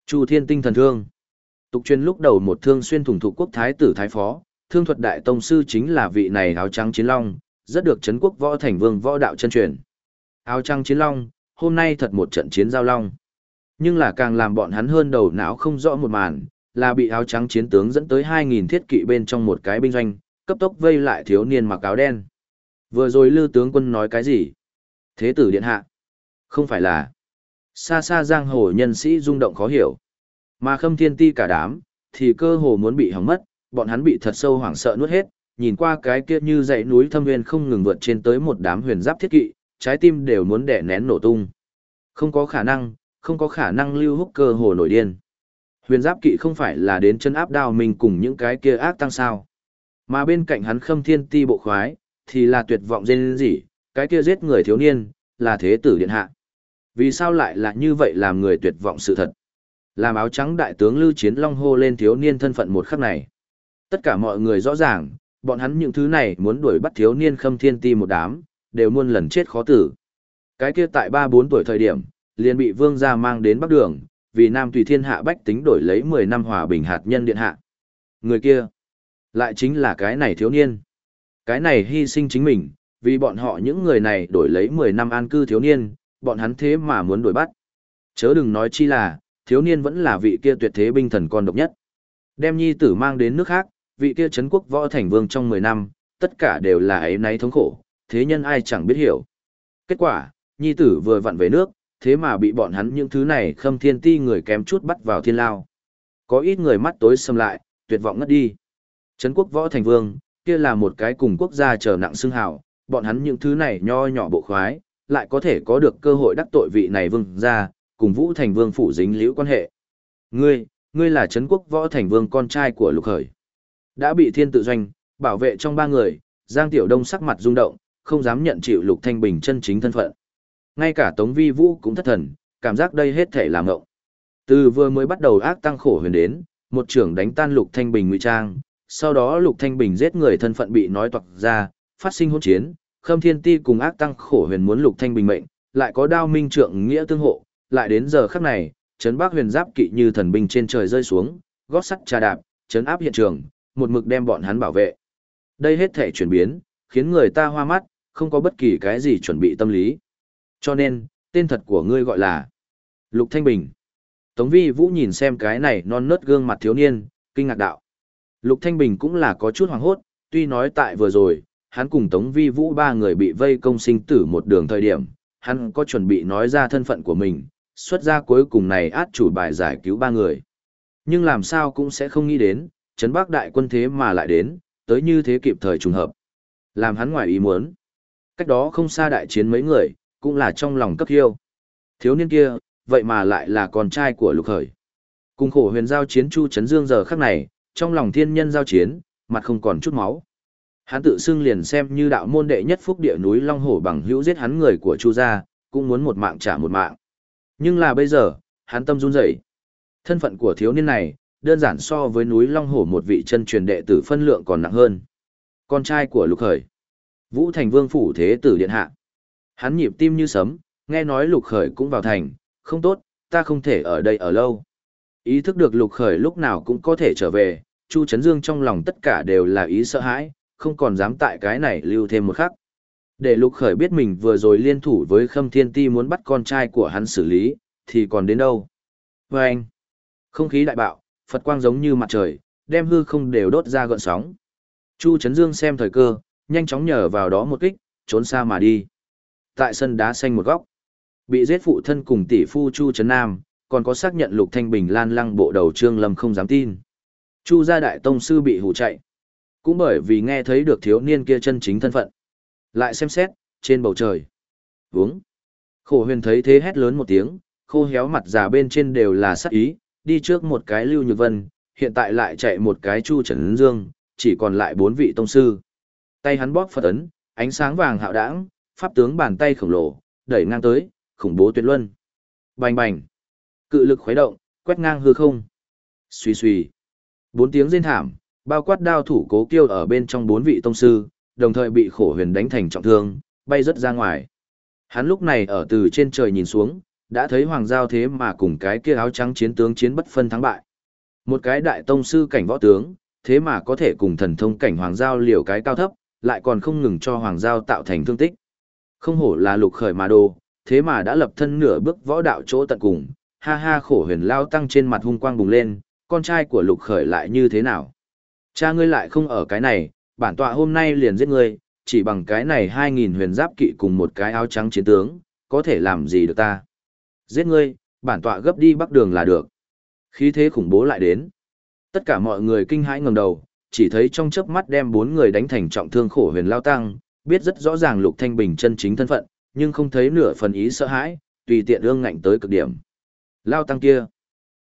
Chu Thiên Tinh thần thương. Tục truyền lúc đầu một thương xuyên thủng thụ quốc thái tử thái phó, thương thuật đại tông sư chính là vị này áo trắng chiến long, rất được trấn quốc võ thành vương võ đạo chân truyền. Áo trắng chiến long, hôm nay thật một trận chiến giao long. Nhưng là càng làm bọn hắn hơn đầu não không rõ một màn, là bị áo trắng chiến tướng dẫn tới 2.000 thiết kỵ bên trong một cái binh doanh, cấp tốc vây lại thiếu niên mặc áo đen. Vừa rồi lư tướng quân nói cái gì? Thế tử điện hạ. Không phải là. Xa xa giang hồ nhân sĩ rung động khó hiểu. Mà khâm thiên ti cả đám, thì cơ hồ muốn bị hỏng mất, bọn hắn bị thật sâu hoảng sợ nuốt hết, nhìn qua cái kia như dãy núi thâm nguyên không ngừng vượt trên tới một đám huyền giáp thiết kỵ, trái tim đều muốn đẻ nén nổ tung. Không có khả năng, không có khả năng lưu húc cơ hồ nổi điên. Huyền giáp kỵ không phải là đến chân áp đao mình cùng những cái kia ác tăng sao. Mà bên cạnh hắn khâm thiên ti bộ khoái, thì là tuyệt vọng dên gì, cái kia giết người thiếu niên, là thế tử điện hạ. Vì sao lại là như vậy làm người tuyệt vọng sự thật? Làm áo trắng đại tướng Lưu Chiến Long hô lên thiếu niên thân phận một khắc này. Tất cả mọi người rõ ràng, bọn hắn những thứ này muốn đuổi bắt thiếu niên khâm thiên ti một đám, đều muôn lần chết khó tử. Cái kia tại 3-4 tuổi thời điểm, liền bị vương gia mang đến Bắc Đường, vì Nam Tùy Thiên Hạ bách tính đổi lấy 10 năm hòa bình hạt nhân điện hạ. Người kia, lại chính là cái này thiếu niên. Cái này hy sinh chính mình, vì bọn họ những người này đổi lấy 10 năm an cư thiếu niên, bọn hắn thế mà muốn đuổi bắt. Chớ đừng nói chi là, thiếu niên vẫn là vị kia tuyệt thế binh thần con độc nhất. Đem nhi tử mang đến nước khác, vị kia chấn quốc võ thành vương trong 10 năm, tất cả đều là ấy náy thống khổ, thế nhân ai chẳng biết hiểu. Kết quả, nhi tử vừa vặn về nước, thế mà bị bọn hắn những thứ này khâm thiên ti người kém chút bắt vào thiên lao. Có ít người mắt tối xâm lại, tuyệt vọng ngất đi. Trấn quốc võ thành vương, kia là một cái cùng quốc gia trở nặng xưng hào, bọn hắn những thứ này nho nhỏ bộ khoái, lại có thể có được cơ hội đắc tội vị này vương ra, cùng vũ thành vương phủ dính liễu quan hệ. Ngươi, ngươi là Trấn quốc võ thành vương con trai của lục khởi. Đã bị thiên tự doanh, bảo vệ trong ba người, Giang Tiểu Đông sắc mặt rung động, không dám nhận chịu lục thanh bình chân chính thân phận. Ngay cả Tống Vi Vũ cũng thất thần, cảm giác đây hết thể làm ngộng. Từ vừa mới bắt đầu ác tăng khổ huyền đến, một trưởng đánh tan Lục Thanh Bình ngụy trang, sau đó Lục Thanh Bình giết người thân phận bị nói toạc ra, phát sinh hỗn chiến, Khâm Thiên Ti cùng ác tăng khổ huyền muốn Lục Thanh Bình mệnh, lại có đao minh trượng nghĩa tương hộ, lại đến giờ khắc này, trấn Bắc Huyền giáp kỵ như thần binh trên trời rơi xuống, gót sắt trà đạp, trấn áp hiện trường, một mực đem bọn hắn bảo vệ. Đây hết thể chuyển biến, khiến người ta hoa mắt, không có bất kỳ cái gì chuẩn bị tâm lý. Cho nên, tên thật của ngươi gọi là Lục Thanh Bình. Tống Vi Vũ nhìn xem cái này non nớt gương mặt thiếu niên, kinh ngạc đạo. Lục Thanh Bình cũng là có chút hoảng hốt, tuy nói tại vừa rồi, hắn cùng Tống Vi Vũ ba người bị vây công sinh tử một đường thời điểm, hắn có chuẩn bị nói ra thân phận của mình, xuất ra cuối cùng này át chủ bài giải cứu ba người. Nhưng làm sao cũng sẽ không nghĩ đến, Trấn Bắc đại quân thế mà lại đến, tới như thế kịp thời trùng hợp. Làm hắn ngoài ý muốn. Cách đó không xa đại chiến mấy người, cũng là trong lòng cấp hiêu. Thiếu niên kia, vậy mà lại là con trai của lục khởi. Cùng khổ huyền giao chiến Chu Trấn Dương giờ khắc này, trong lòng thiên nhân giao chiến, mặt không còn chút máu. Hắn tự xưng liền xem như đạo môn đệ nhất phúc địa núi Long Hổ bằng hữu giết hắn người của Chu gia, cũng muốn một mạng trả một mạng. Nhưng là bây giờ, hắn tâm run rẩy. Thân phận của thiếu niên này, đơn giản so với núi Long Hổ một vị chân truyền đệ tử phân lượng còn nặng hơn. Con trai của Lục Khởi, Vũ Thành Vương phủ thế tử điện hạ. Hắn nhịp tim như sấm, nghe nói Lục Khởi cũng vào thành, không tốt, ta không thể ở đây ở lâu. Ý thức được Lục Khởi lúc nào cũng có thể trở về, Chu Trấn Dương trong lòng tất cả đều là ý sợ hãi, không còn dám tại cái này lưu thêm một khắc. Để Lục Khởi biết mình vừa rồi liên thủ với Khâm Thiên Ti muốn bắt con trai của hắn xử lý, thì còn đến đâu. Và anh, không khí đại bạo, Phật quang giống như mặt trời, đem hư không đều đốt ra gợn sóng. Chu Trấn Dương xem thời cơ, nhanh chóng nhờ vào đó một kích, trốn xa mà đi. Tại sân đá xanh một góc, bị giết phụ thân cùng tỷ phu Chu Trấn Nam, còn có xác nhận Lục Thanh Bình lan lăng bộ đầu Trương Lâm không dám tin. Chu gia đại tông sư bị hù chạy. Cũng bởi vì nghe thấy được thiếu niên kia chân chính thân phận. Lại xem xét, trên bầu trời. Vướng. Khổ huyền thấy thế hét lớn một tiếng, khô héo mặt già bên trên đều là sắc ý, đi trước một cái lưu nhược vân, hiện tại lại chạy một cái chu trần dương, chỉ còn lại bốn vị tông sư. Tay hắn bóp phật ấn, ánh sáng vàng hạo đãng, pháp tướng bàn tay khổng lồ, đẩy ngang tới, khủng bố tuyệt luân. Bành bành. Cự lực khuấy động, quét ngang hư không. Xuy suy Bốn tiếng rên thảm, bao quát đao thủ cố kiêu ở bên trong bốn vị tông sư, đồng thời bị khổ huyền đánh thành trọng thương, bay rất ra ngoài. Hắn lúc này ở từ trên trời nhìn xuống, đã thấy hoàng giao thế mà cùng cái kia áo trắng chiến tướng chiến bất phân thắng bại. Một cái đại tông sư cảnh võ tướng, thế mà có thể cùng thần thông cảnh hoàng giao liều cái cao thấp, lại còn không ngừng cho hoàng giao tạo thành thương tích. Không hổ là lục khởi mà đồ, thế mà đã lập thân nửa bước võ đạo chỗ tận cùng, ha ha khổ huyền lao tăng trên mặt hung quang bùng lên, con trai của lục khởi lại như thế nào? Cha ngươi lại không ở cái này, bản tọa hôm nay liền giết ngươi, chỉ bằng cái này hai nghìn huyền giáp kỵ cùng một cái áo trắng chiến tướng, có thể làm gì được ta? Giết ngươi, bản tọa gấp đi bắc đường là được. Khí thế khủng bố lại đến. Tất cả mọi người kinh hãi ngẩng đầu, chỉ thấy trong chớp mắt đem bốn người đánh thành trọng thương khổ huyền lao tăng, biết rất rõ ràng Lục Thanh Bình chân chính thân phận, nhưng không thấy nửa phần ý sợ hãi, tùy tiện ương ngạnh tới cực điểm. Lao tăng kia.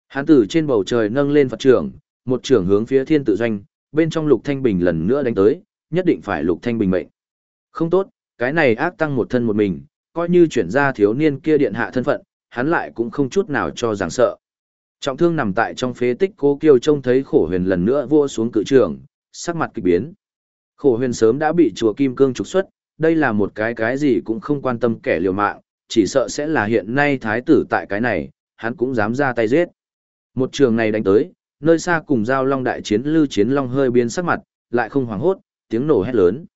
hắn tử trên bầu trời nâng lên Phật trưởng, một trưởng hướng phía thiên tự doanh, bên trong Lục Thanh Bình lần nữa đánh tới, nhất định phải Lục Thanh Bình mệnh. Không tốt, cái này ác tăng một thân một mình, coi như chuyển ra thiếu niên kia điện hạ thân phận, hắn lại cũng không chút nào cho rằng sợ. Trọng thương nằm tại trong phế tích cố kiêu trông thấy khổ huyền lần nữa vua xuống cự trường, sắc mặt kỳ biến. Khổ huyền sớm đã bị chùa Kim Cương trục xuất, đây là một cái cái gì cũng không quan tâm kẻ liều mạng, chỉ sợ sẽ là hiện nay thái tử tại cái này, hắn cũng dám ra tay giết. Một trường này đánh tới, nơi xa cùng giao long đại chiến lưu chiến long hơi biến sắc mặt, lại không hoảng hốt, tiếng nổ hét lớn.